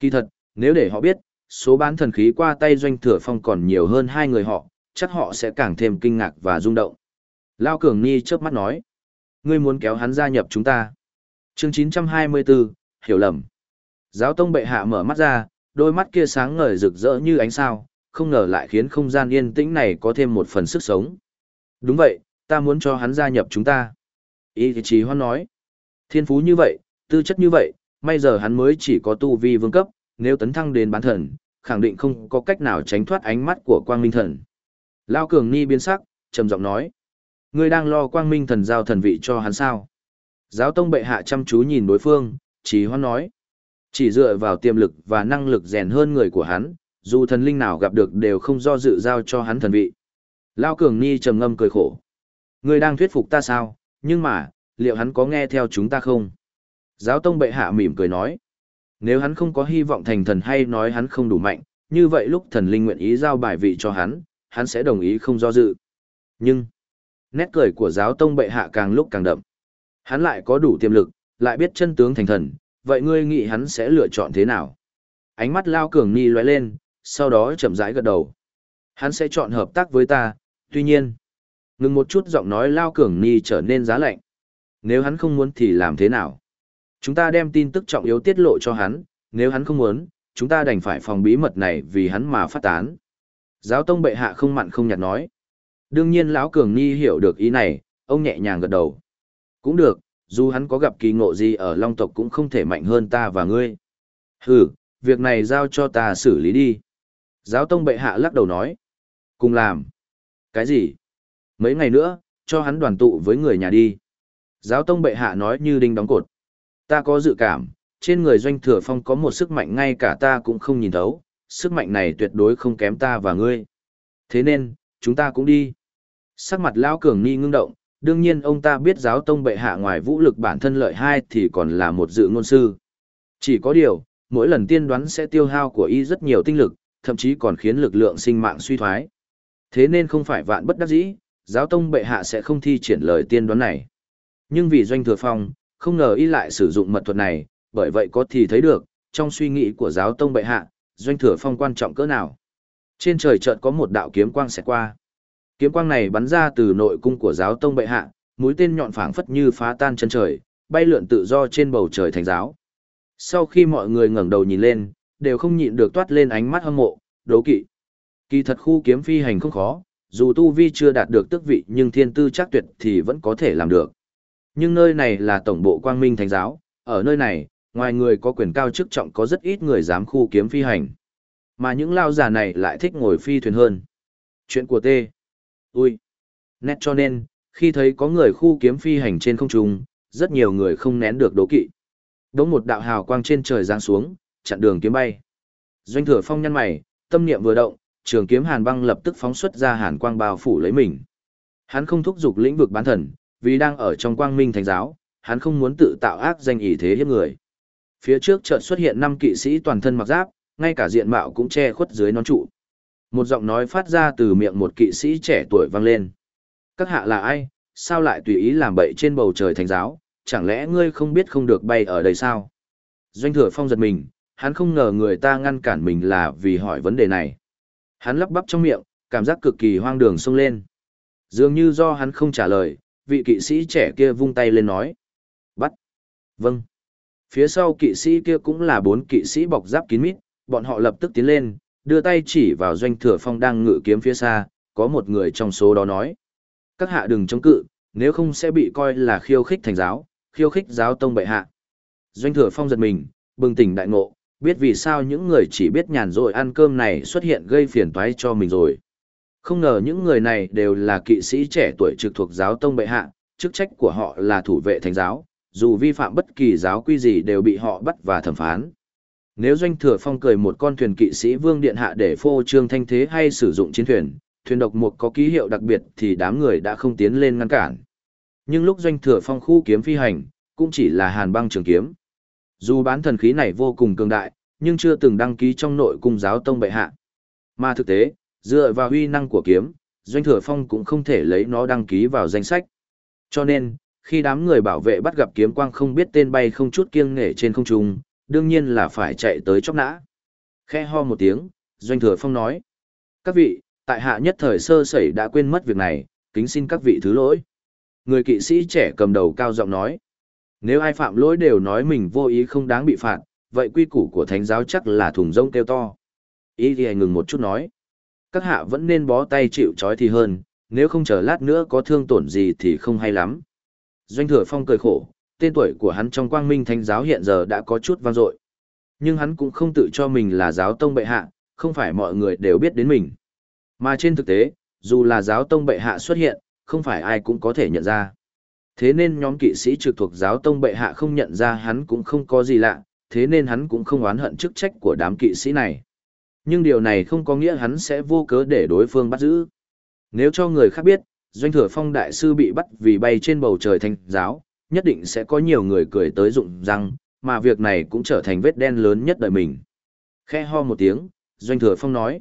Kỳ thật, nếu để họ biết, số bán thần khí qua tay doanh thừa phong còn nhiều hơn hai người họ, chắc họ sẽ càng thêm kinh ngạc và rung động. Lao Cường Ni chớp mắt nói. Ngươi muốn kéo hắn gia nhập chúng ta. chương 924, hiểu lầm. Giáo tông bệ hạ mở mắt ra, đôi mắt kia sáng ngời rực rỡ như ánh sao, không ngờ lại khiến không gian yên tĩnh này có thêm một phần sức sống. Đúng vậy, ta muốn cho hắn gia nhập chúng ta. Ý thì hoan nói. Thiên phú như vậy, tư chất như vậy, may giờ hắn mới chỉ có tu vi vương cấp, nếu tấn thăng đến bán thần, khẳng định không có cách nào tránh thoát ánh mắt của quang minh thần. Lao cường ni biến sắc, trầm giọng nói. Ngươi đang lo quang minh thần giao thần vị cho hắn sao? Giáo tông bệ hạ chăm chú nhìn đối phương, chỉ hoan nói. Chỉ dựa vào tiềm lực và năng lực rèn hơn người của hắn, dù thần linh nào gặp được đều không do dự giao cho hắn thần vị. Lao Cường Ni trầm ngâm cười khổ. Ngươi đang thuyết phục ta sao, nhưng mà, liệu hắn có nghe theo chúng ta không? Giáo tông bệ hạ mỉm cười nói. Nếu hắn không có hy vọng thành thần hay nói hắn không đủ mạnh, như vậy lúc thần linh nguyện ý giao bài vị cho hắn, hắn sẽ đồng ý không do dự. Nhưng, nét cười của giáo tông bệ hạ càng lúc càng đậm. Hắn lại có đủ tiềm lực, lại biết chân tướng thành thần, vậy ngươi nghĩ hắn sẽ lựa chọn thế nào? Ánh mắt lao cường ni lóe lên, sau đó chậm rãi gật đầu. Hắn sẽ chọn hợp tác với ta, tuy nhiên. Ngừng một chút giọng nói lao cường ni trở nên giá lạnh. Nếu hắn không muốn thì làm thế nào? Chúng ta đem tin tức trọng yếu tiết lộ cho hắn, nếu hắn không muốn, chúng ta đành phải phòng bí mật này vì hắn mà phát tán. Giáo tông bệ hạ không mặn không nhạt nói. Đương nhiên lão cường ni hiểu được ý này, ông nhẹ nhàng gật đầu. Cũng được, dù hắn có gặp kỳ ngộ gì ở long tộc cũng không thể mạnh hơn ta và ngươi. Hừ, việc này giao cho ta xử lý đi. Giáo tông bệ hạ lắc đầu nói. Cùng làm. Cái gì? Mấy ngày nữa, cho hắn đoàn tụ với người nhà đi. Giáo tông bệ hạ nói như đinh đóng cột. Ta có dự cảm, trên người doanh thừa phong có một sức mạnh ngay cả ta cũng không nhìn thấu, sức mạnh này tuyệt đối không kém ta và ngươi. Thế nên, chúng ta cũng đi. Sắc mặt lão cường ni ngưng động, đương nhiên ông ta biết giáo tông bệ hạ ngoài vũ lực bản thân lợi hai thì còn là một dự ngôn sư. Chỉ có điều, mỗi lần tiên đoán sẽ tiêu hao của y rất nhiều tinh lực, thậm chí còn khiến lực lượng sinh mạng suy thoái. Thế nên không phải vạn bất đắc dĩ, giáo tông bệ hạ sẽ không thi triển lời tiên đoán này. Nhưng vì doanh thừa phong, không ngờ y lại sử dụng mật thuật này, bởi vậy có thì thấy được, trong suy nghĩ của giáo tông bệ hạ, doanh thừa phong quan trọng cỡ nào. Trên trời chợt có một đạo kiếm quang xẹt qua. Kiếm quang này bắn ra từ nội cung của giáo tông bệ hạ, mũi tên nhọn phảng phất như phá tan chân trời, bay lượn tự do trên bầu trời thành giáo. Sau khi mọi người ngẩng đầu nhìn lên, đều không nhịn được toát lên ánh mắt hâm mộ, đố kỵ. Kỳ thật khu kiếm phi hành không khó, dù tu vi chưa đạt được tước vị nhưng thiên tư chắc tuyệt thì vẫn có thể làm được. Nhưng nơi này là tổng bộ quang minh thánh giáo, ở nơi này, ngoài người có quyền cao chức trọng có rất ít người dám khu kiếm phi hành. Mà những lao giả này lại thích ngồi phi thuyền hơn. Chuyện của T. Ui. Nét cho nên, khi thấy có người khu kiếm phi hành trên không trung, rất nhiều người không nén được đố kỵ. Đống một đạo hào quang trên trời giáng xuống, chặn đường kiếm bay. Doanh thừa phong nhăn mày, tâm niệm vừa động, trường kiếm hàn băng lập tức phóng xuất ra hàn quang bao phủ lấy mình. Hắn không thúc giục lĩnh vực bán thần, vì đang ở trong quang minh thánh giáo, hắn không muốn tự tạo ác danh ý thế hiếp người. Phía trước chợt xuất hiện năm kỵ sĩ toàn thân mặc giáp, ngay cả diện mạo cũng che khuất dưới nón trụ. Một giọng nói phát ra từ miệng một kỵ sĩ trẻ tuổi vang lên. Các hạ là ai, sao lại tùy ý làm bậy trên bầu trời thánh giáo, chẳng lẽ ngươi không biết không được bay ở đây sao? Doanh thừa phong giật mình, hắn không ngờ người ta ngăn cản mình là vì hỏi vấn đề này. Hắn lắp bắp trong miệng, cảm giác cực kỳ hoang đường sông lên. Dường như do hắn không trả lời, vị kỵ sĩ trẻ kia vung tay lên nói. Bắt. Vâng. Phía sau kỵ sĩ kia cũng là bốn kỵ sĩ bọc giáp kín mít, bọn họ lập tức tiến lên, đưa tay chỉ vào doanh thừa phong đang ngự kiếm phía xa, có một người trong số đó nói. Các hạ đừng chống cự, nếu không sẽ bị coi là khiêu khích thành giáo, khiêu khích giáo tông bệ hạ. Doanh thừa phong giật mình, bừng tỉnh đại ngộ, biết vì sao những người chỉ biết nhàn rỗi ăn cơm này xuất hiện gây phiền toái cho mình rồi. Không ngờ những người này đều là kỵ sĩ trẻ tuổi trực thuộc giáo tông bệ hạ, chức trách của họ là thủ vệ thánh giáo, dù vi phạm bất kỳ giáo quy gì đều bị họ bắt và thẩm phán. Nếu doanh thừa phong cười một con thuyền kỵ sĩ vương điện hạ để phô trương thanh thế hay sử dụng chiến thuyền, thuyền độc mục có ký hiệu đặc biệt thì đám người đã không tiến lên ngăn cản. Nhưng lúc doanh thừa phong khu kiếm phi hành, cũng chỉ là hàn băng trường kiếm. Dù bán thần khí này vô cùng cường đại, nhưng chưa từng đăng ký trong nội cung giáo tông bệ hạ. Mà thực tế, dựa vào uy năng của kiếm, doanh thừa phong cũng không thể lấy nó đăng ký vào danh sách. Cho nên, khi đám người bảo vệ bắt gặp kiếm quang không biết tên bay không chút kiêng nể trên không trung, đương nhiên là phải chạy tới chóc nã. Khe ho một tiếng, doanh thừa phong nói. Các vị, tại hạ nhất thời sơ sẩy đã quên mất việc này, kính xin các vị thứ lỗi. Người kỵ sĩ trẻ cầm đầu cao giọng nói. Nếu ai phạm lỗi đều nói mình vô ý không đáng bị phạt, vậy quy củ của thánh giáo chắc là thùng rông kêu to. Ý thì ngừng một chút nói. Các hạ vẫn nên bó tay chịu trói thì hơn, nếu không chờ lát nữa có thương tổn gì thì không hay lắm. Doanh thừa phong cười khổ, tên tuổi của hắn trong quang minh thánh giáo hiện giờ đã có chút vang dội. Nhưng hắn cũng không tự cho mình là giáo tông bệ hạ, không phải mọi người đều biết đến mình. Mà trên thực tế, dù là giáo tông bệ hạ xuất hiện, không phải ai cũng có thể nhận ra. Thế nên nhóm kỵ sĩ trực thuộc giáo tông bệ hạ không nhận ra hắn cũng không có gì lạ, thế nên hắn cũng không oán hận chức trách của đám kỵ sĩ này. Nhưng điều này không có nghĩa hắn sẽ vô cớ để đối phương bắt giữ. Nếu cho người khác biết, doanh thừa phong đại sư bị bắt vì bay trên bầu trời thanh giáo, nhất định sẽ có nhiều người cười tới rụng răng, mà việc này cũng trở thành vết đen lớn nhất đời mình. Khe ho một tiếng, doanh thừa phong nói.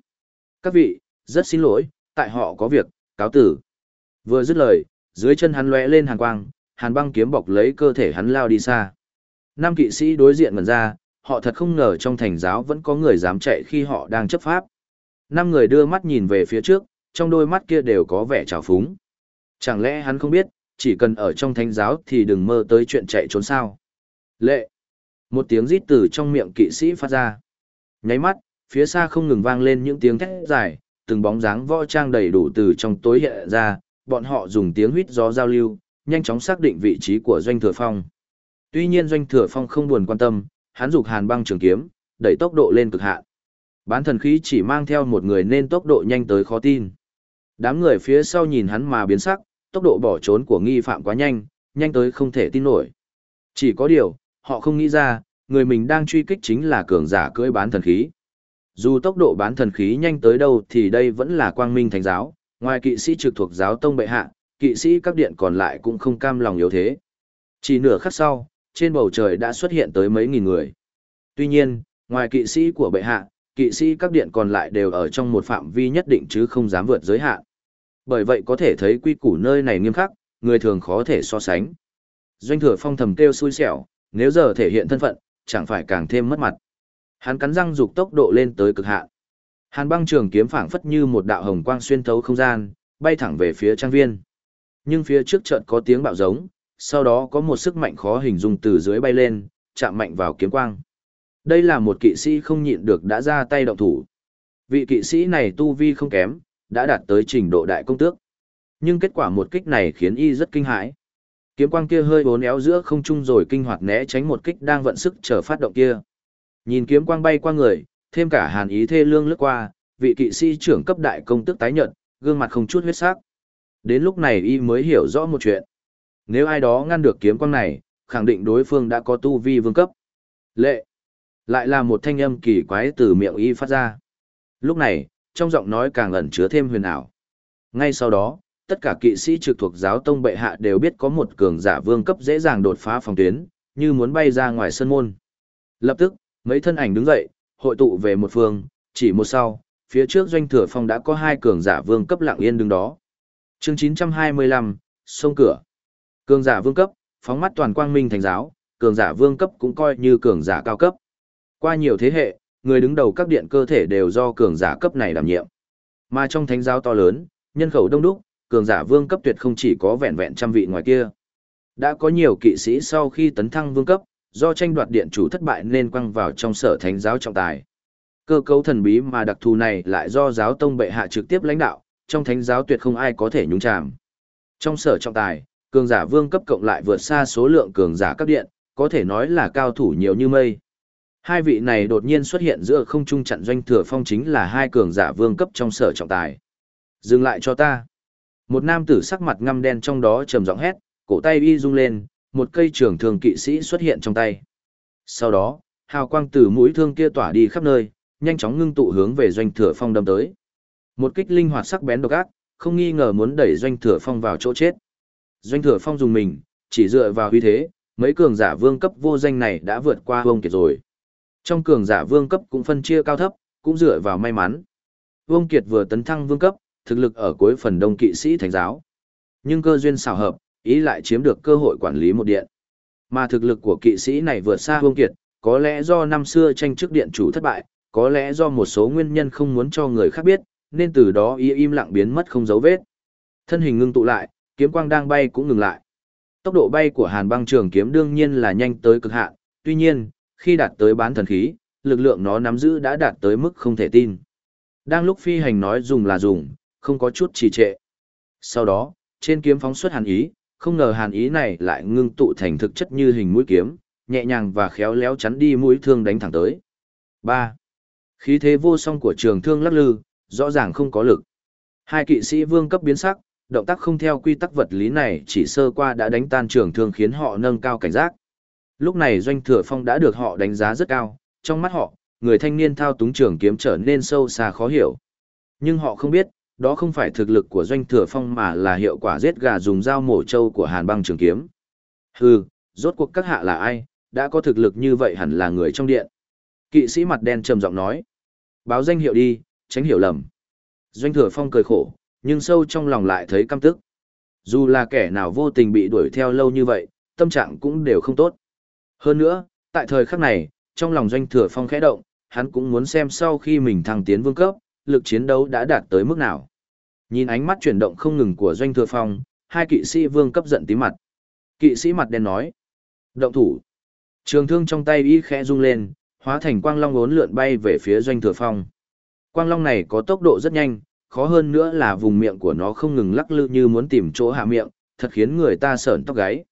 Các vị, rất xin lỗi, tại họ có việc, cáo tử. Vừa dứt lời, dưới chân hắn lóe lên hàn quang, hàn băng kiếm bọc lấy cơ thể hắn lao đi xa. Năm kỵ sĩ đối diện ngần ra, họ thật không ngờ trong thành giáo vẫn có người dám chạy khi họ đang chấp pháp. Năm người đưa mắt nhìn về phía trước, trong đôi mắt kia đều có vẻ trào phúng. Chẳng lẽ hắn không biết, chỉ cần ở trong thánh giáo thì đừng mơ tới chuyện chạy trốn sao. Lệ! Một tiếng rít từ trong miệng kỵ sĩ phát ra. Nháy mắt, phía xa không ngừng vang lên những tiếng thét dài, từng bóng dáng võ trang đầy đủ từ trong tối hiện ra, bọn họ dùng tiếng huýt gió giao lưu, nhanh chóng xác định vị trí của Doanh Thừa Phong. Tuy nhiên Doanh Thừa Phong không buồn quan tâm, hắn dục hàn băng trường kiếm, đẩy tốc độ lên cực hạn. Bán thần khí chỉ mang theo một người nên tốc độ nhanh tới khó tin. Đám người phía sau nhìn hắn mà biến sắc, tốc độ bỏ trốn của nghi phạm quá nhanh, nhanh tới không thể tin nổi. Chỉ có điều, họ không nghĩ ra, người mình đang truy kích chính là cường giả cưỡi bán thần khí. Dù tốc độ bán thần khí nhanh tới đâu thì đây vẫn là quang minh thánh giáo, ngoài kỵ sĩ trực thuộc giáo tông bệ hạ, kỵ sĩ các điện còn lại cũng không cam lòng yếu thế. Chỉ nửa khắc sau, trên bầu trời đã xuất hiện tới mấy nghìn người. Tuy nhiên, ngoài kỵ sĩ của bệ hạ, kỵ sĩ các điện còn lại đều ở trong một phạm vi nhất định chứ không dám vượt giới hạn. Bởi vậy có thể thấy quy củ nơi này nghiêm khắc, người thường khó thể so sánh. Doanh thừa phong thầm kêu xui xẻo, nếu giờ thể hiện thân phận, chẳng phải càng thêm mất mặt. Hắn cắn răng dục tốc độ lên tới cực hạn. Hàn băng trường kiếm phảng phất như một đạo hồng quang xuyên thấu không gian, bay thẳng về phía trang viên. Nhưng phía trước trận có tiếng bạo giống, sau đó có một sức mạnh khó hình dung từ dưới bay lên, chạm mạnh vào kiếm quang. Đây là một kỵ sĩ không nhịn được đã ra tay động thủ. Vị kỵ sĩ này tu vi không kém, đã đạt tới trình độ đại công tước. Nhưng kết quả một kích này khiến y rất kinh hãi. Kiếm quang kia hơi bốn éo giữa không trung rồi kinh hoạt né tránh một kích đang vận sức chờ phát động kia. Nhìn kiếm quang bay qua người, thêm cả hàn ý thê lương lướt qua, vị kỵ sĩ trưởng cấp đại công tước tái nhận, gương mặt không chút huyết sắc. Đến lúc này y mới hiểu rõ một chuyện. Nếu ai đó ngăn được kiếm quang này, khẳng định đối phương đã có tu vi vương cấp. Lệ! Lại là một thanh âm kỳ quái từ miệng y phát ra. Lúc này, trong giọng nói càng ẩn chứa thêm huyền ảo. Ngay sau đó, tất cả kỵ sĩ trực thuộc giáo tông bệ hạ đều biết có một cường giả vương cấp dễ dàng đột phá phòng tuyến, như muốn bay ra ngoài sân môn. Lập tức, mấy thân ảnh đứng dậy, hội tụ về một phương, chỉ một sau, phía trước doanh thừa phong đã có hai cường giả vương cấp lặng yên đứng đó. Chương 925, sông cửa. Cường giả vương cấp, phóng mắt toàn quang minh thành giáo, cường giả vương cấp cũng coi như cường giả cao cấp. Qua nhiều thế hệ, người đứng đầu các điện cơ thể đều do cường giả cấp này đảm nhiệm. Mà trong thánh giáo to lớn, nhân khẩu đông đúc, cường giả vương cấp tuyệt không chỉ có vẹn vẹn trăm vị ngoài kia. Đã có nhiều kỵ sĩ sau khi tấn thăng vương cấp, do tranh đoạt điện chủ thất bại nên quăng vào trong sở thánh giáo trọng tài. Cơ cấu thần bí mà đặc thù này lại do giáo tông bệ hạ trực tiếp lãnh đạo, trong thánh giáo tuyệt không ai có thể nhúng chàm. Trong sở trọng tài, cường giả vương cấp cộng lại vượt xa số lượng cường giả các điện, có thể nói là cao thủ nhiều như mây. Hai vị này đột nhiên xuất hiện giữa không trung chặn doanh thừa phong chính là hai cường giả vương cấp trong sở trọng tài. Dừng lại cho ta. Một nam tử sắc mặt ngăm đen trong đó trầm giọng hét, cổ tay y rung lên, một cây trường thường kỵ sĩ xuất hiện trong tay. Sau đó, hào quang từ mũi thương kia tỏa đi khắp nơi, nhanh chóng ngưng tụ hướng về doanh thừa phong đâm tới. Một kích linh hoạt sắc bén độc ác, không nghi ngờ muốn đẩy doanh thừa phong vào chỗ chết. Doanh thừa phong dùng mình, chỉ dựa vào uy thế, mấy cường giả vương cấp vô danh này đã vượt qua Vương Kiệt rồi. Trong cường giả vương cấp cũng phân chia cao thấp, cũng dựa vào may mắn. Vương Kiệt vừa tấn thăng vương cấp, thực lực ở cuối phần đông kỵ sĩ thánh giáo. Nhưng cơ duyên xảo hợp, ý lại chiếm được cơ hội quản lý một điện. Mà thực lực của kỵ sĩ này vượt xa Vương Kiệt, có lẽ do năm xưa tranh chức điện chủ thất bại, có lẽ do một số nguyên nhân không muốn cho người khác biết, nên từ đó ý im lặng biến mất không dấu vết. Thân hình ngưng tụ lại, kiếm quang đang bay cũng ngừng lại. Tốc độ bay của Hàn Băng Trường kiếm đương nhiên là nhanh tới cực hạn, tuy nhiên, khi đạt tới bán thần khí, lực lượng nó nắm giữ đã đạt tới mức không thể tin. Đang lúc phi hành nói dùng là dùng, không có chút trì trệ. Sau đó, trên kiếm phóng xuất hàn ý, không ngờ hàn ý này lại ngưng tụ thành thực chất như hình mũi kiếm, nhẹ nhàng và khéo léo chắn đi mũi thương đánh thẳng tới. 3. Khí thế vô song của trường thương lắc lư, rõ ràng không có lực. Hai kỵ sĩ vương cấp biến sắc, động tác không theo quy tắc vật lý này chỉ sơ qua đã đánh tan trường thương khiến họ nâng cao cảnh giác. Lúc này doanh thừa phong đã được họ đánh giá rất cao, trong mắt họ, người thanh niên thao túng trường kiếm trở nên sâu xa khó hiểu. Nhưng họ không biết, đó không phải thực lực của doanh thừa phong mà là hiệu quả giết gà dùng dao mổ trâu của hàn băng trường kiếm. Hừ, rốt cuộc các hạ là ai, đã có thực lực như vậy hẳn là người trong điện. Kỵ sĩ mặt đen trầm giọng nói. Báo danh hiệu đi, tránh hiểu lầm. Doanh thừa phong cười khổ, nhưng sâu trong lòng lại thấy căm tức. Dù là kẻ nào vô tình bị đuổi theo lâu như vậy, tâm trạng cũng đều không tốt. Hơn nữa, tại thời khắc này, trong lòng doanh thừa phong khẽ động, hắn cũng muốn xem sau khi mình thăng tiến vương cấp, lực chiến đấu đã đạt tới mức nào. Nhìn ánh mắt chuyển động không ngừng của doanh thừa phong, hai kỵ sĩ vương cấp giận tí mặt. Kỵ sĩ mặt đen nói. Động thủ. Trường thương trong tay y khẽ rung lên, hóa thành quang long ốn lượn bay về phía doanh thừa phong. Quang long này có tốc độ rất nhanh, khó hơn nữa là vùng miệng của nó không ngừng lắc lư như muốn tìm chỗ hạ miệng, thật khiến người ta sởn tóc gáy.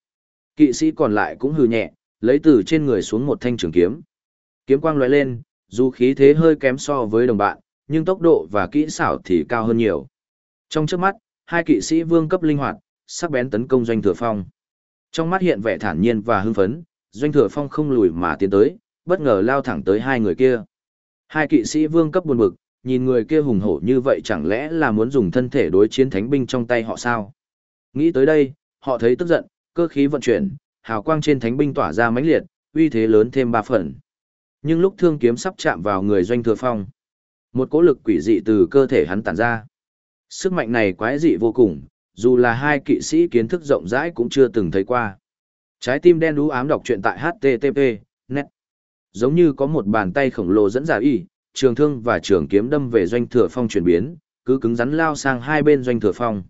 Kỵ sĩ còn lại cũng hừ nhẹ, lấy từ trên người xuống một thanh trường kiếm. Kiếm quang lóe lên, dù khí thế hơi kém so với đồng bạn, nhưng tốc độ và kỹ xảo thì cao hơn nhiều. Trong trước mắt, hai kỵ sĩ vương cấp linh hoạt, sắc bén tấn công doanh thừa phong. Trong mắt hiện vẻ thản nhiên và hưng phấn, doanh thừa phong không lùi mà tiến tới, bất ngờ lao thẳng tới hai người kia. Hai kỵ sĩ vương cấp buồn bực, nhìn người kia hùng hổ như vậy chẳng lẽ là muốn dùng thân thể đối chiến thánh binh trong tay họ sao? Nghĩ tới đây, họ thấy tức giận, cơ khí vận chuyển, hào quang trên thánh binh tỏa ra mãnh liệt, uy thế lớn thêm ba phần. Nhưng lúc thương kiếm sắp chạm vào người doanh thừa phong, một cỗ lực quỷ dị từ cơ thể hắn tản ra. Sức mạnh này quái dị vô cùng, dù là hai kỵ sĩ kiến thức rộng rãi cũng chưa từng thấy qua. Trái tim đen đú ám đọc truyện tại HTTP, net. Giống như có một bàn tay khổng lồ dẫn dải y, trường thương và trường kiếm đâm về doanh thừa phong chuyển biến, cứ cứng rắn lao sang hai bên doanh thừa phong.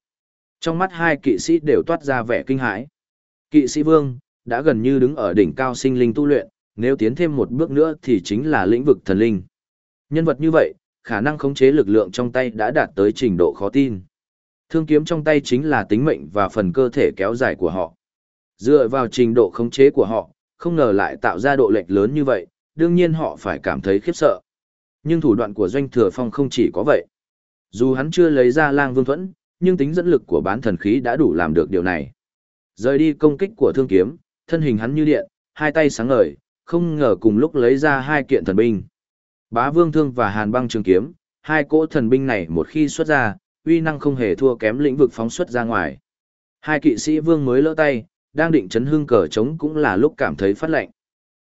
Trong mắt hai kỵ sĩ đều toát ra vẻ kinh hãi. Kỵ sĩ vương, đã gần như đứng ở đỉnh cao sinh linh tu luyện, nếu tiến thêm một bước nữa thì chính là lĩnh vực thần linh. Nhân vật như vậy, khả năng khống chế lực lượng trong tay đã đạt tới trình độ khó tin. Thương kiếm trong tay chính là tính mệnh và phần cơ thể kéo dài của họ. Dựa vào trình độ khống chế của họ, không ngờ lại tạo ra độ lệch lớn như vậy, đương nhiên họ phải cảm thấy khiếp sợ. Nhưng thủ đoạn của Doanh Thừa Phong không chỉ có vậy. Dù hắn chưa lấy ra lang vương thuẫn, nhưng tính dẫn lực của bán thần khí đã đủ làm được điều này. Rời đi công kích của thương kiếm, thân hình hắn như điện, hai tay sáng ngời, không ngờ cùng lúc lấy ra hai kiện thần binh. Bá vương thương và hàn băng trường kiếm, hai cỗ thần binh này một khi xuất ra, uy năng không hề thua kém lĩnh vực phóng xuất ra ngoài. Hai kỵ sĩ vương mới lỡ tay, đang định chấn hương cờ trống cũng là lúc cảm thấy phát lạnh.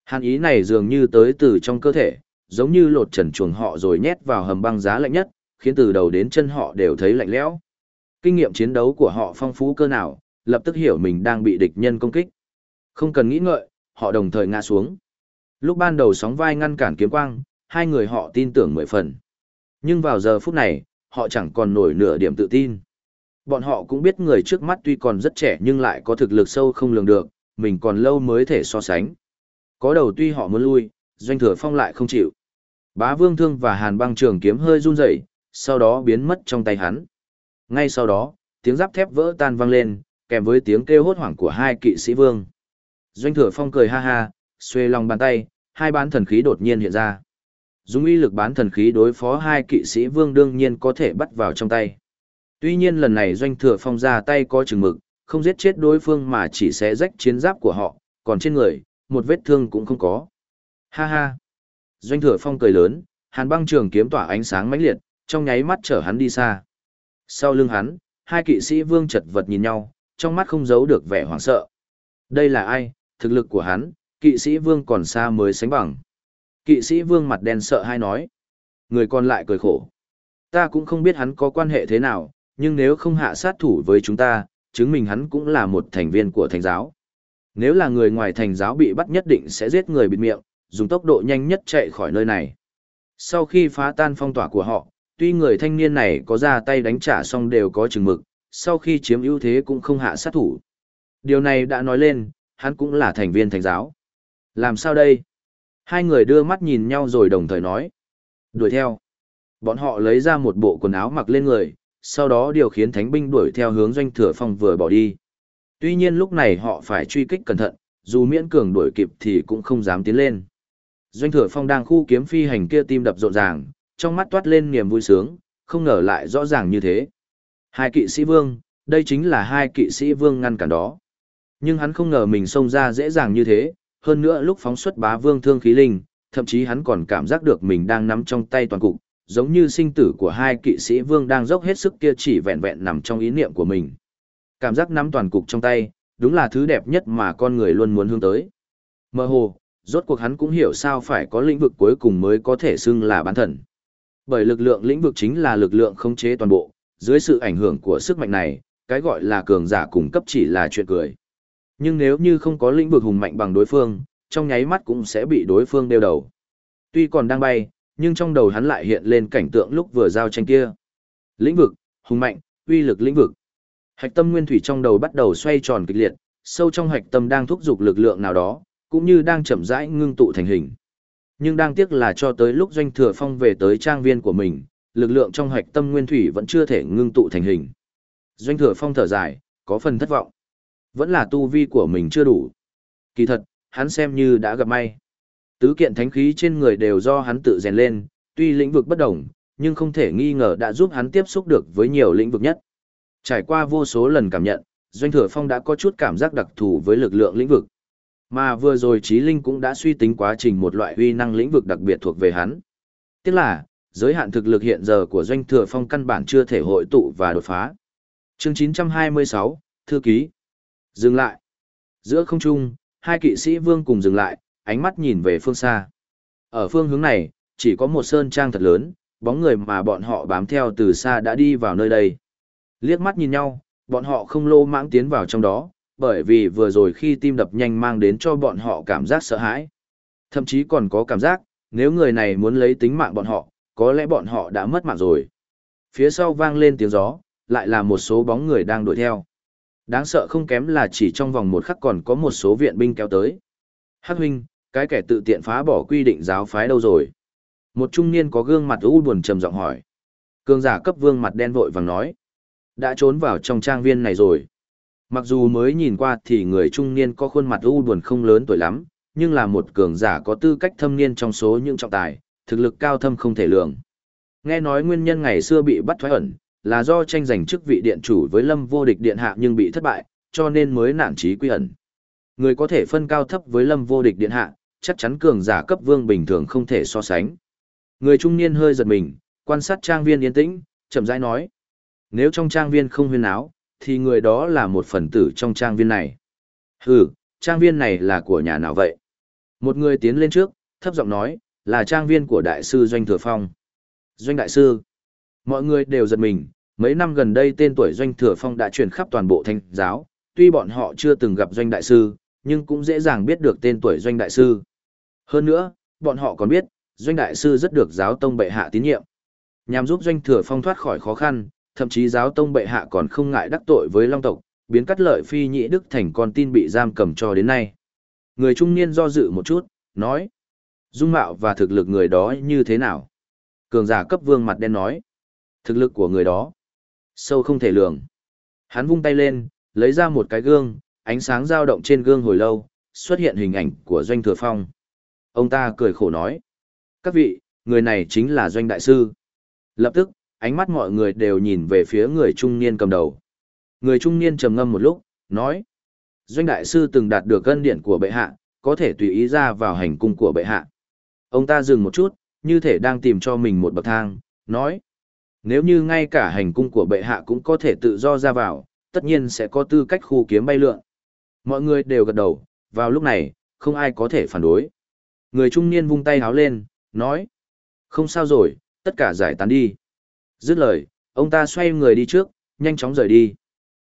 Hàn ý này dường như tới từ trong cơ thể, giống như lột trần chuồng họ rồi nhét vào hầm băng giá lạnh nhất, khiến từ đầu đến chân họ đều thấy lạnh lẽo. Kinh nghiệm chiến đấu của họ phong phú cơ nào, lập tức hiểu mình đang bị địch nhân công kích. Không cần nghĩ ngợi, họ đồng thời ngã xuống. Lúc ban đầu sóng vai ngăn cản kiếm quang, hai người họ tin tưởng mười phần. Nhưng vào giờ phút này, họ chẳng còn nổi nửa điểm tự tin. Bọn họ cũng biết người trước mắt tuy còn rất trẻ nhưng lại có thực lực sâu không lường được, mình còn lâu mới thể so sánh. Có đầu tuy họ muốn lui, doanh thừa phong lại không chịu. Bá vương thương và hàn băng trường kiếm hơi run rẩy, sau đó biến mất trong tay hắn. Ngay sau đó, tiếng giáp thép vỡ tan vang lên, kèm với tiếng kêu hốt hoảng của hai kỵ sĩ vương. Doanh thừa phong cười ha ha, xuê lòng bàn tay, hai bán thần khí đột nhiên hiện ra. Dùng uy lực bán thần khí đối phó hai kỵ sĩ vương đương nhiên có thể bắt vào trong tay. Tuy nhiên lần này doanh thừa phong ra tay có chừng mực, không giết chết đối phương mà chỉ sẽ rách chiến giáp của họ, còn trên người, một vết thương cũng không có. Ha ha! Doanh thừa phong cười lớn, hàn băng trường kiếm tỏa ánh sáng mãnh liệt, trong nháy mắt chở hắn đi xa. Sau lưng hắn, hai kỵ sĩ vương chật vật nhìn nhau, trong mắt không giấu được vẻ hoảng sợ. Đây là ai, thực lực của hắn, kỵ sĩ vương còn xa mới sánh bằng. Kỵ sĩ vương mặt đen sợ hay nói. Người còn lại cười khổ. Ta cũng không biết hắn có quan hệ thế nào, nhưng nếu không hạ sát thủ với chúng ta, chứng minh hắn cũng là một thành viên của thành giáo. Nếu là người ngoài thành giáo bị bắt nhất định sẽ giết người bịt miệng, dùng tốc độ nhanh nhất chạy khỏi nơi này. Sau khi phá tan phong tỏa của họ, tuy người thanh niên này có ra tay đánh trả xong đều có chừng mực, sau khi chiếm ưu thế cũng không hạ sát thủ. Điều này đã nói lên, hắn cũng là thành viên thành giáo. Làm sao đây? Hai người đưa mắt nhìn nhau rồi đồng thời nói. Đuổi theo. Bọn họ lấy ra một bộ quần áo mặc lên người, sau đó điều khiến thánh binh đuổi theo hướng doanh thừa phong vừa bỏ đi. Tuy nhiên lúc này họ phải truy kích cẩn thận, dù miễn cường đuổi kịp thì cũng không dám tiến lên. Doanh thừa phong đang khu kiếm phi hành kia tim đập rộn ràng, trong mắt toát lên niềm vui sướng, không ngờ lại rõ ràng như thế. Hai kỵ sĩ vương, đây chính là hai kỵ sĩ vương ngăn cản đó. Nhưng hắn không ngờ mình xông ra dễ dàng như thế, hơn nữa lúc phóng xuất bá vương thương khí linh, thậm chí hắn còn cảm giác được mình đang nắm trong tay toàn cục, giống như sinh tử của hai kỵ sĩ vương đang dốc hết sức kia chỉ vẹn vẹn nằm trong ý niệm của mình. Cảm giác nắm toàn cục trong tay, đúng là thứ đẹp nhất mà con người luôn muốn hướng tới. Mơ hồ, rốt cuộc hắn cũng hiểu sao phải có lĩnh vực cuối cùng mới có thể xưng là bán thần. Bởi lực lượng lĩnh vực chính là lực lượng khống chế toàn bộ, dưới sự ảnh hưởng của sức mạnh này, cái gọi là cường giả cung cấp chỉ là chuyện cười. Nhưng nếu như không có lĩnh vực hùng mạnh bằng đối phương, trong nháy mắt cũng sẽ bị đối phương đeo đầu. Tuy còn đang bay, nhưng trong đầu hắn lại hiện lên cảnh tượng lúc vừa giao tranh kia. Lĩnh vực, hùng mạnh, uy lực lĩnh vực. Hạch tâm nguyên thủy trong đầu bắt đầu xoay tròn kịch liệt, sâu trong hạch tâm đang thúc giục lực lượng nào đó, cũng như đang chậm rãi ngưng tụ thành hình. Nhưng đang tiếc là cho tới lúc doanh thừa phong về tới trang viên của mình, lực lượng trong hạch tâm nguyên thủy vẫn chưa thể ngưng tụ thành hình. Doanh thừa phong thở dài, có phần thất vọng. Vẫn là tu vi của mình chưa đủ. Kỳ thật, hắn xem như đã gặp may. Tứ kiện thánh khí trên người đều do hắn tự rèn lên, tuy lĩnh vực bất đồng, nhưng không thể nghi ngờ đã giúp hắn tiếp xúc được với nhiều lĩnh vực nhất. Trải qua vô số lần cảm nhận, Doanh Thừa Phong đã có chút cảm giác đặc thù với lực lượng lĩnh vực. Mà vừa rồi Trí Linh cũng đã suy tính quá trình một loại huy năng lĩnh vực đặc biệt thuộc về hắn. tức là, giới hạn thực lực hiện giờ của Doanh Thừa Phong căn bản chưa thể hội tụ và đột phá. Chương 926, Thư ký. Dừng lại. Giữa không trung, hai kỵ sĩ vương cùng dừng lại, ánh mắt nhìn về phương xa. Ở phương hướng này, chỉ có một sơn trang thật lớn, bóng người mà bọn họ bám theo từ xa đã đi vào nơi đây. Liếc mắt nhìn nhau, bọn họ không lô mãng tiến vào trong đó, bởi vì vừa rồi khi tim đập nhanh mang đến cho bọn họ cảm giác sợ hãi. Thậm chí còn có cảm giác, nếu người này muốn lấy tính mạng bọn họ, có lẽ bọn họ đã mất mạng rồi. Phía sau vang lên tiếng gió, lại là một số bóng người đang đuổi theo. Đáng sợ không kém là chỉ trong vòng một khắc còn có một số viện binh kéo tới. Hắc huynh, cái kẻ tự tiện phá bỏ quy định giáo phái đâu rồi? Một trung niên có gương mặt u buồn trầm giọng hỏi. Cương giả cấp vương mặt đen vội vàng nói. Đã trốn vào trong trang viên này rồi. Mặc dù mới nhìn qua thì người trung niên có khuôn mặt u buồn không lớn tuổi lắm, nhưng là một cường giả có tư cách thâm niên trong số những trọng tài, thực lực cao thâm không thể lường. Nghe nói nguyên nhân ngày xưa bị bắt thoái ẩn, là do tranh giành chức vị điện chủ với lâm vô địch điện hạ nhưng bị thất bại, cho nên mới nản trí quy ẩn. Người có thể phân cao thấp với lâm vô địch điện hạ, chắc chắn cường giả cấp vương bình thường không thể so sánh. Người trung niên hơi giật mình, quan sát trang viên yên tĩnh, chậm rãi nói. Nếu trong trang viên không huyên áo, thì người đó là một phần tử trong trang viên này. Hừ, trang viên này là của nhà nào vậy? Một người tiến lên trước, thấp giọng nói, là trang viên của đại sư Doanh Thừa Phong. Doanh đại sư. Mọi người đều giật mình, mấy năm gần đây tên tuổi Doanh Thừa Phong đã truyền khắp toàn bộ thanh giáo, tuy bọn họ chưa từng gặp Doanh đại sư, nhưng cũng dễ dàng biết được tên tuổi Doanh đại sư. Hơn nữa, bọn họ còn biết, Doanh đại sư rất được giáo tông bệ hạ tín nhiệm. Nhằm giúp Doanh Thừa Phong thoát khỏi khó khăn, thậm chí giáo tông bệ hạ còn không ngại đắc tội với Long tộc, biến cắt lợi phi nhị đức thành con tin bị giam cầm cho đến nay. Người trung niên do dự một chút, nói: Dung mạo và thực lực người đó như thế nào? Cường giả cấp vương mặt đen nói. Thực lực của người đó. Sâu không thể lường. Hắn vung tay lên, lấy ra một cái gương, ánh sáng dao động trên gương hồi lâu, xuất hiện hình ảnh của Doanh Thừa Phong. Ông ta cười khổ nói. Các vị, người này chính là Doanh Đại Sư. Lập tức, ánh mắt mọi người đều nhìn về phía người trung niên cầm đầu. Người trung niên trầm ngâm một lúc, nói. Doanh Đại Sư từng đạt được cân điện của bệ hạ, có thể tùy ý ra vào hành cung của bệ hạ. Ông ta dừng một chút, như thể đang tìm cho mình một bậc thang, nói. Nếu như ngay cả hành cung của bệ hạ cũng có thể tự do ra vào, tất nhiên sẽ có tư cách khu kiếm bay lượn. Mọi người đều gật đầu, vào lúc này, không ai có thể phản đối. Người trung niên vung tay háo lên, nói. Không sao rồi, tất cả giải tán đi. Dứt lời, ông ta xoay người đi trước, nhanh chóng rời đi.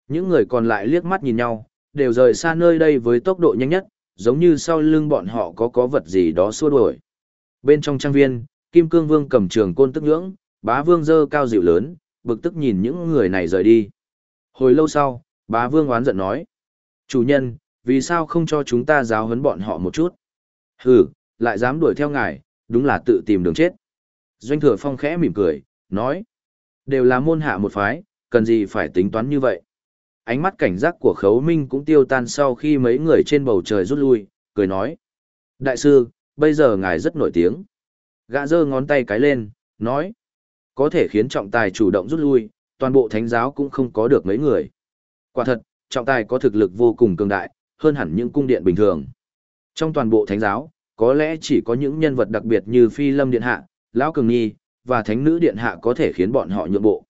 Những người còn lại liếc mắt nhìn nhau, đều rời xa nơi đây với tốc độ nhanh nhất, giống như sau lưng bọn họ có có vật gì đó xua đuổi. Bên trong trang viên, Kim Cương Vương cầm trường côn tức ngưỡng, bá vương dơ cao dịu lớn, bực tức nhìn những người này rời đi. Hồi lâu sau, bá vương oán giận nói. Chủ nhân, vì sao không cho chúng ta giáo huấn bọn họ một chút? Hừ, lại dám đuổi theo ngài, đúng là tự tìm đường chết. Doanh thừa phong khẽ mỉm cười, nói. Đều là môn hạ một phái, cần gì phải tính toán như vậy? Ánh mắt cảnh giác của khấu minh cũng tiêu tan sau khi mấy người trên bầu trời rút lui, cười nói. Đại sư, bây giờ ngài rất nổi tiếng. Gã giơ ngón tay cái lên, nói. Có thể khiến trọng tài chủ động rút lui, toàn bộ thánh giáo cũng không có được mấy người. Quả thật, trọng tài có thực lực vô cùng cường đại, hơn hẳn những cung điện bình thường. Trong toàn bộ thánh giáo, có lẽ chỉ có những nhân vật đặc biệt như Phi Lâm Điện Hạ, Lão Cường Nhi, và Thánh Nữ Điện Hạ có thể khiến bọn họ nhượng bộ.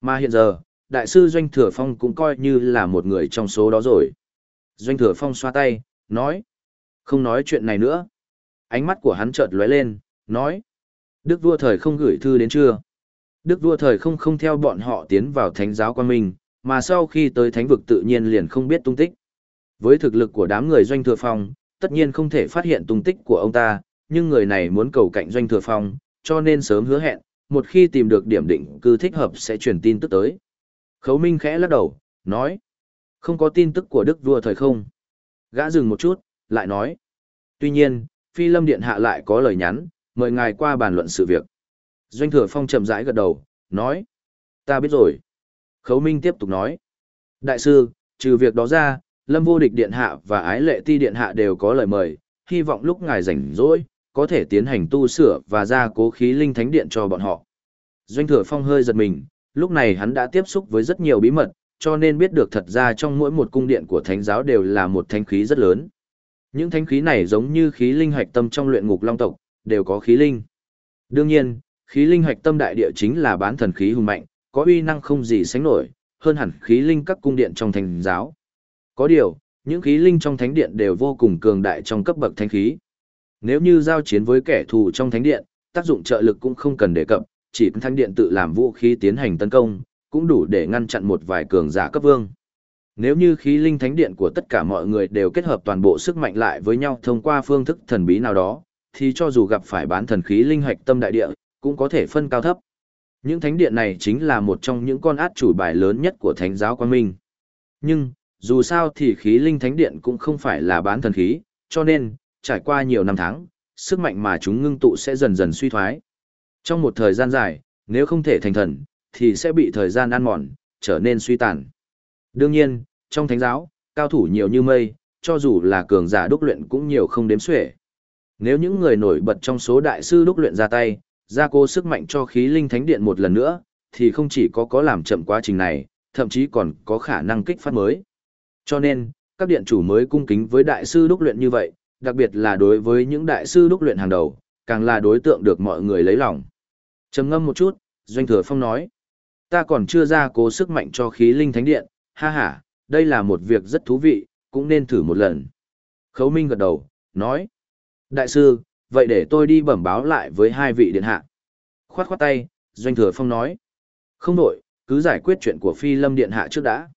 Mà hiện giờ, Đại sư Doanh Thừa Phong cũng coi như là một người trong số đó rồi. Doanh Thừa Phong xoa tay, nói. Không nói chuyện này nữa. Ánh mắt của hắn chợt lóe lên, nói. Đức vua thời không gửi thư đến chưa? Đức vua thời không không theo bọn họ tiến vào thánh giáo quan minh, mà sau khi tới thánh vực tự nhiên liền không biết tung tích. Với thực lực của đám người doanh thừa phong, tất nhiên không thể phát hiện tung tích của ông ta, nhưng người này muốn cầu cạnh doanh thừa phong, cho nên sớm hứa hẹn, một khi tìm được điểm định cư thích hợp sẽ truyền tin tức tới. Khấu Minh khẽ lắc đầu, nói, không có tin tức của đức vua thời không. Gã dừng một chút, lại nói, Tuy nhiên, Phi Lâm Điện Hạ lại có lời nhắn, mời ngài qua bàn luận sự việc. Doanh Thừa Phong chậm rãi gật đầu, nói. Ta biết rồi. Khấu Minh tiếp tục nói. Đại sư, trừ việc đó ra, Lâm Vô Địch Điện Hạ và Ái Lệ Ti Điện Hạ đều có lời mời, hy vọng lúc ngài rảnh rỗi, có thể tiến hành tu sửa và gia cố khí linh thánh điện cho bọn họ. Doanh Thừa Phong hơi giật mình, lúc này hắn đã tiếp xúc với rất nhiều bí mật, cho nên biết được thật ra trong mỗi một cung điện của thánh giáo đều là một thánh khí rất lớn. Những thánh khí này giống như khí linh hạch tâm trong luyện ngục long tộc, đều có khí linh. Đương nhiên, khí linh hạch tâm đại địa chính là bán thần khí hùng mạnh, có uy năng không gì sánh nổi, hơn hẳn khí linh các cung điện trong thành giáo. Có điều, những khí linh trong thánh điện đều vô cùng cường đại trong cấp bậc thánh khí. Nếu như giao chiến với kẻ thù trong thánh điện, tác dụng trợ lực cũng không cần đề cập, chỉ thánh điện tự làm vũ khí tiến hành tấn công, cũng đủ để ngăn chặn một vài cường giả cấp vương. Nếu như khí linh thánh điện của tất cả mọi người đều kết hợp toàn bộ sức mạnh lại với nhau thông qua phương thức thần bí nào đó, thì cho dù gặp phải bán thần khí linh hạch tâm đại địa, cũng có thể phân cao thấp. Những thánh điện này chính là một trong những con át chủ bài lớn nhất của thánh giáo quan minh. Nhưng, dù sao thì khí linh thánh điện cũng không phải là bán thần khí, cho nên, trải qua nhiều năm tháng, sức mạnh mà chúng ngưng tụ sẽ dần dần suy thoái. Trong một thời gian dài, nếu không thể thành thần, thì sẽ bị thời gian ăn mòn, trở nên suy tàn. Đương nhiên, trong thánh giáo, cao thủ nhiều như mây, cho dù là cường giả đúc luyện cũng nhiều không đếm xuể. Nếu những người nổi bật trong số đại sư đúc luyện ra tay, gia cố sức mạnh cho khí linh thánh điện một lần nữa, thì không chỉ có có làm chậm quá trình này, thậm chí còn có khả năng kích phát mới. Cho nên, các điện chủ mới cung kính với đại sư đúc luyện như vậy, đặc biệt là đối với những đại sư đúc luyện hàng đầu, càng là đối tượng được mọi người lấy lòng. Trầm ngâm một chút, Doanh Thừa Phong nói, ta còn chưa ra cố sức mạnh cho khí linh thánh điện, ha ha, đây là một việc rất thú vị, cũng nên thử một lần. Khấu Minh gật đầu, nói, đại sư, vậy để tôi đi bẩm báo lại với hai vị điện hạ. Khoát khoát tay, Doanh Thừa Phong nói, không đổi, cứ giải quyết chuyện của Phi Lâm Điện hạ trước đã.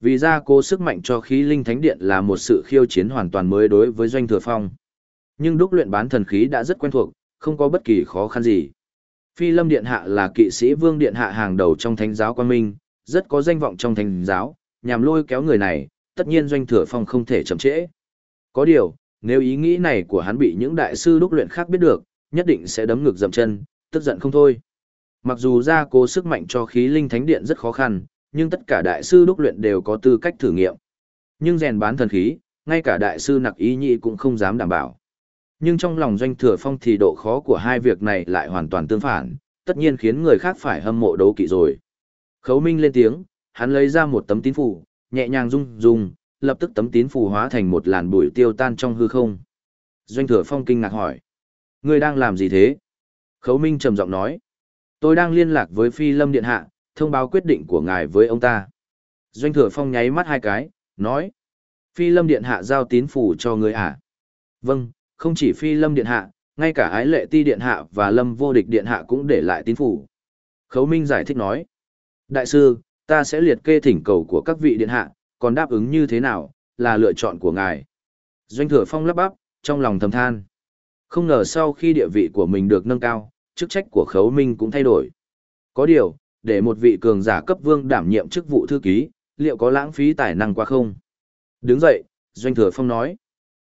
Vì ra cố sức mạnh cho khí linh thánh điện là một sự khiêu chiến hoàn toàn mới đối với Doanh Thừa Phong. Nhưng đúc luyện bán thần khí đã rất quen thuộc, không có bất kỳ khó khăn gì. Phi Lâm Điện Hạ là kỵ sĩ vương điện hạ hàng đầu trong thánh giáo quan minh, rất có danh vọng trong thánh giáo, nhằm lôi kéo người này, tất nhiên Doanh Thừa Phong không thể chậm trễ. Có điều, nếu ý nghĩ này của hắn bị những đại sư đúc luyện khác biết được, nhất định sẽ đấm ngực dậm chân, tức giận không thôi. Mặc dù ra cố sức mạnh cho khí linh thánh điện rất khó khăn, nhưng tất cả đại sư đúc luyện đều có tư cách thử nghiệm. Nhưng rèn bán thần khí, ngay cả đại sư nặc ý nhị cũng không dám đảm bảo. Nhưng trong lòng doanh thừa phong thì độ khó của hai việc này lại hoàn toàn tương phản, tất nhiên khiến người khác phải hâm mộ đấu kỵ rồi. Khấu Minh lên tiếng, hắn lấy ra một tấm tín phủ, nhẹ nhàng rung rung, lập tức tấm tín phù hóa thành một làn bụi tiêu tan trong hư không. Doanh thừa phong kinh ngạc hỏi. Ngươi đang làm gì thế? Khấu Minh trầm giọng nói. Tôi đang liên lạc với Phi Lâm Điện Hạ, thông báo quyết định của ngài với ông ta. Doanh thừa phong nháy mắt hai cái, nói. Phi Lâm Điện Hạ giao tín phù cho ngươi à? Vâng, không chỉ Phi Lâm Điện Hạ, ngay cả Ái Lệ Ti Điện Hạ và Lâm Vô Địch Điện Hạ cũng để lại tín phù. Khấu Minh giải thích nói. Đại sư, ta sẽ liệt kê thỉnh cầu của các vị Điện Hạ, còn đáp ứng như thế nào, là lựa chọn của ngài. Doanh thừa phong lắp bắp, trong lòng thầm than. Không ngờ sau khi địa vị của mình được nâng cao, chức trách của khấu minh cũng thay đổi. Có điều, để một vị cường giả cấp vương đảm nhiệm chức vụ thư ký, liệu có lãng phí tài năng quá không? Đứng dậy, Doanh Thừa Phong nói.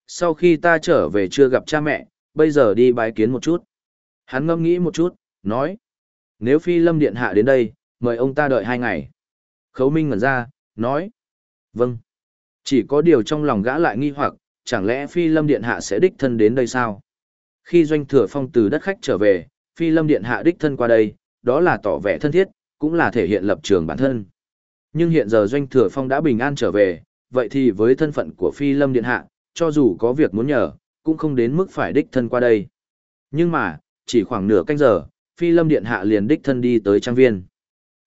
Sau khi ta trở về chưa gặp cha mẹ, bây giờ đi bái kiến một chút. Hắn ngâm nghĩ một chút, nói. Nếu Phi Lâm Điện Hạ đến đây, mời ông ta đợi hai ngày. Khấu Minh ngẩn ra, nói. Vâng. Chỉ có điều trong lòng gã lại nghi hoặc, chẳng lẽ Phi Lâm Điện Hạ sẽ đích thân đến đây sao? Khi Doanh Thừa Phong từ đất khách trở về, Phi Lâm Điện Hạ đích thân qua đây, đó là tỏ vẻ thân thiết, cũng là thể hiện lập trường bản thân. Nhưng hiện giờ Doanh Thừa Phong đã bình an trở về, vậy thì với thân phận của Phi Lâm Điện Hạ, cho dù có việc muốn nhờ, cũng không đến mức phải đích thân qua đây. Nhưng mà, chỉ khoảng nửa canh giờ, Phi Lâm Điện Hạ liền đích thân đi tới trang viên.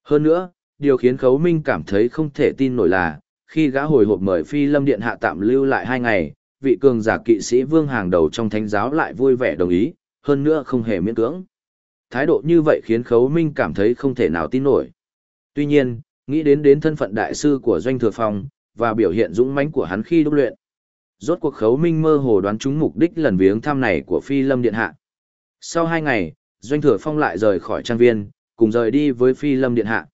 Hơn nữa, điều khiến Khấu Minh cảm thấy không thể tin nổi là, khi gã hồi hộp mời Phi Lâm Điện Hạ tạm lưu lại hai ngày, vị cường giả kỵ sĩ vương hàng đầu trong thánh giáo lại vui vẻ đồng ý, hơn nữa không hề miễn cưỡng. Thái độ như vậy khiến Khấu Minh cảm thấy không thể nào tin nổi. Tuy nhiên, nghĩ đến đến thân phận đại sư của Doanh Thừa Phong, và biểu hiện dũng mãnh của hắn khi đúc luyện. Rốt cuộc Khấu Minh mơ hồ đoán trúng mục đích lần viếng thăm này của Phi Lâm Điện Hạ. Sau hai ngày, Doanh Thừa Phong lại rời khỏi trang viên, cùng rời đi với Phi Lâm Điện Hạ.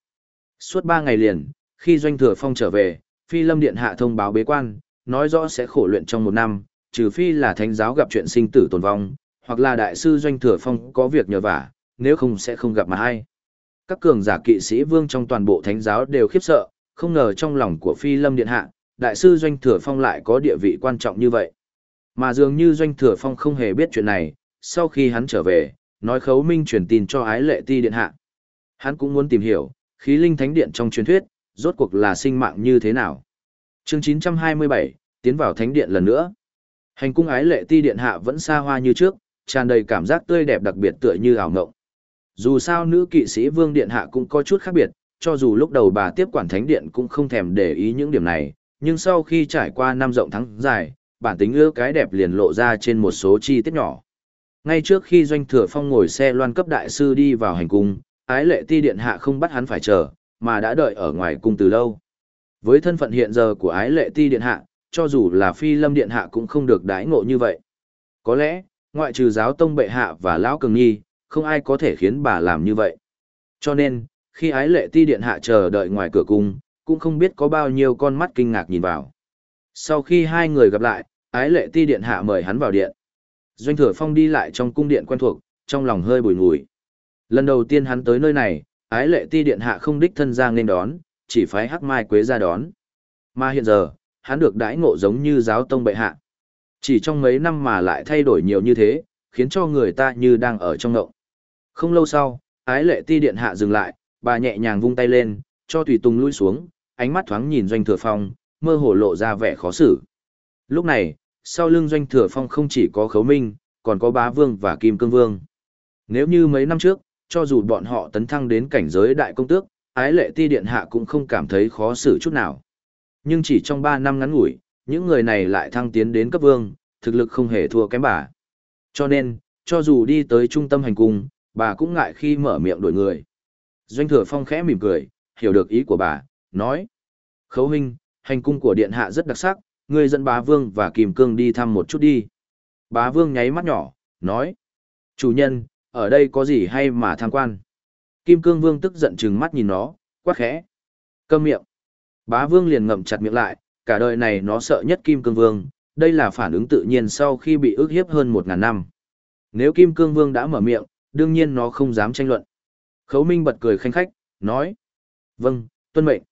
Suốt ba ngày liền, khi Doanh Thừa Phong trở về, Phi Lâm Điện Hạ thông báo bế quan, nói rõ sẽ khổ luyện trong một năm, trừ phi là thánh giáo gặp chuyện sinh tử tồn vong, hoặc là đại sư doanh thừa phong có việc nhờ vả, nếu không sẽ không gặp mà hay. Các cường giả kỵ sĩ vương trong toàn bộ thánh giáo đều khiếp sợ, không ngờ trong lòng của phi lâm điện hạ, đại sư doanh thừa phong lại có địa vị quan trọng như vậy. Mà dường như doanh thừa phong không hề biết chuyện này, sau khi hắn trở về, nói khấu minh truyền tin cho ái lệ ti điện hạ. Hắn cũng muốn tìm hiểu, khí linh thánh điện trong truyền thuyết, rốt cuộc là sinh mạng như thế nào. Chương 927, tiến vào thánh điện lần nữa. Hành cung ái lệ ti điện hạ vẫn xa hoa như trước, tràn đầy cảm giác tươi đẹp đặc biệt tựa như ảo ngộng. Dù sao nữ kỵ sĩ vương điện hạ cũng có chút khác biệt, cho dù lúc đầu bà tiếp quản thánh điện cũng không thèm để ý những điểm này, nhưng sau khi trải qua năm rộng tháng dài, bản tính ưa cái đẹp liền lộ ra trên một số chi tiết nhỏ. Ngay trước khi doanh thừa phong ngồi xe loan cấp đại sư đi vào hành cung, ái lệ ti điện hạ không bắt hắn phải chờ, mà đã đợi ở ngoài cung từ lâu. Với thân phận hiện giờ của ái lệ ti điện hạ, cho dù là phi lâm điện hạ cũng không được đãi ngộ như vậy. Có lẽ, ngoại trừ giáo tông bệ hạ và lão cường nhi, không ai có thể khiến bà làm như vậy. Cho nên, khi ái lệ ti điện hạ chờ đợi ngoài cửa cung, cũng không biết có bao nhiêu con mắt kinh ngạc nhìn vào. Sau khi hai người gặp lại, ái lệ ti điện hạ mời hắn vào điện. Doanh thừa phong đi lại trong cung điện quen thuộc, trong lòng hơi bùi ngùi. Lần đầu tiên hắn tới nơi này, ái lệ ti điện hạ không đích thân ra nên đón, chỉ phái hắc mai quế ra đón. Mà hiện giờ, hắn được đãi ngộ giống như giáo tông bệ hạ. Chỉ trong mấy năm mà lại thay đổi nhiều như thế, khiến cho người ta như đang ở trong ngộng. Không lâu sau, ái lệ ti điện hạ dừng lại, bà nhẹ nhàng vung tay lên, cho tùy tùng lui xuống, ánh mắt thoáng nhìn doanh thừa phong, mơ hồ lộ ra vẻ khó xử. Lúc này, sau lưng doanh thừa phong không chỉ có khấu minh, còn có bá vương và kim cương vương. Nếu như mấy năm trước, cho dù bọn họ tấn thăng đến cảnh giới đại công tước, ái lệ ti điện hạ cũng không cảm thấy khó xử chút nào. Nhưng chỉ trong 3 năm ngắn ngủi, những người này lại thăng tiến đến cấp vương, thực lực không hề thua kém bà. Cho nên, cho dù đi tới trung tâm hành cung, bà cũng ngại khi mở miệng đổi người. Doanh thừa phong khẽ mỉm cười, hiểu được ý của bà, nói. Khấu huynh, hành cung của điện hạ rất đặc sắc, ngươi dẫn bá vương và kìm cương đi thăm một chút đi. Bá vương nháy mắt nhỏ, nói. Chủ nhân, ở đây có gì hay mà tham quan? Kim cương vương tức giận chừng mắt nhìn nó, quát khẽ. Câm miệng. Bá vương liền ngậm chặt miệng lại, cả đời này nó sợ nhất kim cương vương, đây là phản ứng tự nhiên sau khi bị ức hiếp hơn một ngàn năm. Nếu kim cương vương đã mở miệng, đương nhiên nó không dám tranh luận. Khấu Minh bật cười khanh khách, nói. Vâng, tuân mệnh.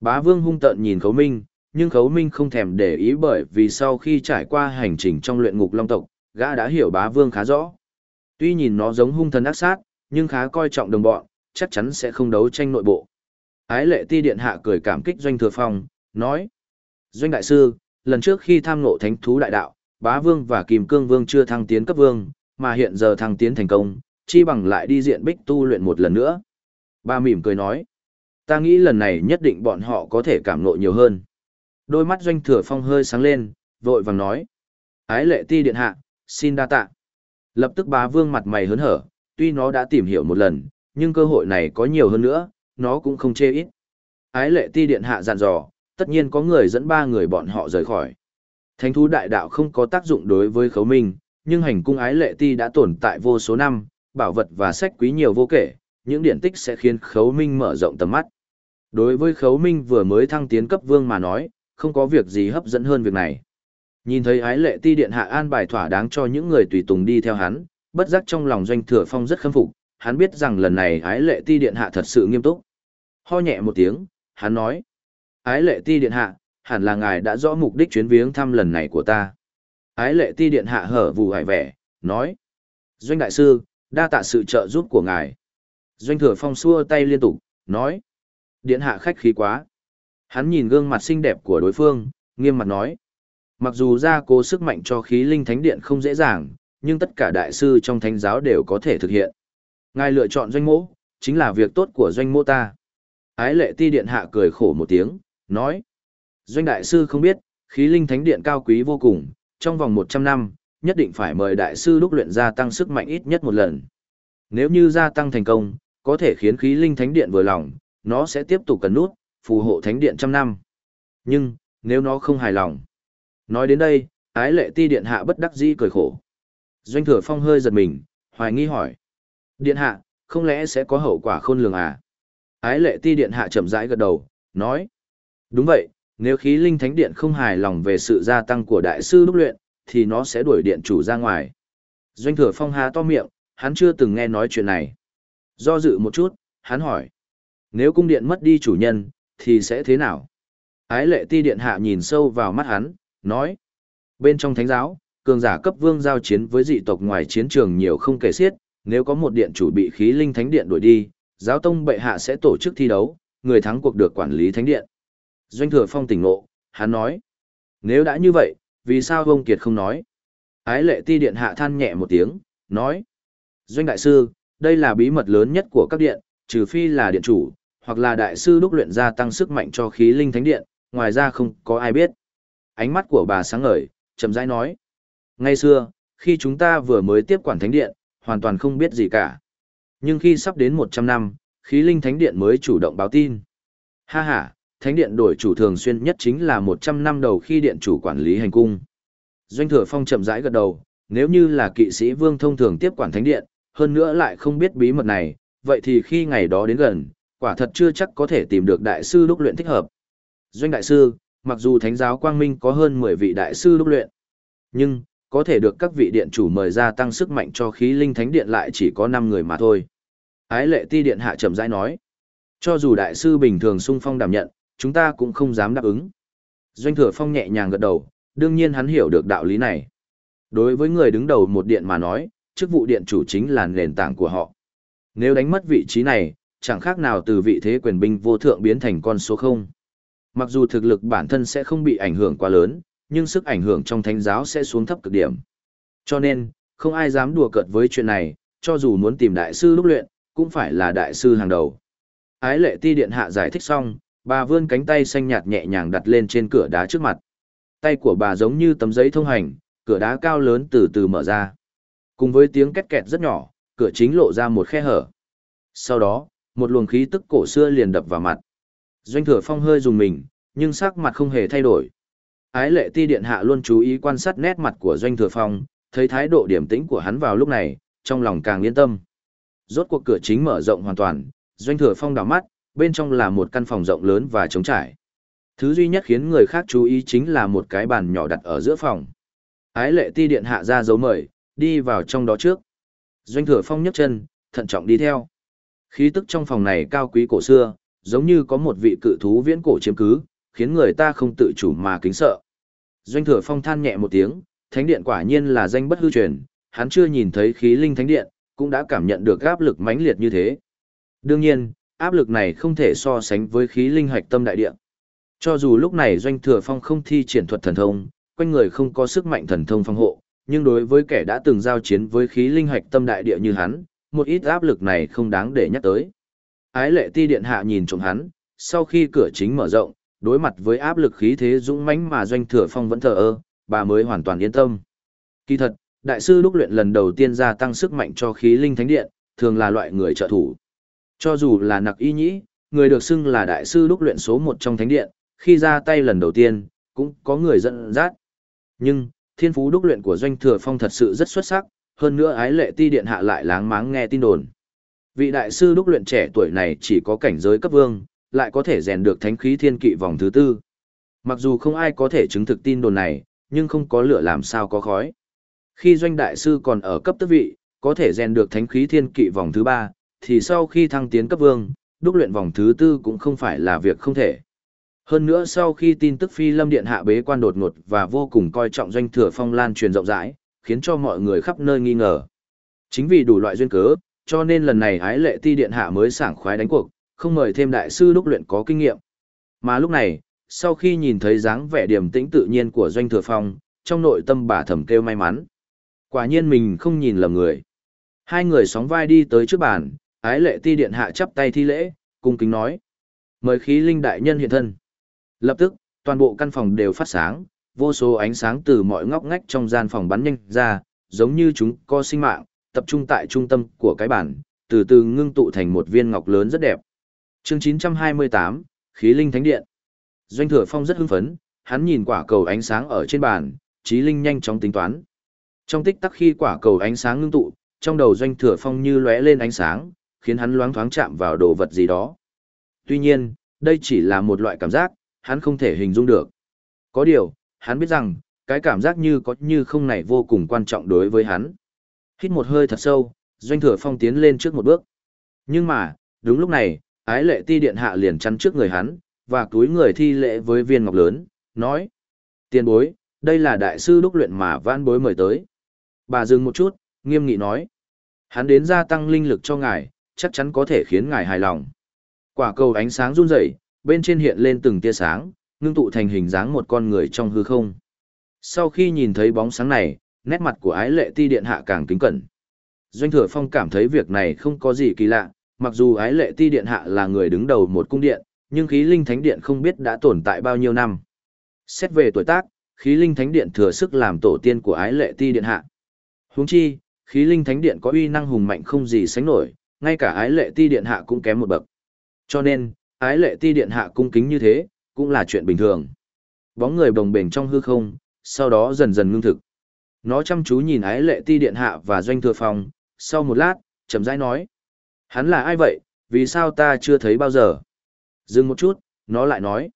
Bá vương hung tợn nhìn Khấu Minh, nhưng Khấu Minh không thèm để ý bởi vì sau khi trải qua hành trình trong luyện ngục long tộc, gã đã hiểu bá vương khá rõ. Tuy nhìn nó giống hung thần ác sát, nhưng khá coi trọng đồng bọn, chắc chắn sẽ không đấu tranh nội bộ. Ái lệ ti điện hạ cười cảm kích doanh thừa phong, nói. Doanh đại sư, lần trước khi tham ngộ thánh thú đại đạo, bá vương và kìm cương vương chưa thăng tiến cấp vương, mà hiện giờ thăng tiến thành công, chi bằng lại đi diện bích tu luyện một lần nữa. Ba mỉm cười nói, ta nghĩ lần này nhất định bọn họ có thể cảm ngộ nhiều hơn. Đôi mắt doanh thừa phong hơi sáng lên, vội vàng nói, ái lệ ti điện hạ, xin đa tạ. Lập tức bá vương mặt mày hớn hở, tuy nó đã tìm hiểu một lần, nhưng cơ hội này có nhiều hơn nữa, nó cũng không chê ít. Ái lệ ti điện hạ dặn dò, tất nhiên có người dẫn ba người bọn họ rời khỏi. Thánh thú đại đạo không có tác dụng đối với khấu minh, nhưng hành cung ái lệ ti đã tồn tại vô số năm, bảo vật và sách quý nhiều vô kể, những điển tích sẽ khiến khấu minh mở rộng tầm mắt. Đối với khấu minh vừa mới thăng tiến cấp vương mà nói, không có việc gì hấp dẫn hơn việc này. Nhìn thấy ái lệ ti điện hạ an bài thỏa đáng cho những người tùy tùng đi theo hắn, bất giác trong lòng doanh thừa phong rất khâm phục, hắn biết rằng lần này ái lệ ti điện hạ thật sự nghiêm túc. Ho nhẹ một tiếng, hắn nói, ái lệ ti điện hạ, hẳn là ngài đã rõ mục đích chuyến viếng thăm lần này của ta. Ái lệ ti điện hạ hở vù hải vẻ, nói, doanh đại sư, đa tạ sự trợ giúp của ngài. Doanh thừa phong xua tay liên tục, nói, điện hạ khách khí quá. Hắn nhìn gương mặt xinh đẹp của đối phương, nghiêm mặt nói, mặc dù ra cố sức mạnh cho khí linh thánh điện không dễ dàng, nhưng tất cả đại sư trong thánh giáo đều có thể thực hiện. Ngài lựa chọn doanh mỗ, chính là việc tốt của doanh mô ta. Ái lệ ti điện hạ cười khổ một tiếng, nói. Doanh đại sư không biết, khí linh thánh điện cao quý vô cùng, trong vòng 100 năm, nhất định phải mời đại sư lúc luyện gia tăng sức mạnh ít nhất một lần. Nếu như gia tăng thành công, có thể khiến khí linh thánh điện vừa lòng, nó sẽ tiếp tục cần nút, phù hộ thánh điện trăm năm. Nhưng, nếu nó không hài lòng. Nói đến đây, ái lệ ti điện hạ bất đắc dĩ cười khổ. Doanh thừa phong hơi giật mình, hoài nghi hỏi. Điện hạ, không lẽ sẽ có hậu quả khôn lường à? Ái lệ ti điện hạ chậm rãi gật đầu, nói. Đúng vậy, nếu khí linh thánh điện không hài lòng về sự gia tăng của đại sư đúc luyện, thì nó sẽ đuổi điện chủ ra ngoài. Doanh thừa phong há to miệng, hắn chưa từng nghe nói chuyện này. Do dự một chút, hắn hỏi. Nếu cung điện mất đi chủ nhân, thì sẽ thế nào? Ái lệ ti điện hạ nhìn sâu vào mắt hắn, nói. Bên trong thánh giáo, cường giả cấp vương giao chiến với dị tộc ngoài chiến trường nhiều không kể xiết, nếu có một điện chủ bị khí linh thánh điện đuổi đi, giáo tông bệ hạ sẽ tổ chức thi đấu, người thắng cuộc được quản lý thánh điện. Doanh thừa phong tỉnh ngộ, hắn nói. Nếu đã như vậy, vì sao ông Kiệt không nói? Ái lệ ti điện hạ than nhẹ một tiếng, nói. Doanh đại sư, đây là bí mật lớn nhất của các điện, trừ phi là điện chủ, hoặc là đại sư đúc luyện gia tăng sức mạnh cho khí linh thánh điện, ngoài ra không có ai biết. Ánh mắt của bà sáng ngời, chậm rãi nói. Ngay xưa, khi chúng ta vừa mới tiếp quản thánh điện, hoàn toàn không biết gì cả. Nhưng khi sắp đến 100 năm, khí linh thánh điện mới chủ động báo tin. Ha ha, thánh điện đổi chủ thường xuyên nhất chính là 100 năm đầu khi điện chủ quản lý hành cung. Doanh thừa phong chậm rãi gật đầu, nếu như là kỵ sĩ vương thông thường tiếp quản thánh điện, hơn nữa lại không biết bí mật này, vậy thì khi ngày đó đến gần, quả thật chưa chắc có thể tìm được đại sư đúc luyện thích hợp. Doanh đại sư, mặc dù thánh giáo quang minh có hơn 10 vị đại sư đúc luyện, nhưng, có thể được các vị điện chủ mời ra tăng sức mạnh cho khí linh thánh điện lại chỉ có 5 người mà thôi. Ái lệ ti điện hạ chậm rãi nói, cho dù đại sư bình thường sung phong đảm nhận, chúng ta cũng không dám đáp ứng. Doanh thừa phong nhẹ nhàng gật đầu, đương nhiên hắn hiểu được đạo lý này. Đối với người đứng đầu một điện mà nói, chức vụ điện chủ chính là nền tảng của họ. Nếu đánh mất vị trí này, chẳng khác nào từ vị thế quyền binh vô thượng biến thành con số 0. Mặc dù thực lực bản thân sẽ không bị ảnh hưởng quá lớn, nhưng sức ảnh hưởng trong thánh giáo sẽ xuống thấp cực điểm. Cho nên, không ai dám đùa cợt với chuyện này, cho dù muốn tìm đại sư lúc luyện, cũng phải là đại sư hàng đầu. Ái lệ ti điện hạ giải thích xong, bà vươn cánh tay xanh nhạt nhẹ nhàng đặt lên trên cửa đá trước mặt. Tay của bà giống như tấm giấy thông hành, cửa đá cao lớn từ từ mở ra. Cùng với tiếng két kẹt rất nhỏ, cửa chính lộ ra một khe hở. Sau đó, một luồng khí tức cổ xưa liền đập vào mặt. Doanh thừa phong hơi dùng mình, nhưng sắc mặt không hề thay đổi. Ái lệ ti điện hạ luôn chú ý quan sát nét mặt của doanh thừa phong, thấy thái độ điểm tĩnh của hắn vào lúc này, trong lòng càng yên tâm. Rốt cuộc cửa chính mở rộng hoàn toàn, doanh thừa phong đảo mắt, bên trong là một căn phòng rộng lớn và trống trải. Thứ duy nhất khiến người khác chú ý chính là một cái bàn nhỏ đặt ở giữa phòng. Ái lệ ti điện hạ ra dấu mời, đi vào trong đó trước. Doanh thừa phong nhấc chân, thận trọng đi theo. Khí tức trong phòng này cao quý cổ xưa, giống như có một vị cự thú viễn cổ chiếm cứ, khiến người ta không tự chủ mà kính sợ. Doanh thừa phong than nhẹ một tiếng, thánh điện quả nhiên là danh bất hư truyền, hắn chưa nhìn thấy khí linh thánh điện, cũng đã cảm nhận được áp lực mãnh liệt như thế. Đương nhiên, áp lực này không thể so sánh với khí linh hạch tâm đại điện. Cho dù lúc này doanh thừa phong không thi triển thuật thần thông, quanh người không có sức mạnh thần thông phòng hộ, nhưng đối với kẻ đã từng giao chiến với khí linh hạch tâm đại địa như hắn, một ít áp lực này không đáng để nhắc tới. Ái lệ ti điện hạ nhìn trộm hắn, sau khi cửa chính mở rộng, đối mặt với áp lực khí thế dũng mãnh mà doanh thừa phong vẫn thờ ơ, bà mới hoàn toàn yên tâm. Kỳ thật, đại sư đúc luyện lần đầu tiên gia tăng sức mạnh cho khí linh thánh điện, thường là loại người trợ thủ. Cho dù là nặc y nhĩ, người được xưng là đại sư đúc luyện số một trong thánh điện, khi ra tay lần đầu tiên, cũng có người dẫn dắt. Nhưng, thiên phú đúc luyện của doanh thừa phong thật sự rất xuất sắc, hơn nữa ái lệ ti điện hạ lại láng máng nghe tin đồn. Vị đại sư đúc luyện trẻ tuổi này chỉ có cảnh giới cấp vương, lại có thể rèn được thánh khí thiên kỵ vòng thứ tư. Mặc dù không ai có thể chứng thực tin đồn này, nhưng không có lửa làm sao có khói. Khi doanh đại sư còn ở cấp tước vị, có thể rèn được thánh khí thiên kỵ vòng thứ ba, thì sau khi thăng tiến cấp vương, đúc luyện vòng thứ tư cũng không phải là việc không thể. Hơn nữa sau khi tin tức phi lâm điện hạ bế quan đột ngột và vô cùng coi trọng doanh thừa phong lan truyền rộng rãi, khiến cho mọi người khắp nơi nghi ngờ. Chính vì đủ loại duyên cớ, cho nên lần này ái lệ ti điện hạ mới sảng khoái đánh cuộc, không mời thêm đại sư đúc luyện có kinh nghiệm. Mà lúc này, sau khi nhìn thấy dáng vẻ điềm tĩnh tự nhiên của doanh thừa phong, trong nội tâm bà thầm kêu may mắn. Quả nhiên mình không nhìn lầm người. Hai người sóng vai đi tới trước bàn, ái lệ ti điện hạ chắp tay thi lễ, cung kính nói. Mời khí linh đại nhân hiện thân. Lập tức, toàn bộ căn phòng đều phát sáng, vô số ánh sáng từ mọi ngóc ngách trong gian phòng bắn nhanh ra, giống như chúng có sinh mạng, tập trung tại trung tâm của cái bản, từ từ ngưng tụ thành một viên ngọc lớn rất đẹp. Chương 928, Khí Linh Thánh Điện. Doanh Thừa Phong rất hưng phấn, hắn nhìn quả cầu ánh sáng ở trên bàn, trí linh nhanh chóng tính toán. Trong tích tắc khi quả cầu ánh sáng ngưng tụ, trong đầu Doanh Thừa Phong như lóe lên ánh sáng, khiến hắn loáng thoáng chạm vào đồ vật gì đó. Tuy nhiên, đây chỉ là một loại cảm giác, hắn không thể hình dung được. Có điều, hắn biết rằng, cái cảm giác như có như không này vô cùng quan trọng đối với hắn. Hít một hơi thật sâu, doanh thừa phong tiến lên trước một bước. Nhưng mà, đúng lúc này, ái lệ ti điện hạ liền chắn trước người hắn, và túi người thi lễ với viên ngọc lớn, nói. Tiền bối, đây là đại sư đúc luyện mà vãn bối mời tới. Bà dừng một chút, nghiêm nghị nói. Hắn đến gia tăng linh lực cho ngài, chắc chắn có thể khiến ngài hài lòng. Quả cầu ánh sáng run rẩy, bên trên hiện lên từng tia sáng, ngưng tụ thành hình dáng một con người trong hư không. Sau khi nhìn thấy bóng sáng này, nét mặt của ái lệ ti điện hạ càng kính cẩn. Doanh thừa phong cảm thấy việc này không có gì kỳ lạ, mặc dù ái lệ ti điện hạ là người đứng đầu một cung điện, nhưng khí linh thánh điện không biết đã tồn tại bao nhiêu năm. Xét về tuổi tác, khí linh thánh điện thừa sức làm tổ tiên của ái lệ ti điện hạ. Huống chi, khí linh thánh điện có uy năng hùng mạnh không gì sánh nổi, ngay cả ái lệ ti điện hạ cũng kém một bậc. Cho nên, ái lệ ti điện hạ cung kính như thế, cũng là chuyện bình thường. Bóng người bồng bềnh trong hư không, sau đó dần dần ngưng thực. Nó chăm chú nhìn ái lệ ti điện hạ và doanh thừa phong, sau một lát, chậm rãi nói. Hắn là ai vậy, vì sao ta chưa thấy bao giờ? Dừng một chút, nó lại nói.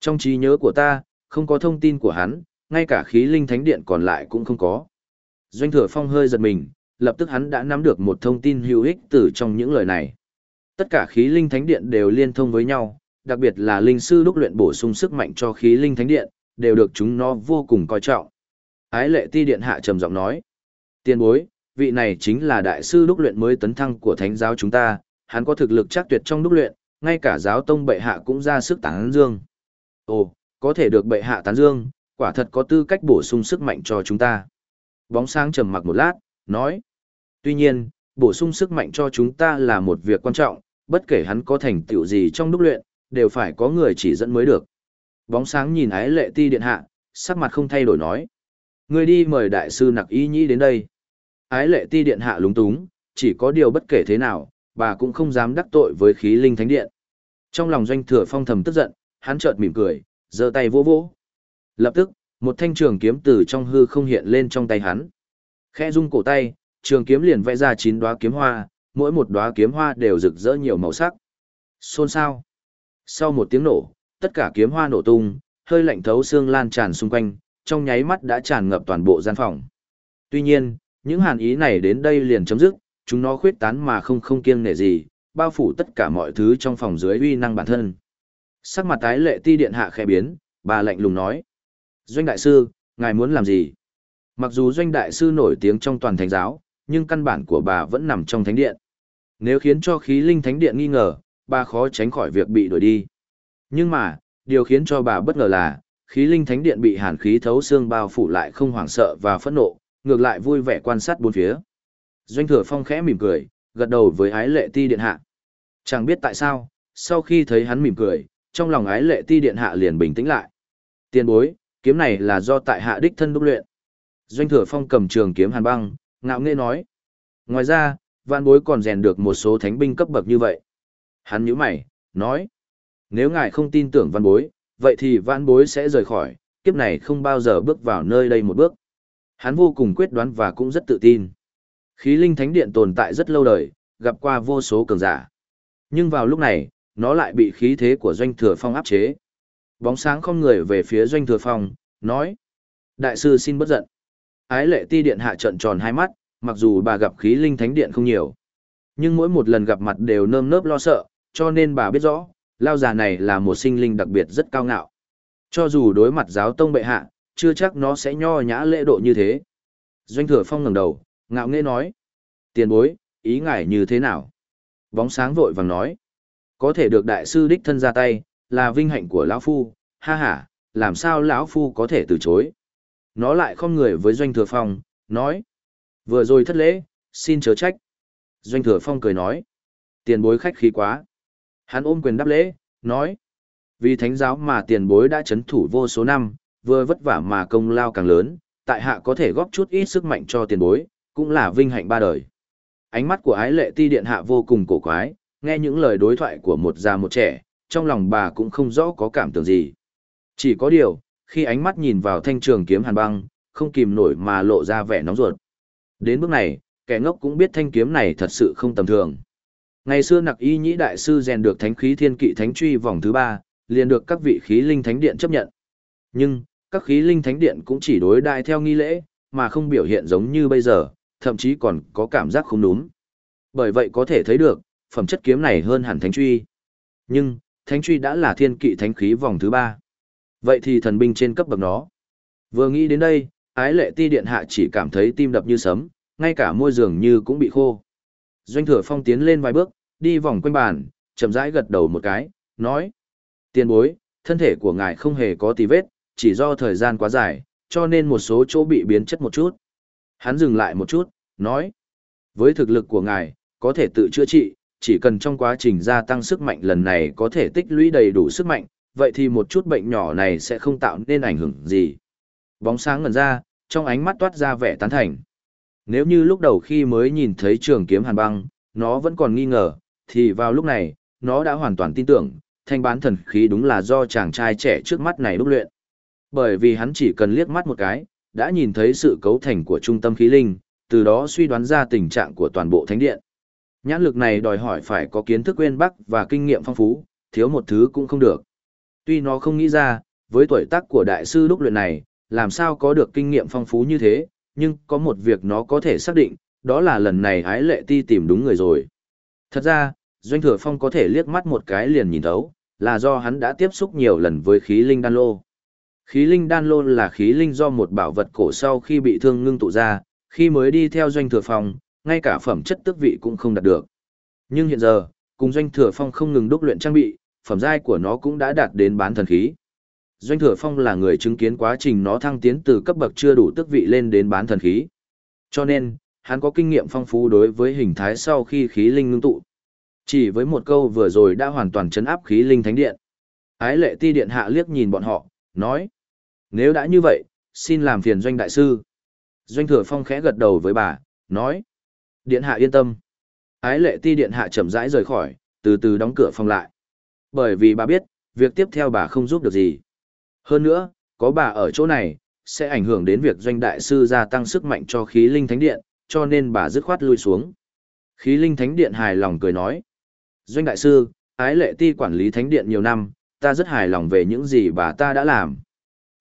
Trong trí nhớ của ta, không có thông tin của hắn, ngay cả khí linh thánh điện còn lại cũng không có. Doanh thừa phong hơi giật mình, lập tức hắn đã nắm được một thông tin hữu ích từ trong những lời này. Tất cả khí linh thánh điện đều liên thông với nhau, đặc biệt là linh sư đúc luyện bổ sung sức mạnh cho khí linh thánh điện, đều được chúng nó vô cùng coi trọng. Ái lệ ti điện hạ trầm giọng nói. Tiên bối, vị này chính là đại sư đúc luyện mới tấn thăng của thánh giáo chúng ta, hắn có thực lực chắc tuyệt trong đúc luyện, ngay cả giáo tông bệ hạ cũng ra sức tán dương. Ồ, có thể được bệ hạ tán dương, quả thật có tư cách bổ sung sức mạnh cho chúng ta. Bóng sáng trầm mặc một lát, nói. Tuy nhiên, bổ sung sức mạnh cho chúng ta là một việc quan trọng, bất kể hắn có thành tựu gì trong đúc luyện, đều phải có người chỉ dẫn mới được. Bóng sáng nhìn ái lệ ti điện hạ, sắc mặt không thay đổi nói. Người đi mời đại sư nặc y nhĩ đến đây. Ái lệ ti điện hạ lúng túng, chỉ có điều bất kể thế nào, bà cũng không dám đắc tội với khí linh thánh điện. Trong lòng doanh thừa phong thầm tức giận, hắn chợt mỉm cười, giơ tay vỗ vỗ. Lập tức, một thanh trường kiếm từ trong hư không hiện lên trong tay hắn. Khẽ rung cổ tay, trường kiếm liền vẽ ra chín đóa kiếm hoa, mỗi một đóa kiếm hoa đều rực rỡ nhiều màu sắc. Xôn xao. Sau một tiếng nổ, tất cả kiếm hoa nổ tung, hơi lạnh thấu xương lan tràn xung quanh, trong nháy mắt đã tràn ngập toàn bộ gian phòng. Tuy nhiên, những hàn ý này đến đây liền chấm dứt, chúng nó khuyết tán mà không không kiêng nể gì, bao phủ tất cả mọi thứ trong phòng dưới uy năng bản thân. Sắc mặt tái lệ ti điện hạ khẽ biến, bà lạnh lùng nói. Doanh đại sư, ngài muốn làm gì? Mặc dù doanh đại sư nổi tiếng trong toàn thánh giáo, nhưng căn bản của bà vẫn nằm trong thánh điện. Nếu khiến cho khí linh thánh điện nghi ngờ, bà khó tránh khỏi việc bị đuổi đi. Nhưng mà, điều khiến cho bà bất ngờ là, khí linh thánh điện bị hàn khí thấu xương bao phủ lại không hoảng sợ và phẫn nộ, ngược lại vui vẻ quan sát bốn phía. Doanh thừa phong khẽ mỉm cười, gật đầu với ái lệ ti điện hạ. Chẳng biết tại sao, sau khi thấy hắn mỉm cười, trong lòng ái lệ ti điện hạ liền bình tĩnh lại. Tiền bối, kiếm này là do tại hạ đích thân đúc luyện. Doanh thừa phong cầm trường kiếm hàn băng, ngạo nghễ nói. Ngoài ra, vạn bối còn rèn được một số thánh binh cấp bậc như vậy. Hắn nhíu mày, nói. Nếu ngài không tin tưởng văn bối, vậy thì vãn bối sẽ rời khỏi, kiếp này không bao giờ bước vào nơi đây một bước. Hắn vô cùng quyết đoán và cũng rất tự tin. Khí linh thánh điện tồn tại rất lâu đời, gặp qua vô số cường giả. Nhưng vào lúc này, nó lại bị khí thế của doanh thừa phong áp chế. Bóng sáng không người về phía doanh thừa phong, nói. Đại sư xin bất giận. Ái lệ ti điện hạ trận tròn hai mắt, mặc dù bà gặp khí linh thánh điện không nhiều. Nhưng mỗi một lần gặp mặt đều nơm nớp lo sợ, cho nên bà biết rõ, lao già này là một sinh linh đặc biệt rất cao ngạo. Cho dù đối mặt giáo tông bệ hạ, chưa chắc nó sẽ nho nhã lễ độ như thế. Doanh thừa phong ngẩng đầu, ngạo nghễ nói. Tiền bối, ý ngài như thế nào? Bóng sáng vội vàng nói. Có thể được đại sư đích thân ra tay, là vinh hạnh của lão phu, ha ha, làm sao lão phu có thể từ chối? Nó lại không người với doanh thừa phong, nói. Vừa rồi thất lễ, xin chớ trách. Doanh thừa phong cười nói. Tiền bối khách khí quá. Hắn ôm quyền đáp lễ, nói. Vì thánh giáo mà tiền bối đã chấn thủ vô số năm, vừa vất vả mà công lao càng lớn, tại hạ có thể góp chút ít sức mạnh cho tiền bối, cũng là vinh hạnh ba đời. Ánh mắt của ái lệ ti điện hạ vô cùng cổ quái, nghe những lời đối thoại của một già một trẻ, trong lòng bà cũng không rõ có cảm tưởng gì. Chỉ có điều, khi ánh mắt nhìn vào thanh trường kiếm hàn băng, không kìm nổi mà lộ ra vẻ nóng ruột. Đến bước này, kẻ ngốc cũng biết thanh kiếm này thật sự không tầm thường. Ngày xưa nặc y nhĩ đại sư rèn được thánh khí thiên kỵ thánh truy vòng thứ ba, liền được các vị khí linh thánh điện chấp nhận. Nhưng, các khí linh thánh điện cũng chỉ đối đại theo nghi lễ, mà không biểu hiện giống như bây giờ, thậm chí còn có cảm giác không đúng. Bởi vậy có thể thấy được, phẩm chất kiếm này hơn hẳn thánh truy. Nhưng, thánh truy đã là thiên kỵ thánh khí vòng thứ ba. Vậy thì thần binh trên cấp bậc nó. Vừa nghĩ đến đây, ái lệ ti điện hạ chỉ cảm thấy tim đập như sấm, ngay cả môi giường như cũng bị khô. Doanh thừa phong tiến lên vài bước, đi vòng quanh bàn, chậm rãi gật đầu một cái, nói. Tiền bối, thân thể của ngài không hề có tì vết, chỉ do thời gian quá dài, cho nên một số chỗ bị biến chất một chút. Hắn dừng lại một chút, nói. Với thực lực của ngài, có thể tự chữa trị, chỉ cần trong quá trình gia tăng sức mạnh lần này có thể tích lũy đầy đủ sức mạnh, vậy thì một chút bệnh nhỏ này sẽ không tạo nên ảnh hưởng gì. Bóng sáng ngần ra, trong ánh mắt toát ra vẻ tán thành. Nếu như lúc đầu khi mới nhìn thấy trường kiếm hàn băng, nó vẫn còn nghi ngờ, thì vào lúc này, nó đã hoàn toàn tin tưởng, thanh bán thần khí đúng là do chàng trai trẻ trước mắt này đúc luyện. Bởi vì hắn chỉ cần liếc mắt một cái, đã nhìn thấy sự cấu thành của trung tâm khí linh, từ đó suy đoán ra tình trạng của toàn bộ thánh điện. Nhãn lực này đòi hỏi phải có kiến thức uyên bắc và kinh nghiệm phong phú, thiếu một thứ cũng không được. Tuy nó không nghĩ ra, với tuổi tác của đại sư đúc luyện này, làm sao có được kinh nghiệm phong phú như thế, nhưng có một việc nó có thể xác định, đó là lần này ái lệ ti tìm đúng người rồi. Thật ra, Doanh Thừa Phong có thể liếc mắt một cái liền nhìn thấu, là do hắn đã tiếp xúc nhiều lần với khí linh đan lô. Khí linh đan lô là khí linh do một bảo vật cổ sau khi bị thương ngưng tụ ra, khi mới đi theo Doanh Thừa Phong, ngay cả phẩm chất tước vị cũng không đạt được. Nhưng hiện giờ, cùng Doanh Thừa Phong không ngừng đúc luyện trang bị, phẩm giai của nó cũng đã đạt đến bán thần khí. Doanh Thừa Phong là người chứng kiến quá trình nó thăng tiến từ cấp bậc chưa đủ tước vị lên đến bán thần khí. Cho nên, hắn có kinh nghiệm phong phú đối với hình thái sau khi khí linh ngưng tụ. Chỉ với một câu vừa rồi đã hoàn toàn chấn áp khí linh thánh điện. Ái lệ ti điện hạ liếc nhìn bọn họ, nói. Nếu đã như vậy, xin làm phiền doanh đại sư. Doanh thừa phong khẽ gật đầu với bà, nói. Điện hạ yên tâm. Ái lệ ti điện hạ chậm rãi rời khỏi, từ từ đóng cửa phòng lại. Bởi vì bà biết, việc tiếp theo bà không giúp được gì. Hơn nữa, có bà ở chỗ này, sẽ ảnh hưởng đến việc doanh đại sư gia tăng sức mạnh cho khí linh thánh điện, cho nên bà dứt khoát lui xuống. Khí linh thánh điện hài lòng cười nói. Doanh đại sư, ái lệ ti quản lý thánh điện nhiều năm, ta rất hài lòng về những gì bà ta đã làm.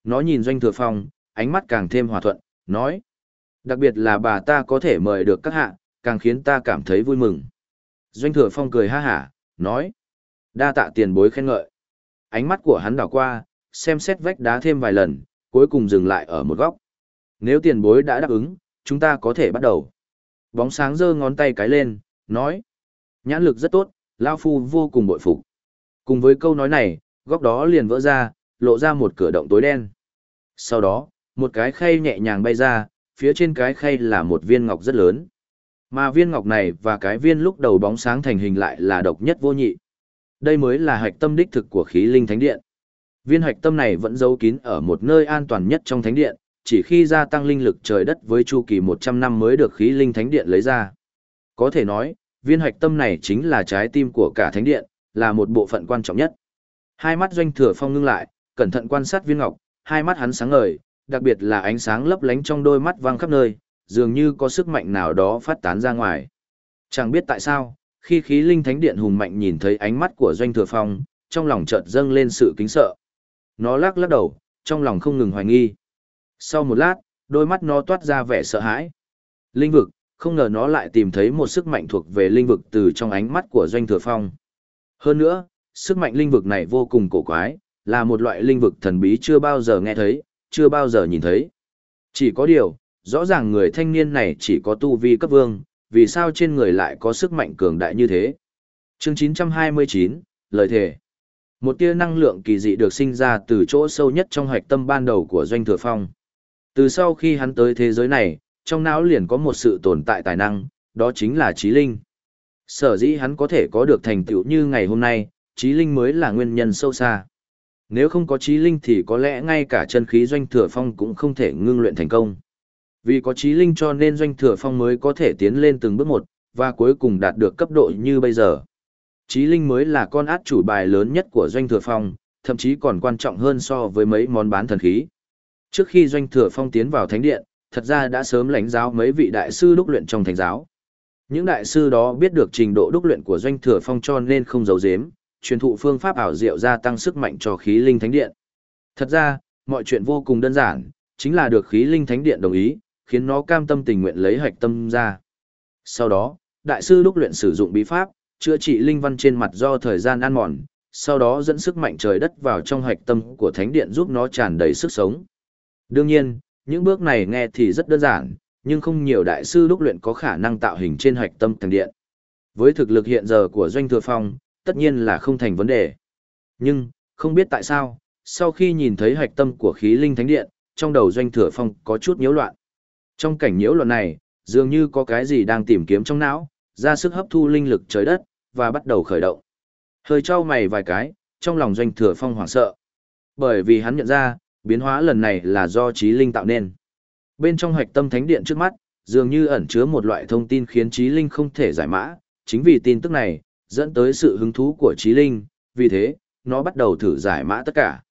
Nó nhìn doanh thừa phong, ánh mắt càng thêm hòa thuận, nói. Đặc biệt là bà ta có thể mời được các hạ, càng khiến ta cảm thấy vui mừng. Doanh thừa phong cười ha hả, nói. Đa tạ tiền bối khen ngợi. Ánh mắt của hắn đảo qua, xem xét vách đá thêm vài lần, cuối cùng dừng lại ở một góc. Nếu tiền bối đã đáp ứng, chúng ta có thể bắt đầu. Bóng sáng giơ ngón tay cái lên, nói. Nhãn lực rất tốt, Lao Phu vô cùng bội phục. Cùng với câu nói này, góc đó liền vỡ ra, lộ ra một cửa động tối đen. Sau đó, một cái khay nhẹ nhàng bay ra, phía trên cái khay là một viên ngọc rất lớn. Mà viên ngọc này và cái viên lúc đầu bóng sáng thành hình lại là độc nhất vô nhị. Đây mới là hạch tâm đích thực của khí linh thánh điện. Viên hạch tâm này vẫn giấu kín ở một nơi an toàn nhất trong thánh điện, chỉ khi gia tăng linh lực trời đất với chu kỳ 100 năm mới được khí linh thánh điện lấy ra. Có thể nói, viên hạch tâm này chính là trái tim của cả thánh điện, là một bộ phận quan trọng nhất. Hai mắt doanh thừa phong ngưng lại, cẩn thận quan sát viên ngọc, hai mắt hắn sáng ngời, đặc biệt là ánh sáng lấp lánh trong đôi mắt vang khắp nơi, dường như có sức mạnh nào đó phát tán ra ngoài. Chẳng biết tại sao, khi khí linh thánh điện hùng mạnh nhìn thấy ánh mắt của doanh thừa phong, trong lòng chợt dâng lên sự kính sợ. Nó lắc lắc đầu, trong lòng không ngừng hoài nghi. Sau một lát, đôi mắt nó toát ra vẻ sợ hãi. Linh vực, không ngờ nó lại tìm thấy một sức mạnh thuộc về linh vực từ trong ánh mắt của doanh thừa phong. Hơn nữa, sức mạnh linh vực này vô cùng cổ quái, là một loại linh vực thần bí chưa bao giờ nghe thấy, chưa bao giờ nhìn thấy. Chỉ có điều, rõ ràng người thanh niên này chỉ có tu vi cấp vương, vì sao trên người lại có sức mạnh cường đại như thế. Chương 929, Lời thề Một tia năng lượng kỳ dị được sinh ra từ chỗ sâu nhất trong hoạch tâm ban đầu của Doanh Thừa Phong. Từ sau khi hắn tới thế giới này, trong não liền có một sự tồn tại tài năng, đó chính là trí linh. Sở dĩ hắn có thể có được thành tựu như ngày hôm nay, trí linh mới là nguyên nhân sâu xa. Nếu không có trí linh thì có lẽ ngay cả chân khí doanh thừa phong cũng không thể ngưng luyện thành công. Vì có trí linh cho nên doanh thừa phong mới có thể tiến lên từng bước một, và cuối cùng đạt được cấp độ như bây giờ. Trí linh mới là con át chủ bài lớn nhất của doanh thừa phong, thậm chí còn quan trọng hơn so với mấy món bán thần khí. Trước khi doanh thừa phong tiến vào thánh điện, thật ra đã sớm lãnh giáo mấy vị đại sư đúc luyện trong thánh giáo. Những đại sư đó biết được trình độ đúc luyện của doanh thừa phong cho nên không giấu giếm, truyền thụ phương pháp ảo diệu gia tăng sức mạnh cho khí linh thánh điện. Thật ra, Mọi chuyện vô cùng đơn giản, chính là được khí linh thánh điện đồng ý, khiến nó cam tâm tình nguyện lấy hạch tâm ra. Sau đó, đại sư đúc luyện sử dụng bí pháp, chữa trị linh văn trên mặt do thời gian ăn mòn, sau đó dẫn sức mạnh trời đất vào trong hạch tâm của thánh điện giúp nó tràn đầy sức sống. Đương nhiên, những bước này nghe thì rất đơn giản, nhưng không nhiều đại sư lúc luyện có khả năng tạo hình trên hạch tâm thần điện. Với thực lực hiện giờ của Doanh Thừa Phong, tất nhiên là không thành vấn đề. Nhưng, không biết tại sao, sau khi nhìn thấy hạch tâm của khí linh thánh điện, trong đầu Doanh Thừa Phong có chút nhiễu loạn. Trong cảnh nhiễu loạn này, dường như có cái gì đang tìm kiếm trong não, ra sức hấp thu linh lực trời đất, và bắt đầu khởi động. Hơi trao mày vài cái, trong lòng Doanh Thừa Phong hoảng sợ. Bởi vì hắn nhận ra, biến hóa lần này là do trí linh tạo nên. Bên trong hạch tâm thánh điện trước mắt, dường như ẩn chứa một loại thông tin khiến trí linh không thể giải mã, chính vì tin tức này, dẫn tới sự hứng thú của trí linh, vì thế, nó bắt đầu thử giải mã tất cả.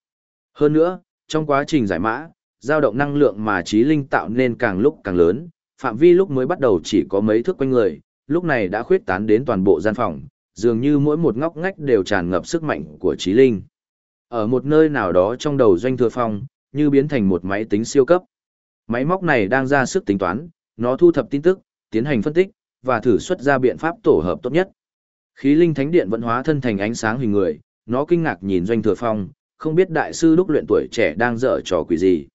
Hơn nữa, trong quá trình giải mã, dao động năng lượng mà trí linh tạo nên càng lúc càng lớn, phạm vi lúc mới bắt đầu chỉ có mấy thước quanh người, lúc này đã khuyết tán đến toàn bộ gian phòng, dường như mỗi một ngóc ngách đều tràn ngập sức mạnh của trí linh. Ở một nơi nào đó trong đầu doanh thừa phong, như biến thành một máy tính siêu cấp. Máy móc này đang ra sức tính toán, nó thu thập tin tức, tiến hành phân tích, và thử xuất ra biện pháp tổ hợp tốt nhất. Khí linh thánh điện vẫn hóa thân thành ánh sáng hình người, nó kinh ngạc nhìn doanh thừa phong, không biết đại sư lúc luyện tuổi trẻ đang dở trò quỷ gì.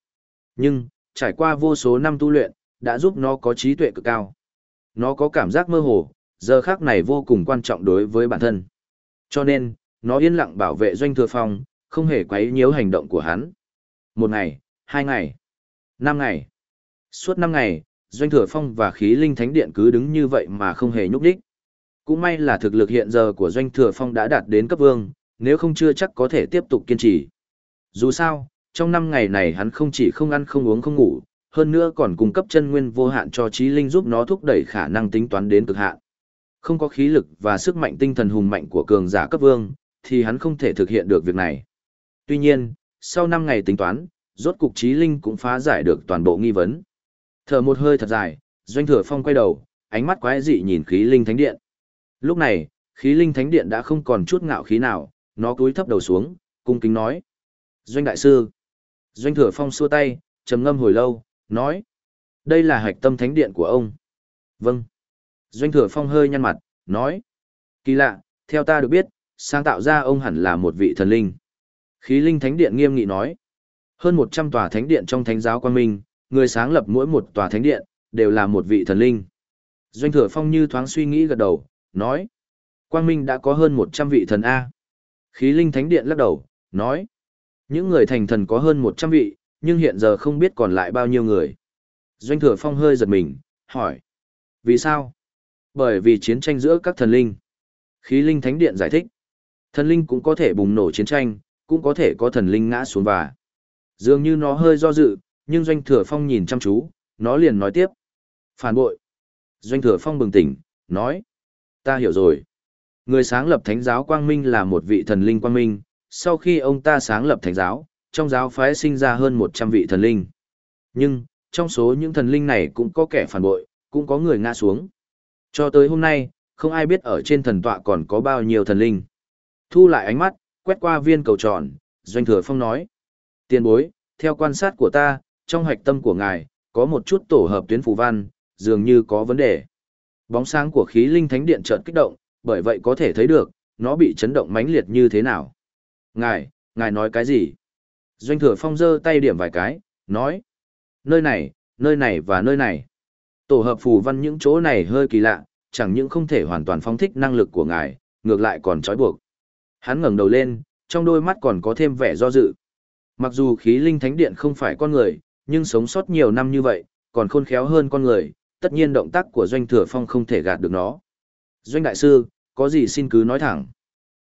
Nhưng, trải qua vô số năm tu luyện, đã giúp nó có trí tuệ cực cao. Nó có cảm giác mơ hồ, giờ khác này vô cùng quan trọng đối với bản thân. Cho nên, nó yên lặng bảo vệ doanh thừa phong, không hề quấy nhiễu hành động của hắn. Một ngày, hai ngày, năm ngày. Suốt năm ngày, doanh thừa phong và khí linh thánh điện cứ đứng như vậy mà không hề nhúc đích. Cũng may là thực lực hiện giờ của doanh thừa phong đã đạt đến cấp vương, nếu không chưa chắc có thể tiếp tục kiên trì. Dù sao, trong năm ngày này hắn không chỉ không ăn không uống không ngủ, hơn nữa còn cung cấp chân nguyên vô hạn cho trí linh giúp nó thúc đẩy khả năng tính toán đến cực hạn. Không có khí lực và sức mạnh tinh thần hùng mạnh của cường giả cấp vương, thì hắn không thể thực hiện được việc này. Tuy nhiên, sau 5 ngày tính toán, rốt cục trí linh cũng phá giải được toàn bộ nghi vấn. Thở một hơi thật dài, Doanh Thừa Phong quay đầu, ánh mắt quái dị nhìn khí linh thánh điện. Lúc này, khí linh thánh điện đã không còn chút ngạo khí nào, nó cúi thấp đầu xuống, cung kính nói: "Doanh đại sư." Doanh Thừa Phong xua tay, trầm ngâm hồi lâu, nói: "Đây là hạch tâm thánh điện của ông." "Vâng." Doanh Thừa Phong hơi nhăn mặt, nói: "Kỳ lạ, theo ta được biết, sáng tạo ra ông hẳn là một vị thần linh." Khí linh thánh điện nghiêm nghị nói: "Hơn 100 tòa thánh điện trong thánh giáo quan minh, người sáng lập mỗi một tòa thánh điện, đều là một vị thần linh. Doanh thừa phong như thoáng suy nghĩ gật đầu, nói. Quang Minh đã có hơn 100 vị thần A. Khí linh thánh điện lắc đầu, nói. Những người thành thần có hơn 100 vị, nhưng hiện giờ không biết còn lại bao nhiêu người. Doanh thừa phong hơi giật mình, hỏi. Vì sao? Bởi vì chiến tranh giữa các thần linh. Khí linh thánh điện giải thích. Thần linh cũng có thể bùng nổ chiến tranh, cũng có thể có thần linh ngã xuống và. Dường như nó hơi do dự, nhưng Doanh Thừa Phong nhìn chăm chú, nó liền nói tiếp. Phản bội. Doanh Thừa Phong bừng tỉnh, nói. Ta hiểu rồi. Người sáng lập thánh giáo Quang Minh là một vị thần linh Quang Minh, sau khi ông ta sáng lập thánh giáo, trong giáo phái sinh ra hơn 100 vị thần linh. Nhưng, trong số những thần linh này cũng có kẻ phản bội, cũng có người ngã xuống. Cho tới hôm nay, không ai biết ở trên thần tọa còn có bao nhiêu thần linh. Thu lại ánh mắt, quét qua viên cầu tròn, Doanh Thừa Phong nói. Tiền bối, theo quan sát của ta, trong hạch tâm của ngài, có một chút tổ hợp tuyến phù văn, dường như có vấn đề. Bóng sáng của khí linh thánh điện chợt kích động, bởi vậy có thể thấy được, nó bị chấn động mãnh liệt như thế nào. Ngài, ngài nói cái gì? Doanh thừa phong giơ tay điểm vài cái, nói. Nơi này, nơi này và nơi này. Tổ hợp phù văn những chỗ này hơi kỳ lạ, chẳng những không thể hoàn toàn phóng thích năng lực của ngài, ngược lại còn trói buộc. Hắn ngẩng đầu lên, trong đôi mắt còn có thêm vẻ do dự. Mặc dù khí linh thánh điện không phải con người, nhưng sống sót nhiều năm như vậy, còn khôn khéo hơn con người, tất nhiên động tác của Doanh Thừa Phong không thể gạt được nó. Doanh Đại Sư, có gì xin cứ nói thẳng.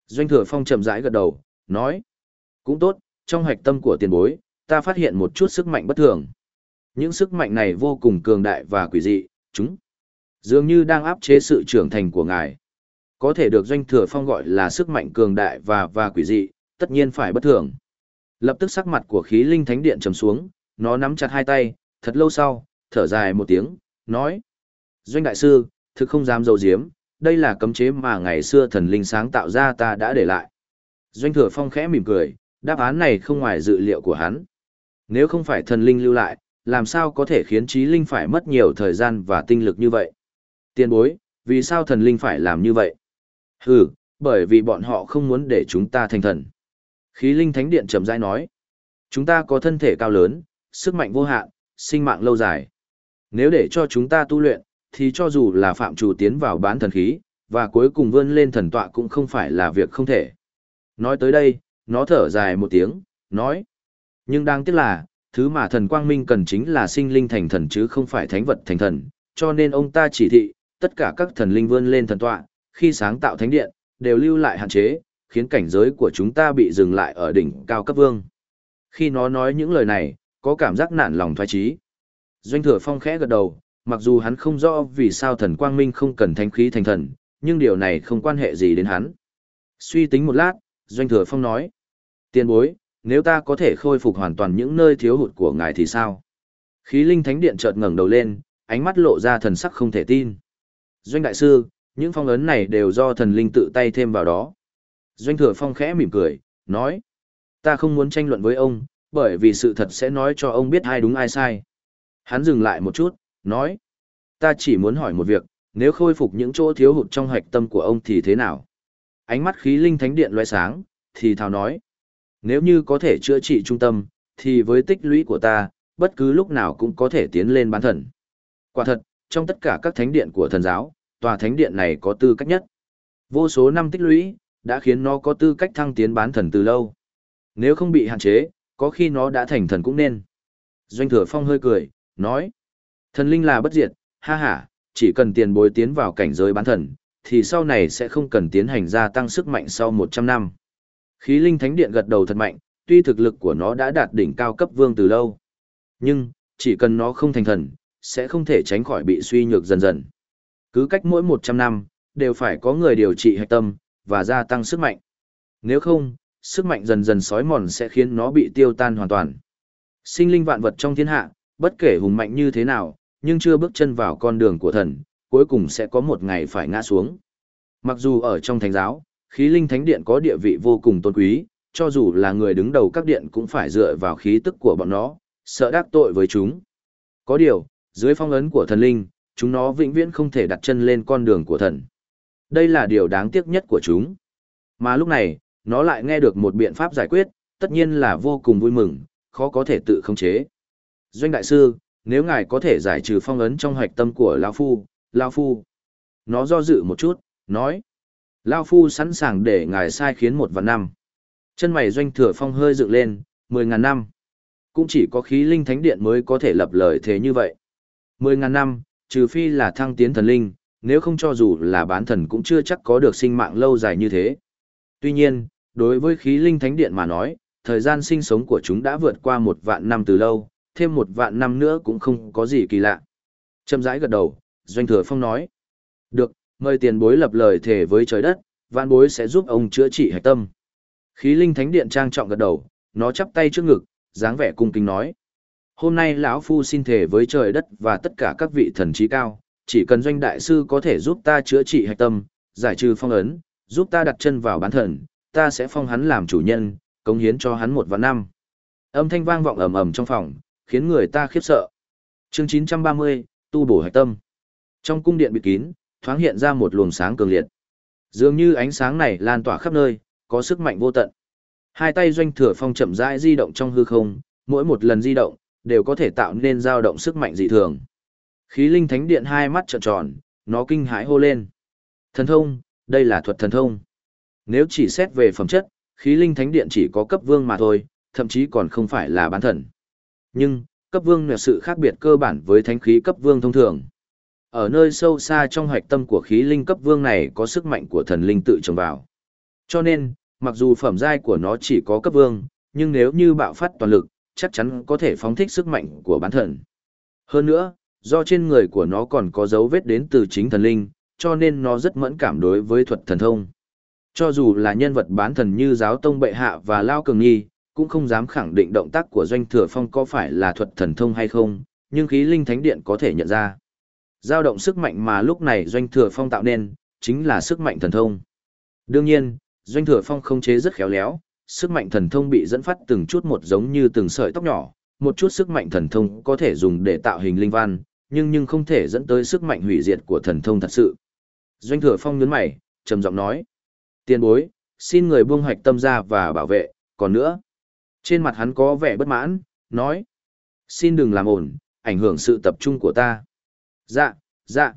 Doanh Thừa Phong chậm rãi gật đầu, nói. Cũng tốt, trong hạch tâm của tiền bối, ta phát hiện một chút sức mạnh bất thường. Những sức mạnh này vô cùng cường đại và quỷ dị, chúng dường như đang áp chế sự trưởng thành của ngài. Có thể được Doanh Thừa Phong gọi là sức mạnh cường đại và và quỷ dị, tất nhiên phải bất thường. Lập tức sắc mặt của khí linh thánh điện trầm xuống, nó nắm chặt hai tay, thật lâu sau, thở dài một tiếng, nói. Doanh đại sư, thực không dám dầu diếm, đây là cấm chế mà ngày xưa thần linh sáng tạo ra ta đã để lại. Doanh thừa phong khẽ mỉm cười, đáp án này không ngoài dự liệu của hắn. Nếu không phải thần linh lưu lại, làm sao có thể khiến trí linh phải mất nhiều thời gian và tinh lực như vậy? Tiên bối, vì sao thần linh phải làm như vậy? Hừ, bởi vì bọn họ không muốn để chúng ta thành thần. Khí linh thánh điện trầm rãi nói, chúng ta có thân thể cao lớn, sức mạnh vô hạn, sinh mạng lâu dài. Nếu để cho chúng ta tu luyện, thì cho dù là phạm chủ tiến vào bán thần khí, và cuối cùng vươn lên thần tọa cũng không phải là việc không thể. Nói tới đây, nó thở dài một tiếng, nói. Nhưng đáng tiếc là, thứ mà thần quang minh cần chính là sinh linh thành thần chứ không phải thánh vật thành thần, cho nên ông ta chỉ thị, tất cả các thần linh vươn lên thần tọa, khi sáng tạo thánh điện, đều lưu lại hạn chế, khiến cảnh giới của chúng ta bị dừng lại ở đỉnh cao cấp vương. Khi nó nói những lời này, có cảm giác nản lòng thoái trí. Doanh thừa phong khẽ gật đầu, mặc dù hắn không rõ vì sao thần quang minh không cần thánh khí thành thần, nhưng điều này không quan hệ gì đến hắn. Suy tính một lát, Doanh thừa phong nói, Tiên bối, nếu ta có thể khôi phục hoàn toàn những nơi thiếu hụt của ngài thì sao? Khí linh thánh điện chợt ngẩng đầu lên, ánh mắt lộ ra thần sắc không thể tin. Doanh đại sư, những phong ấn này đều do thần linh tự tay thêm vào đó. Doanh thừa phong khẽ mỉm cười, nói, ta không muốn tranh luận với ông, bởi vì sự thật sẽ nói cho ông biết ai đúng ai sai. Hắn dừng lại một chút, nói, ta chỉ muốn hỏi một việc, nếu khôi phục những chỗ thiếu hụt trong hạch tâm của ông thì thế nào? Ánh mắt khí linh thánh điện loe sáng, thì thào nói, nếu như có thể chữa trị trung tâm, thì với tích lũy của ta, bất cứ lúc nào cũng có thể tiến lên bán thần. Quả thật, trong tất cả các thánh điện của thần giáo, tòa thánh điện này có tư cách nhất. Vô số năm tích lũy, đã khiến nó có tư cách thăng tiến bán thần từ lâu. Nếu không bị hạn chế, có khi nó đã thành thần cũng nên. Doanh thừa phong hơi cười, nói. Thần linh là bất diệt, ha ha, chỉ cần tiền bối tiến vào cảnh giới bán thần, thì sau này sẽ không cần tiến hành gia tăng sức mạnh sau 100 năm. Khí linh thánh điện gật đầu thật mạnh, tuy thực lực của nó đã đạt đỉnh cao cấp vương từ lâu. Nhưng, chỉ cần nó không thành thần, sẽ không thể tránh khỏi bị suy nhược dần dần. Cứ cách mỗi 100 năm, đều phải có người điều trị hạch tâm, và gia tăng sức mạnh. Nếu không, sức mạnh dần dần sói mòn sẽ khiến nó bị tiêu tan hoàn toàn. Sinh linh vạn vật trong thiên hạ, bất kể hùng mạnh như thế nào, nhưng chưa bước chân vào con đường của thần, cuối cùng sẽ có một ngày phải ngã xuống. Mặc dù ở trong thánh giáo, khí linh thánh điện có địa vị vô cùng tôn quý, cho dù là người đứng đầu các điện cũng phải dựa vào khí tức của bọn nó, sợ đắc tội với chúng. Có điều, dưới phong ấn của thần linh, chúng nó vĩnh viễn không thể đặt chân lên con đường của thần. Đây là điều đáng tiếc nhất của chúng. Mà lúc này, nó lại nghe được một biện pháp giải quyết, tất nhiên là vô cùng vui mừng, khó có thể tự khống chế. Doanh đại sư, nếu ngài có thể giải trừ phong ấn trong hoạch tâm của Lao Phu, Lao Phu. Nó do dự một chút, nói. Lao Phu sẵn sàng để ngài sai khiến một vạn năm. Chân mày doanh thừa phong hơi dựng lên, mười ngàn năm. Cũng chỉ có khí linh thánh điện mới có thể lập lời thế như vậy. Mười ngàn năm, trừ phi là thăng tiến thần linh, nếu không cho dù là bán thần cũng chưa chắc có được sinh mạng lâu dài như thế. Tuy nhiên, đối với khí linh thánh điện mà nói, thời gian sinh sống của chúng đã vượt qua một vạn năm từ lâu, thêm một vạn năm nữa cũng không có gì kỳ lạ. Châm rãi gật đầu, Doanh Thừa Phong nói. Được, mời tiền bối lập lời thề với trời đất, vạn bối sẽ giúp ông chữa trị hạch tâm. Khí linh thánh điện trang trọng gật đầu, nó chắp tay trước ngực, dáng vẻ cung kính nói. Hôm nay lão phu xin thề với trời đất và tất cả các vị thần trí cao, chỉ cần doanh đại sư có thể giúp ta chữa trị hạch tâm, giải trừ phong ấn, giúp ta đặt chân vào bán thần, ta sẽ phong hắn làm chủ nhân, cống hiến cho hắn một vạn năm. Âm thanh vang vọng ầm ầm trong phòng, khiến người ta khiếp sợ. Chương 930, tu bổ hạch tâm. Trong cung điện bị kín, thoáng hiện ra một luồng sáng cường liệt. Dường như ánh sáng này lan tỏa khắp nơi, có sức mạnh vô tận. Hai tay doanh thừa phong chậm rãi di động trong hư không, mỗi một lần di động, đều có thể tạo nên dao động sức mạnh dị thường. Khí linh thánh điện hai mắt trợn tròn, nó kinh hãi hô lên. Thần thông, đây là thuật thần thông. Nếu chỉ xét về phẩm chất, khí linh thánh điện chỉ có cấp vương mà thôi, thậm chí còn không phải là bán thần. Nhưng, cấp vương là sự khác biệt cơ bản với thánh khí cấp vương thông thường. Ở nơi sâu xa trong hoạch tâm của khí linh cấp vương này có sức mạnh của thần linh tự trồng vào. Cho nên, mặc dù phẩm giai của nó chỉ có cấp vương, nhưng nếu như bạo phát toàn lực, chắc chắn có thể phóng thích sức mạnh của bán thần. Hơn nữa, do trên người của nó còn có dấu vết đến từ chính thần linh, cho nên nó rất mẫn cảm đối với thuật thần thông. Cho dù là nhân vật bán thần như giáo tông bệ hạ và Lao Cường Nghi, cũng không dám khẳng định động tác của Doanh Thừa Phong có phải là thuật thần thông hay không, nhưng khí linh thánh điện có thể nhận ra. Giao động sức mạnh mà lúc này Doanh Thừa Phong tạo nên, chính là sức mạnh thần thông. Đương nhiên, Doanh Thừa Phong không chế rất khéo léo, sức mạnh thần thông bị dẫn phát từng chút một giống như từng sợi tóc nhỏ, một chút sức mạnh thần thông có thể dùng để tạo hình linh văn, nhưng nhưng không thể dẫn tới sức mạnh hủy diệt của thần thông thật sự. Doanh thừa phong nhướng mày, trầm giọng nói. Tiền bối, xin người buông hoạch tâm ra và bảo vệ, còn nữa. Trên mặt hắn có vẻ bất mãn, nói. Xin đừng làm ổn, ảnh hưởng sự tập trung của ta. Dạ, dạ.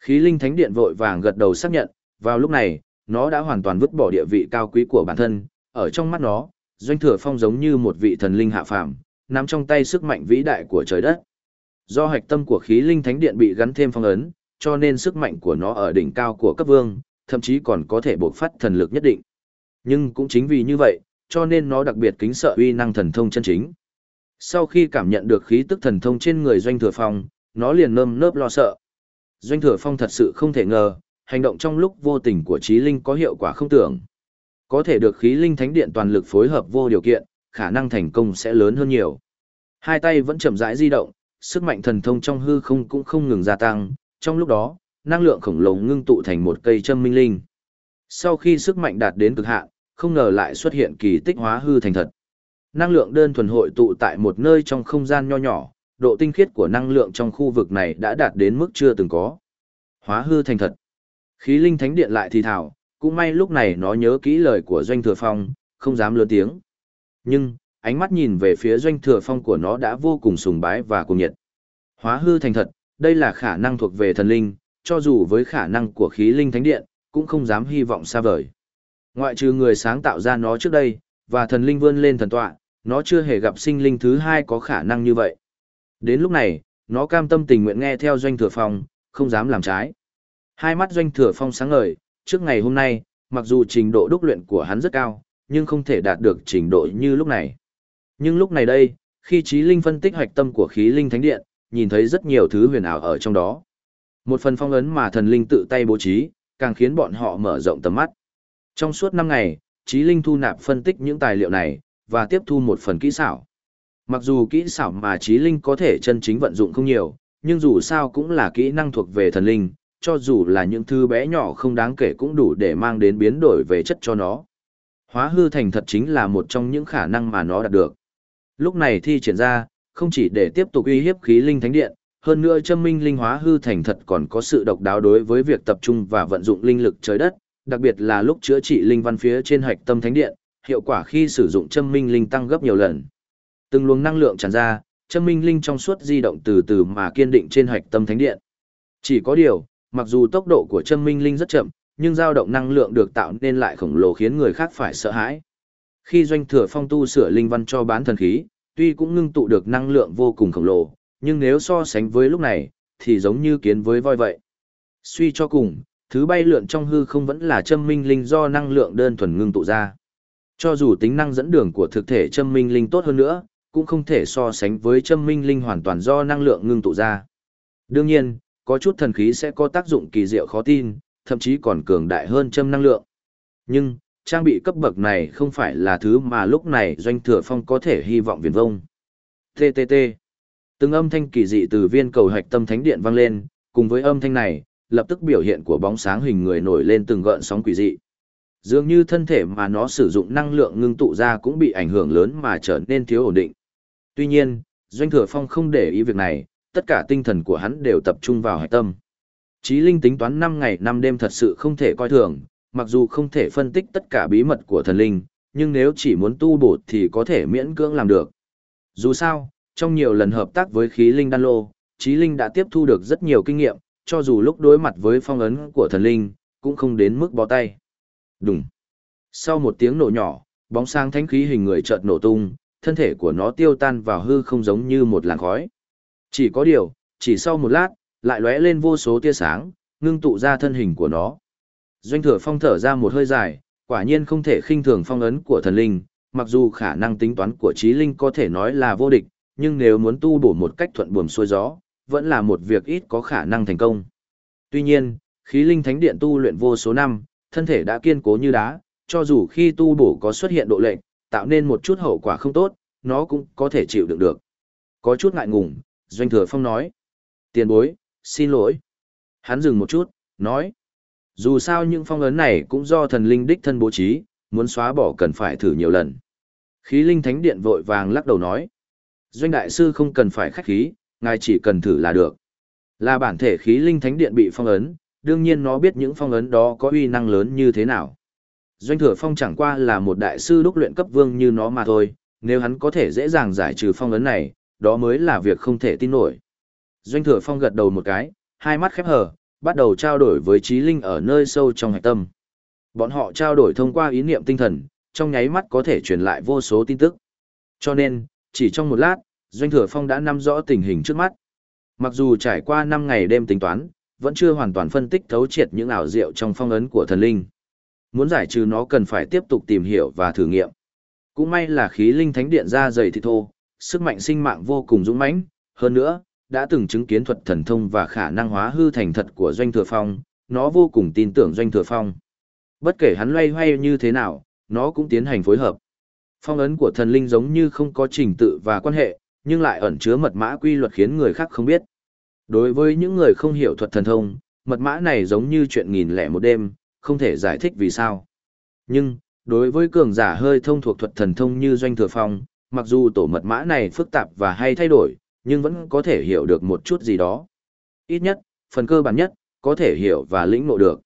Khí linh thánh điện vội vàng gật đầu xác nhận, vào lúc này, nó đã hoàn toàn vứt bỏ địa vị cao quý của bản thân, ở trong mắt nó, doanh thừa phong giống như một vị thần linh hạ phàm, nắm trong tay sức mạnh vĩ đại của trời đất. Do hạch tâm của khí linh thánh điện bị gắn thêm phong ấn, cho nên sức mạnh của nó ở đỉnh cao của cấp vương, thậm chí còn có thể bộc phát thần lực nhất định. Nhưng cũng chính vì như vậy, cho nên nó đặc biệt kính sợ uy năng thần thông chân chính. Sau khi cảm nhận được khí tức thần thông trên người doanh thừa phong, nó liền nơm nớp lo sợ. Doanh thừa phong thật sự không thể ngờ, hành động trong lúc vô tình của trí linh có hiệu quả không tưởng. Có thể được khí linh thánh điện toàn lực phối hợp vô điều kiện, khả năng thành công sẽ lớn hơn nhiều. Hai tay vẫn chậm rãi di động, sức mạnh thần thông trong hư không cũng không ngừng gia tăng, trong lúc đó, năng lượng khổng lồ ngưng tụ thành một cây châm minh linh. Sau khi sức mạnh đạt đến cực hạn, không ngờ lại xuất hiện kỳ tích hóa hư thành thật. Năng lượng đơn thuần hội tụ tại một nơi trong không gian nho nhỏ, độ tinh khiết của năng lượng trong khu vực này đã đạt đến mức chưa từng có. Hóa hư thành thật. Khí linh thánh điện lại thì thảo, cũng may lúc này nó nhớ kỹ lời của Doanh Thừa Phong, không dám lớn tiếng. Nhưng, ánh mắt nhìn về phía Doanh Thừa Phong của nó đã vô cùng sùng bái và cuồng nhiệt. Hóa hư thành thật, đây là khả năng thuộc về thần linh, cho dù với khả năng của khí linh thánh điện, cũng không dám hy vọng xa vời. Ngoại trừ người sáng tạo ra nó trước đây, và thần linh vươn lên thần tọa, nó chưa hề gặp sinh linh thứ hai có khả năng như vậy. Đến lúc này, nó cam tâm tình nguyện nghe theo doanh thừa phong, không dám làm trái. Hai mắt doanh thừa phong sáng ngời, trước ngày hôm nay, mặc dù trình độ đúc luyện của hắn rất cao, nhưng không thể đạt được trình độ như lúc này. Nhưng lúc này đây, khi trí linh phân tích hoạch tâm của khí linh thánh điện, nhìn thấy rất nhiều thứ huyền ảo ở trong đó. Một phần phong ấn mà thần linh tự tay bố trí, càng khiến bọn họ mở rộng tầm mắt. Trong suốt 5 ngày, trí linh thu nạp phân tích những tài liệu này, và tiếp thu một phần kỹ xảo. Mặc dù kỹ xảo mà trí linh có thể chân chính vận dụng không nhiều, nhưng dù sao cũng là kỹ năng thuộc về thần linh, cho dù là những thứ bé nhỏ không đáng kể cũng đủ để mang đến biến đổi về chất cho nó. Hóa hư thành thật chính là một trong những khả năng mà nó đạt được. Lúc này thi triển ra, không chỉ để tiếp tục uy hiếp khí linh thánh điện, hơn nữa châm minh linh hóa hư thành thật còn có sự độc đáo đối với việc tập trung và vận dụng linh lực trời đất, đặc biệt là lúc chữa trị linh văn phía trên hạch tâm thánh điện, hiệu quả khi sử dụng châm minh linh tăng gấp nhiều lần. Từng luồng năng lượng tràn ra, châm minh linh trong suốt di động từ từ mà kiên định trên hạch tâm thánh điện. Chỉ có điều, mặc dù tốc độ của chân minh linh rất chậm, nhưng dao động năng lượng được tạo nên lại khổng lồ khiến người khác phải sợ hãi. Khi doanh thừa phong tu sửa linh văn cho bán thần khí, tuy cũng ngưng tụ được năng lượng vô cùng khổng lồ, nhưng nếu so sánh với lúc này, thì giống như kiến với voi vậy. Suy cho cùng, thứ bay lượn trong hư không vẫn là châm minh linh do năng lượng đơn thuần ngưng tụ ra. Cho dù tính năng dẫn đường của thực thể châm minh linh tốt hơn nữa, cũng không thể so sánh với châm minh linh hoàn toàn do năng lượng ngưng tụ ra. Đương nhiên, có chút thần khí sẽ có tác dụng kỳ diệu khó tin, thậm chí còn cường đại hơn châm năng lượng. Nhưng, trang bị cấp bậc này không phải là thứ mà lúc này doanh thừa phong có thể hy vọng viền vông. TTT. Từng âm thanh kỳ dị từ viên cầu hạch tâm thánh điện vang lên, cùng với âm thanh này, lập tức biểu hiện của bóng sáng hình người nổi lên từng gợn sóng quỷ dị. Dường như thân thể mà nó sử dụng năng lượng ngưng tụ ra cũng bị ảnh hưởng lớn mà trở nên thiếu ổn định. Tuy nhiên, Doanh Thừa Phong không để ý việc này, tất cả tinh thần của hắn đều tập trung vào hạch tâm. Chí linh tính toán 5 ngày 5 đêm thật sự không thể coi thường, mặc dù không thể phân tích tất cả bí mật của thần linh, nhưng nếu chỉ muốn tu bổ thì có thể miễn cưỡng làm được. Dù sao, trong nhiều lần hợp tác với khí linh đan lô, Chí linh đã tiếp thu được rất nhiều kinh nghiệm, cho dù lúc đối mặt với phong ấn của thần linh, cũng không đến mức bó tay. Đùng. Sau một tiếng nổ nhỏ, bóng sáng thánh khí hình người chợt nổ tung, thân thể của nó tiêu tan vào hư không giống như một làn khói. Chỉ có điều, chỉ sau một lát, lại lóe lên vô số tia sáng, ngưng tụ ra thân hình của nó. Doanh thừa phong thở ra một hơi dài, quả nhiên không thể khinh thường phong ấn của thần linh, mặc dù khả năng tính toán của trí linh có thể nói là vô địch, nhưng nếu muốn tu bổ một cách thuận buồm xuôi gió, vẫn là một việc ít có khả năng thành công. Tuy nhiên, khí linh thánh điện tu luyện vô số năm, thân thể đã kiên cố như đá, cho dù khi tu bổ có xuất hiện độ lệnh, tạo nên một chút hậu quả không tốt, nó cũng có thể chịu đựng được. Có chút ngại ngùng, Doanh Thừa Phong nói. Tiền bối, xin lỗi. Hắn dừng một chút, nói. Dù sao những phong ấn này cũng do thần linh đích thân bố trí, muốn xóa bỏ cần phải thử nhiều lần. Khí linh thánh điện vội vàng lắc đầu nói. Doanh đại sư không cần phải khách khí, ngài chỉ cần thử là được. Là bản thể khí linh thánh điện bị phong ấn, đương nhiên nó biết những phong ấn đó có uy năng lớn như thế nào. Doanh thừa phong chẳng qua là một đại sư đúc luyện cấp vương như nó mà thôi, nếu hắn có thể dễ dàng giải trừ phong ấn này, đó mới là việc không thể tin nổi. Doanh thừa phong gật đầu một cái, hai mắt khép hờ, bắt đầu trao đổi với trí linh ở nơi sâu trong hạch tâm. Bọn họ trao đổi thông qua ý niệm tinh thần, trong nháy mắt có thể truyền lại vô số tin tức. Cho nên, chỉ trong một lát, Doanh Thừa Phong đã nắm rõ tình hình trước mắt. Mặc dù trải qua 5 ngày đêm tính toán, vẫn chưa hoàn toàn phân tích thấu triệt những ảo diệu trong phong ấn của thần linh. Muốn giải trừ nó cần phải tiếp tục tìm hiểu và thử nghiệm. Cũng may là khí linh thánh điện ra dày thịt thô, sức mạnh sinh mạng vô cùng dũng mãnh, hơn nữa, đã từng chứng kiến thuật thần thông và khả năng hóa hư thành thật của Doanh Thừa Phong, nó vô cùng tin tưởng Doanh Thừa Phong. Bất kể hắn loay hoay như thế nào, nó cũng tiến hành phối hợp. Phong ấn của thần linh giống như không có trình tự và quan hệ, nhưng lại ẩn chứa mật mã quy luật khiến người khác không biết. Đối với những người không hiểu thuật thần thông, mật mã này giống như chuyện nghìn lẻ một đêm, không thể giải thích vì sao. Nhưng, đối với cường giả hơi thông thuộc thuật thần thông như Doanh Thừa Phong, mặc dù tổ mật mã này phức tạp và hay thay đổi, nhưng vẫn có thể hiểu được một chút gì đó. Ít nhất, phần cơ bản nhất, có thể hiểu và lĩnh ngộ được.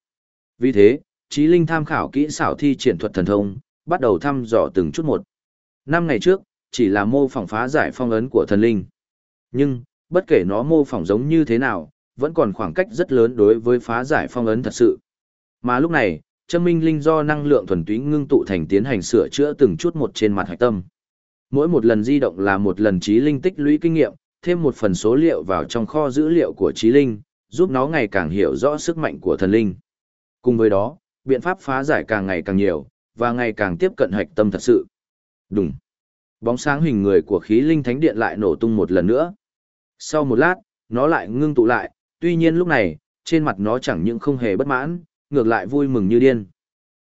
Vì thế, Chí Linh tham khảo kỹ xảo thi triển thuật thần thông, bắt đầu thăm dò từng chút một. Năm ngày trước, chỉ là mô phỏng phá giải phong ấn của thần linh. Nhưng, bất kể nó mô phỏng giống như thế nào, vẫn còn khoảng cách rất lớn đối với phá giải phong ấn thật sự. Mà lúc này, Trâm minh linh do năng lượng thuần túy ngưng tụ thành tiến hành sửa chữa từng chút một trên mặt hạch tâm. Mỗi một lần di động là một lần trí linh tích lũy kinh nghiệm, thêm một phần số liệu vào trong kho dữ liệu của trí linh, giúp nó ngày càng hiểu rõ sức mạnh của thần linh. Cùng với đó, biện pháp phá giải càng ngày càng nhiều, và ngày càng tiếp cận hạch tâm thật sự. Đúng. Bóng sáng hình người của khí linh thánh điện lại nổ tung một lần nữa. Sau một lát, nó lại ngưng tụ lại, tuy nhiên lúc này, trên mặt nó chẳng những không hề bất mãn, ngược lại vui mừng như điên.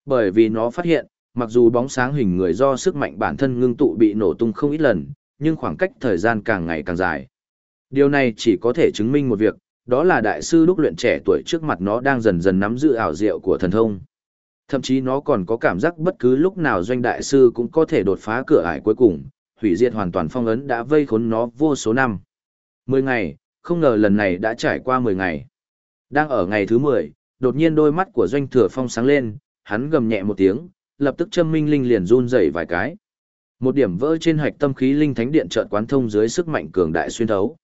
Bởi vì nó phát hiện, mặc dù bóng sáng hình người do sức mạnh bản thân ngưng tụ bị nổ tung không ít lần, nhưng khoảng cách thời gian càng ngày càng dài. Điều này chỉ có thể chứng minh một việc, đó là đại sư lúc luyện trẻ tuổi trước mặt nó đang dần dần nắm giữ ảo diệu của thần thông. Thậm chí nó còn có cảm giác bất cứ lúc nào doanh đại sư cũng có thể đột phá cửa ải cuối cùng, hủy diệt hoàn toàn phong ấn đã vây khốn nó vô số năm. Mười ngày, không ngờ lần này đã trải qua mười ngày. Đang ở ngày thứ mười, đột nhiên đôi mắt của doanh thừa phong sáng lên, hắn gầm nhẹ một tiếng, lập tức châm minh linh liền run rẩy vài cái. Một điểm vỡ trên hạch tâm khí linh thánh điện chợt quán thông dưới sức mạnh cường đại xuyên thấu.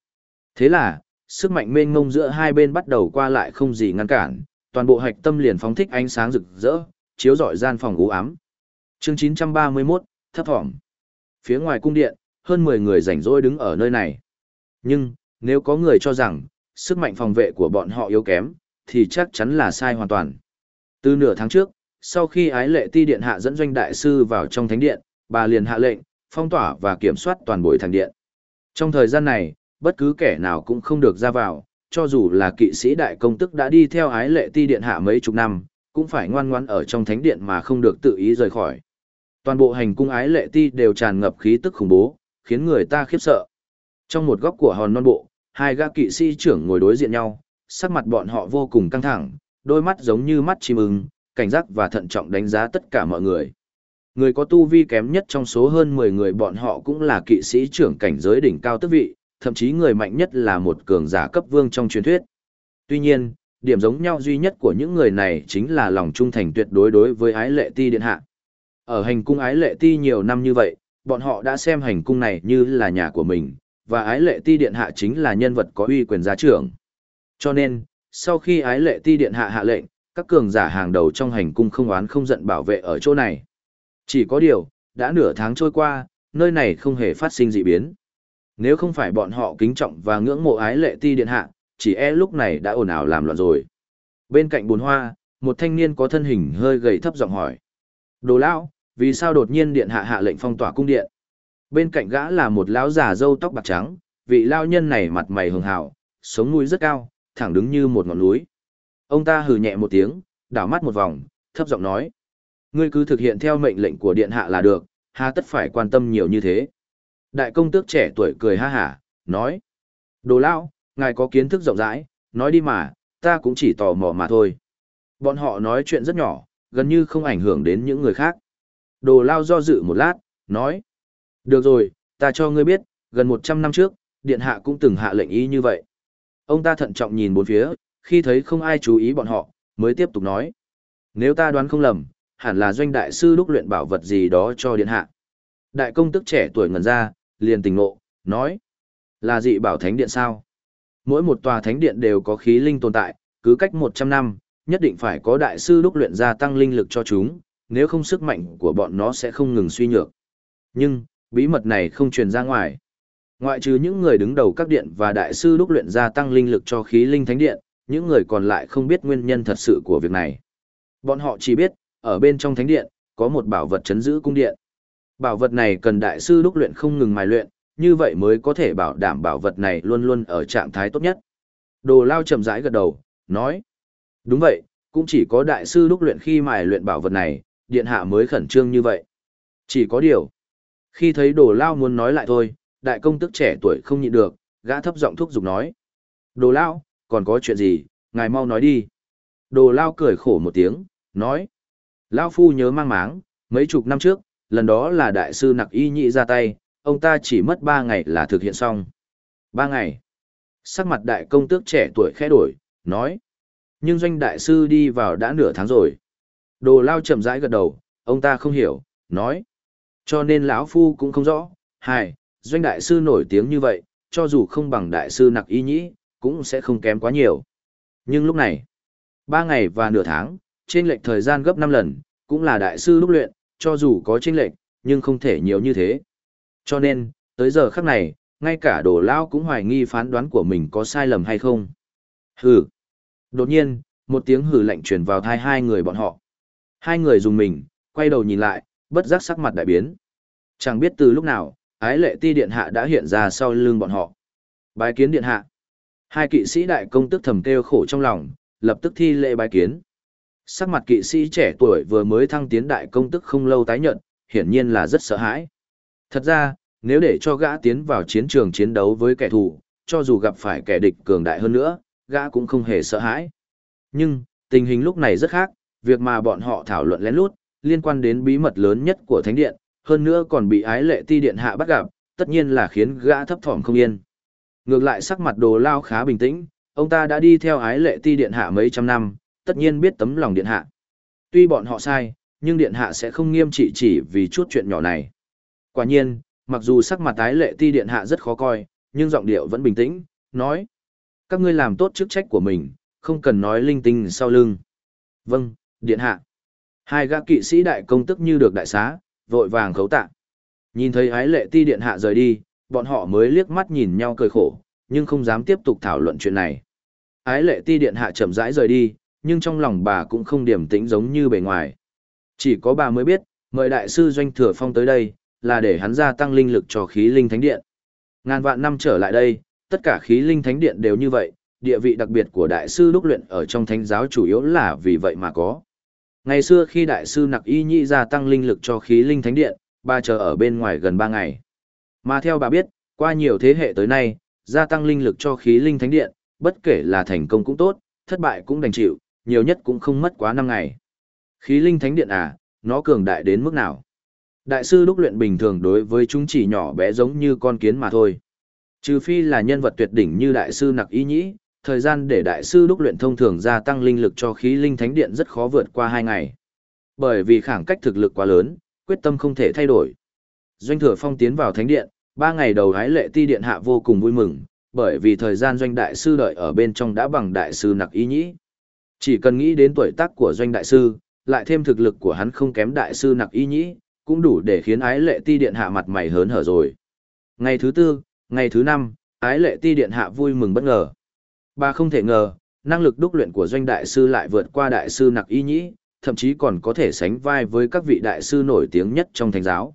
Thế là, sức mạnh mênh mông giữa hai bên bắt đầu qua lại không gì ngăn cản, toàn bộ hạch tâm liền phóng thích ánh sáng rực rỡ, chiếu rọi gian phòng u ám. Chương 931, thấp thỏm. Phía ngoài cung điện, hơn 10 người rảnh rỗi đứng ở nơi này. Nhưng, nếu có người cho rằng, sức mạnh phòng vệ của bọn họ yếu kém, thì chắc chắn là sai hoàn toàn. Từ nửa tháng trước, sau khi ái lệ ti điện hạ dẫn doanh đại sư vào trong thánh điện, bà liền hạ lệnh, phong tỏa và kiểm soát toàn bộ thành điện. Trong thời gian này, bất cứ kẻ nào cũng không được ra vào, cho dù là kỵ sĩ đại công tức đã đi theo ái lệ ti điện hạ mấy chục năm, cũng phải ngoan ngoãn ở trong thánh điện mà không được tự ý rời khỏi. Toàn bộ hành cung ái lệ ti đều tràn ngập khí tức khủng bố, khiến người ta khiếp sợ. Trong một góc của hòn non bộ, hai gã kỵ sĩ trưởng ngồi đối diện nhau, sắc mặt bọn họ vô cùng căng thẳng, đôi mắt giống như mắt chim ưng, cảnh giác và thận trọng đánh giá tất cả mọi người. Người có tu vi kém nhất trong số hơn 10 người bọn họ cũng là kỵ sĩ trưởng cảnh giới đỉnh cao tước vị, thậm chí người mạnh nhất là một cường giả cấp vương trong truyền thuyết. Tuy nhiên, điểm giống nhau duy nhất của những người này chính là lòng trung thành tuyệt đối đối với ái lệ ti điện hạ. Ở hành cung ái lệ ti nhiều năm như vậy, bọn họ đã xem hành cung này như là nhà của mình, và ái lệ ti điện hạ chính là nhân vật có uy quyền gia trưởng. Cho nên, sau khi ái lệ ti điện hạ hạ lệnh, các cường giả hàng đầu trong hành cung không oán không giận bảo vệ ở chỗ này. Chỉ có điều, đã nửa tháng trôi qua, nơi này không hề phát sinh dị biến. Nếu không phải bọn họ kính trọng và ngưỡng mộ ái lệ ti điện hạ, chỉ e lúc này đã ồn ào làm loạn rồi. Bên cạnh bồn hoa, một thanh niên có thân hình hơi gầy thấp giọng hỏi. Đồ lão, vì sao đột nhiên điện hạ hạ lệnh phong tỏa cung điện? Bên cạnh gã là một lão già râu tóc bạc trắng, vị lao nhân này mặt mày hường hào, sống mũi rất cao, thẳng đứng như một ngọn núi. Ông ta hừ nhẹ một tiếng, đảo mắt một vòng, thấp giọng nói. Ngươi cứ thực hiện theo mệnh lệnh của điện hạ là được, hà tất phải quan tâm nhiều như thế. Đại công tước trẻ tuổi cười ha hả, nói. Đồ lão, ngài có kiến thức rộng rãi, nói đi mà, ta cũng chỉ tò mò mà thôi. Bọn họ nói chuyện rất nhỏ, gần như không ảnh hưởng đến những người khác. Đồ lao do dự một lát, nói. Được rồi, ta cho ngươi biết, gần 100 năm trước, điện hạ cũng từng hạ lệnh ý như vậy. Ông ta thận trọng nhìn bốn phía, khi thấy không ai chú ý bọn họ, mới tiếp tục nói. Nếu ta đoán không lầm, hẳn là doanh đại sư đúc luyện bảo vật gì đó cho điện hạ. Đại công tức trẻ tuổi ngần ra, liền tình ngộ, nói. Là dị bảo thánh điện sao? Mỗi một tòa thánh điện đều có khí linh tồn tại, cứ cách 100 năm, nhất định phải có đại sư đúc luyện gia tăng linh lực cho chúng, nếu không sức mạnh của bọn nó sẽ không ngừng suy nhược. Nhưng, bí mật này không truyền ra ngoài. Ngoại trừ những người đứng đầu các điện và đại sư đúc luyện gia tăng linh lực cho khí linh thánh điện, những người còn lại không biết nguyên nhân thật sự của việc này. Bọn họ chỉ biết, ở bên trong thánh điện, có một bảo vật chấn giữ cung điện. Bảo vật này cần đại sư đúc luyện không ngừng mài luyện, như vậy mới có thể bảo đảm bảo vật này luôn luôn ở trạng thái tốt nhất. Đồ lao chậm rãi gật đầu, nói. Đúng vậy, cũng chỉ có đại sư đúc luyện khi mài luyện bảo vật này, điện hạ mới khẩn trương như vậy. Chỉ có điều. Khi thấy đồ lao muốn nói lại thôi, đại công tức trẻ tuổi không nhịn được, gã thấp giọng thúc giục nói. Đồ lao, còn có chuyện gì, ngài mau nói đi. Đồ lao cười khổ một tiếng, nói. Lao phu nhớ mang máng, mấy chục năm trước, lần đó là đại sư nặc y nhị ra tay, ông ta chỉ mất ba ngày là thực hiện xong. Ba ngày. Sắc mặt đại công tước trẻ tuổi khẽ đổi, nói. Nhưng doanh đại sư đi vào đã nửa tháng rồi. Đồ lao chậm rãi gật đầu, ông ta không hiểu, nói. Cho nên lão phu cũng không rõ, hài, doanh đại sư nổi tiếng như vậy, cho dù không bằng đại sư nặc y nhĩ, cũng sẽ không kém quá nhiều. Nhưng lúc này, ba ngày và nửa tháng, trên lệch thời gian gấp năm lần, cũng là đại sư lúc luyện, cho dù có trên lệch, nhưng không thể nhiều như thế. Cho nên, tới giờ khắc này, ngay cả đồ lao cũng hoài nghi phán đoán của mình có sai lầm hay không. Hừ. Đột nhiên, một tiếng hừ lạnh truyền vào thai hai người bọn họ. Hai người dùng mình, quay đầu nhìn lại, bất giác sắc mặt đại biến. Chẳng biết từ lúc nào, ái lệ ti điện hạ đã hiện ra sau lưng bọn họ. Bái kiến điện hạ. Hai kỵ sĩ đại công tức thầm kêu khổ trong lòng, lập tức thi lễ bái kiến. Sắc mặt kỵ sĩ trẻ tuổi vừa mới thăng tiến đại công tức không lâu tái nhận, hiển nhiên là rất sợ hãi. Thật ra, nếu để cho gã tiến vào chiến trường chiến đấu với kẻ thù, cho dù gặp phải kẻ địch cường đại hơn nữa, gã cũng không hề sợ hãi. Nhưng, tình hình lúc này rất khác, việc mà bọn họ thảo luận lén lút, liên quan đến bí mật lớn nhất của Thánh Điện, hơn nữa còn bị ái lệ ti điện hạ bắt gặp, tất nhiên là khiến gã thấp thỏm không yên. Ngược lại sắc mặt đồ lao khá bình tĩnh, ông ta đã đi theo ái lệ ti điện hạ mấy trăm năm, tất nhiên biết tấm lòng điện hạ. Tuy bọn họ sai, nhưng điện hạ sẽ không nghiêm trị chỉ vì chút chuyện nhỏ này. Quả nhiên, mặc dù sắc mặt ái lệ ti điện hạ rất khó coi, nhưng giọng điệu vẫn bình tĩnh, nói. Các ngươi làm tốt chức trách của mình, không cần nói linh tinh sau lưng. Vâng, điện hạ. Hai gã kỵ sĩ đại công tức như được đại xá, vội vàng khấu tạ. Nhìn thấy ái lệ ti điện hạ rời đi, bọn họ mới liếc mắt nhìn nhau cười khổ, nhưng không dám tiếp tục thảo luận chuyện này. Ái lệ ti điện hạ chậm rãi rời đi, nhưng trong lòng bà cũng không điểm tĩnh giống như bề ngoài. Chỉ có bà mới biết, mời đại sư Doanh Thừa Phong tới đây, là để hắn gia tăng linh lực cho khí linh thánh điện. Ngàn vạn năm trở lại đây, tất cả khí linh thánh điện đều như vậy, địa vị đặc biệt của đại sư đúc luyện ở trong thánh giáo chủ yếu là vì vậy mà có. Ngày xưa khi đại sư Nặc Y Nhĩ gia tăng linh lực cho khí linh thánh điện, bà chờ ở bên ngoài gần 3 ngày. Mà theo bà biết, qua nhiều thế hệ tới nay, gia tăng linh lực cho khí linh thánh điện, bất kể là thành công cũng tốt, thất bại cũng đành chịu, nhiều nhất cũng không mất quá 5 ngày. Khí linh thánh điện à, nó cường đại đến mức nào? Đại sư đúc luyện bình thường đối với chúng chỉ nhỏ bé giống như con kiến mà thôi. Trừ phi là nhân vật tuyệt đỉnh như đại sư Nặc ý Nhĩ, thời gian để đại sư đúc luyện thông thường gia tăng linh lực cho khí linh thánh điện rất khó vượt qua 2 ngày. Bởi vì khoảng cách thực lực quá lớn, quyết tâm không thể thay đổi. Doanh thừa phong tiến vào thánh điện, Ba ngày đầu hái lệ ti điện hạ vô cùng vui mừng, bởi vì thời gian doanh đại sư đợi ở bên trong đã bằng đại sư nặc ý nhĩ. Chỉ cần nghĩ đến tuổi tác của doanh đại sư, lại thêm thực lực của hắn không kém đại sư nặc ý nhĩ, cũng đủ để khiến ái lệ ti điện hạ mặt mày hớn hở rồi. Ngày thứ tư, ngày thứ năm, ái lệ ti điện hạ vui mừng bất ngờ. Bà không thể ngờ, năng lực đúc luyện của doanh đại sư lại vượt qua đại sư nặc ý nhĩ, thậm chí còn có thể sánh vai với các vị đại sư nổi tiếng nhất trong thánh giáo.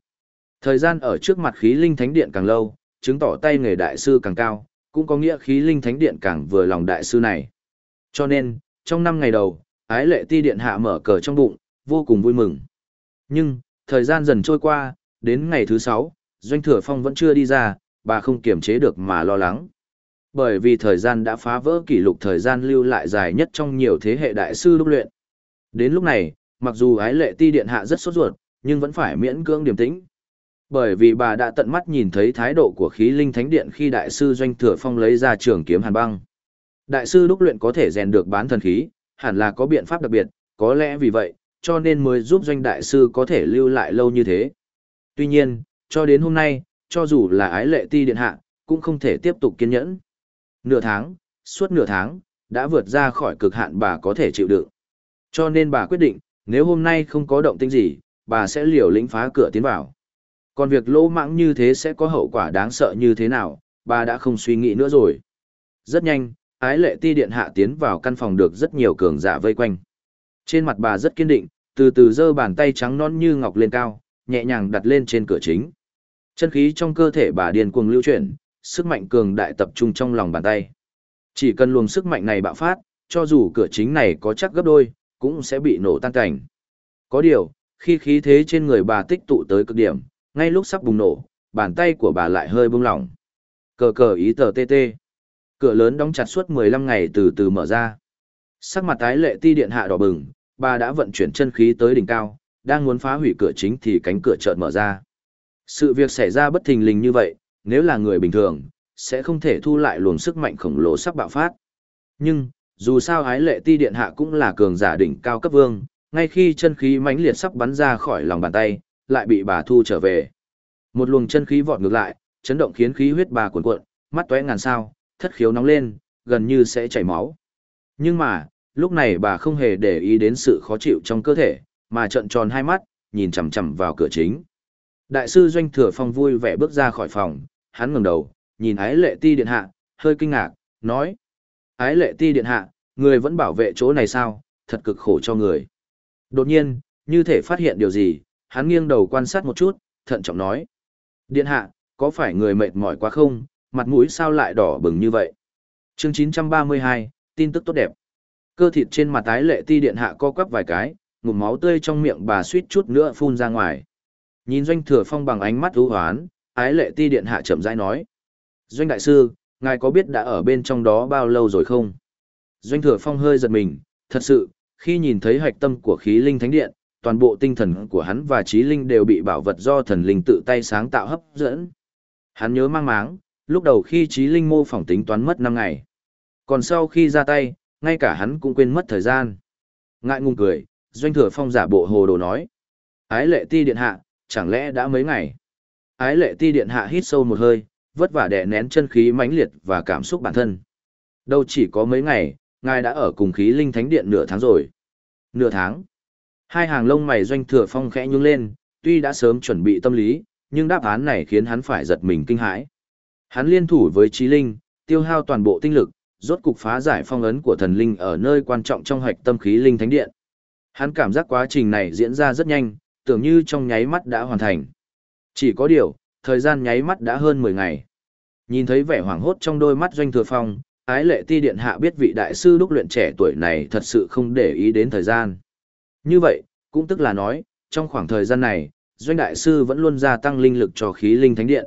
Thời gian ở trước mặt khí linh thánh điện càng lâu, chứng tỏ tay nghề đại sư càng cao, cũng có nghĩa khí linh thánh điện càng vừa lòng đại sư này. Cho nên, trong năm ngày đầu, ái lệ ti điện hạ mở cờ trong bụng, vô cùng vui mừng. Nhưng, thời gian dần trôi qua, đến ngày thứ sáu, doanh thừa phong vẫn chưa đi ra, bà không kiềm chế được mà lo lắng. Bởi vì thời gian đã phá vỡ kỷ lục thời gian lưu lại dài nhất trong nhiều thế hệ đại sư lúc luyện. Đến lúc này, mặc dù ái lệ ti điện hạ rất sốt ruột, nhưng vẫn phải miễn cưỡng điềm tĩnh. Bởi vì bà đã tận mắt nhìn thấy thái độ của khí linh thánh điện khi đại sư Doanh Thừa Phong lấy ra trường kiếm hàn băng. Đại sư đúc luyện có thể rèn được bán thần khí, hẳn là có biện pháp đặc biệt, có lẽ vì vậy, cho nên mới giúp Doanh Đại sư có thể lưu lại lâu như thế. Tuy nhiên, cho đến hôm nay, cho dù là ái lệ ti điện hạ, cũng không thể tiếp tục kiên nhẫn. Nửa tháng, suốt nửa tháng, đã vượt ra khỏi cực hạn bà có thể chịu đựng. Cho nên bà quyết định, nếu hôm nay không có động tĩnh gì, bà sẽ liều lĩnh phá cửa tiến vào. Còn việc lỗ mãng như thế sẽ có hậu quả đáng sợ như thế nào, bà đã không suy nghĩ nữa rồi. Rất nhanh, ái lệ ti điện hạ tiến vào căn phòng được rất nhiều cường giả vây quanh. Trên mặt bà rất kiên định, từ từ giơ bàn tay trắng non như ngọc lên cao, nhẹ nhàng đặt lên trên cửa chính. Chân khí trong cơ thể bà điên cuồng lưu chuyển, sức mạnh cường đại tập trung trong lòng bàn tay. Chỉ cần luồng sức mạnh này bạo phát, cho dù cửa chính này có chắc gấp đôi, cũng sẽ bị nổ tan cảnh. Có điều, khi khí thế trên người bà tích tụ tới cực điểm, ngay lúc sắp bùng nổ, bàn tay của bà lại hơi bung lỏng. Cờ cờ ý tờ tê tê. Cửa lớn đóng chặt suốt 15 ngày từ từ mở ra. Sắc mặt tái lệ ti điện hạ đỏ bừng, bà đã vận chuyển chân khí tới đỉnh cao, đang muốn phá hủy cửa chính thì cánh cửa chợt mở ra. Sự việc xảy ra bất thình lình như vậy, nếu là người bình thường, sẽ không thể thu lại luồng sức mạnh khổng lồ sắp bạo phát. Nhưng, dù sao ái lệ ti điện hạ cũng là cường giả đỉnh cao cấp vương, ngay khi chân khí mãnh liệt sắp bắn ra khỏi lòng bàn tay, lại bị bà thu trở về. Một luồng chân khí vọt ngược lại, chấn động khiến khí huyết bà cuộn cuộn, mắt tóe ngàn sao, thất khiếu nóng lên, gần như sẽ chảy máu. Nhưng mà, lúc này bà không hề để ý đến sự khó chịu trong cơ thể, mà trợn tròn hai mắt, nhìn chằm chằm vào cửa chính. Đại sư Doanh Thừa Phong vui vẻ bước ra khỏi phòng, hắn ngẩng đầu, nhìn ái lệ ti điện hạ, hơi kinh ngạc, nói. Ái lệ ti điện hạ, người vẫn bảo vệ chỗ này sao, thật cực khổ cho người. Đột nhiên, như thể phát hiện điều gì, hắn nghiêng đầu quan sát một chút, thận trọng nói. Điện hạ, có phải người mệt mỏi quá không, mặt mũi sao lại đỏ bừng như vậy? Chương 932, tin tức tốt đẹp. Cơ thịt trên mặt tái lệ ti điện hạ co quắp vài cái, ngụm máu tươi trong miệng bà suýt chút nữa phun ra ngoài. Nhìn doanh thừa phong bằng ánh mắt ưu hoán, ái lệ ti điện hạ chậm rãi nói. Doanh đại sư, ngài có biết đã ở bên trong đó bao lâu rồi không? Doanh thừa phong hơi giật mình, thật sự, khi nhìn thấy hạch tâm của khí linh thánh điện, toàn bộ tinh thần của hắn và trí linh đều bị bảo vật do thần linh tự tay sáng tạo hấp dẫn. Hắn nhớ mang máng, lúc đầu khi trí linh mô phỏng tính toán mất năm ngày. Còn sau khi ra tay, ngay cả hắn cũng quên mất thời gian. Ngại ngùng cười, doanh thừa phong giả bộ hồ đồ nói. Ái lệ ti điện hạ, chẳng lẽ đã mấy ngày? Ái lệ ti điện hạ hít sâu một hơi, vất vả đè nén chân khí mãnh liệt và cảm xúc bản thân. Đâu chỉ có mấy ngày, ngài đã ở cùng khí linh thánh điện nửa tháng rồi. Nửa tháng. Hai hàng lông mày doanh thừa phong khẽ nhướng lên, tuy đã sớm chuẩn bị tâm lý, nhưng đáp án này khiến hắn phải giật mình kinh hãi. Hắn liên thủ với trí linh, tiêu hao toàn bộ tinh lực, rốt cục phá giải phong ấn của thần linh ở nơi quan trọng trong hạch tâm khí linh thánh điện. Hắn cảm giác quá trình này diễn ra rất nhanh, tưởng như trong nháy mắt đã hoàn thành. Chỉ có điều, thời gian nháy mắt đã hơn 10 ngày. Nhìn thấy vẻ hoảng hốt trong đôi mắt doanh thừa phong, ái lệ ti điện hạ biết vị đại sư đúc luyện trẻ tuổi này thật sự không để ý đến thời gian. Như vậy, cũng tức là nói, trong khoảng thời gian này, doanh đại sư vẫn luôn gia tăng linh lực cho khí linh thánh điện.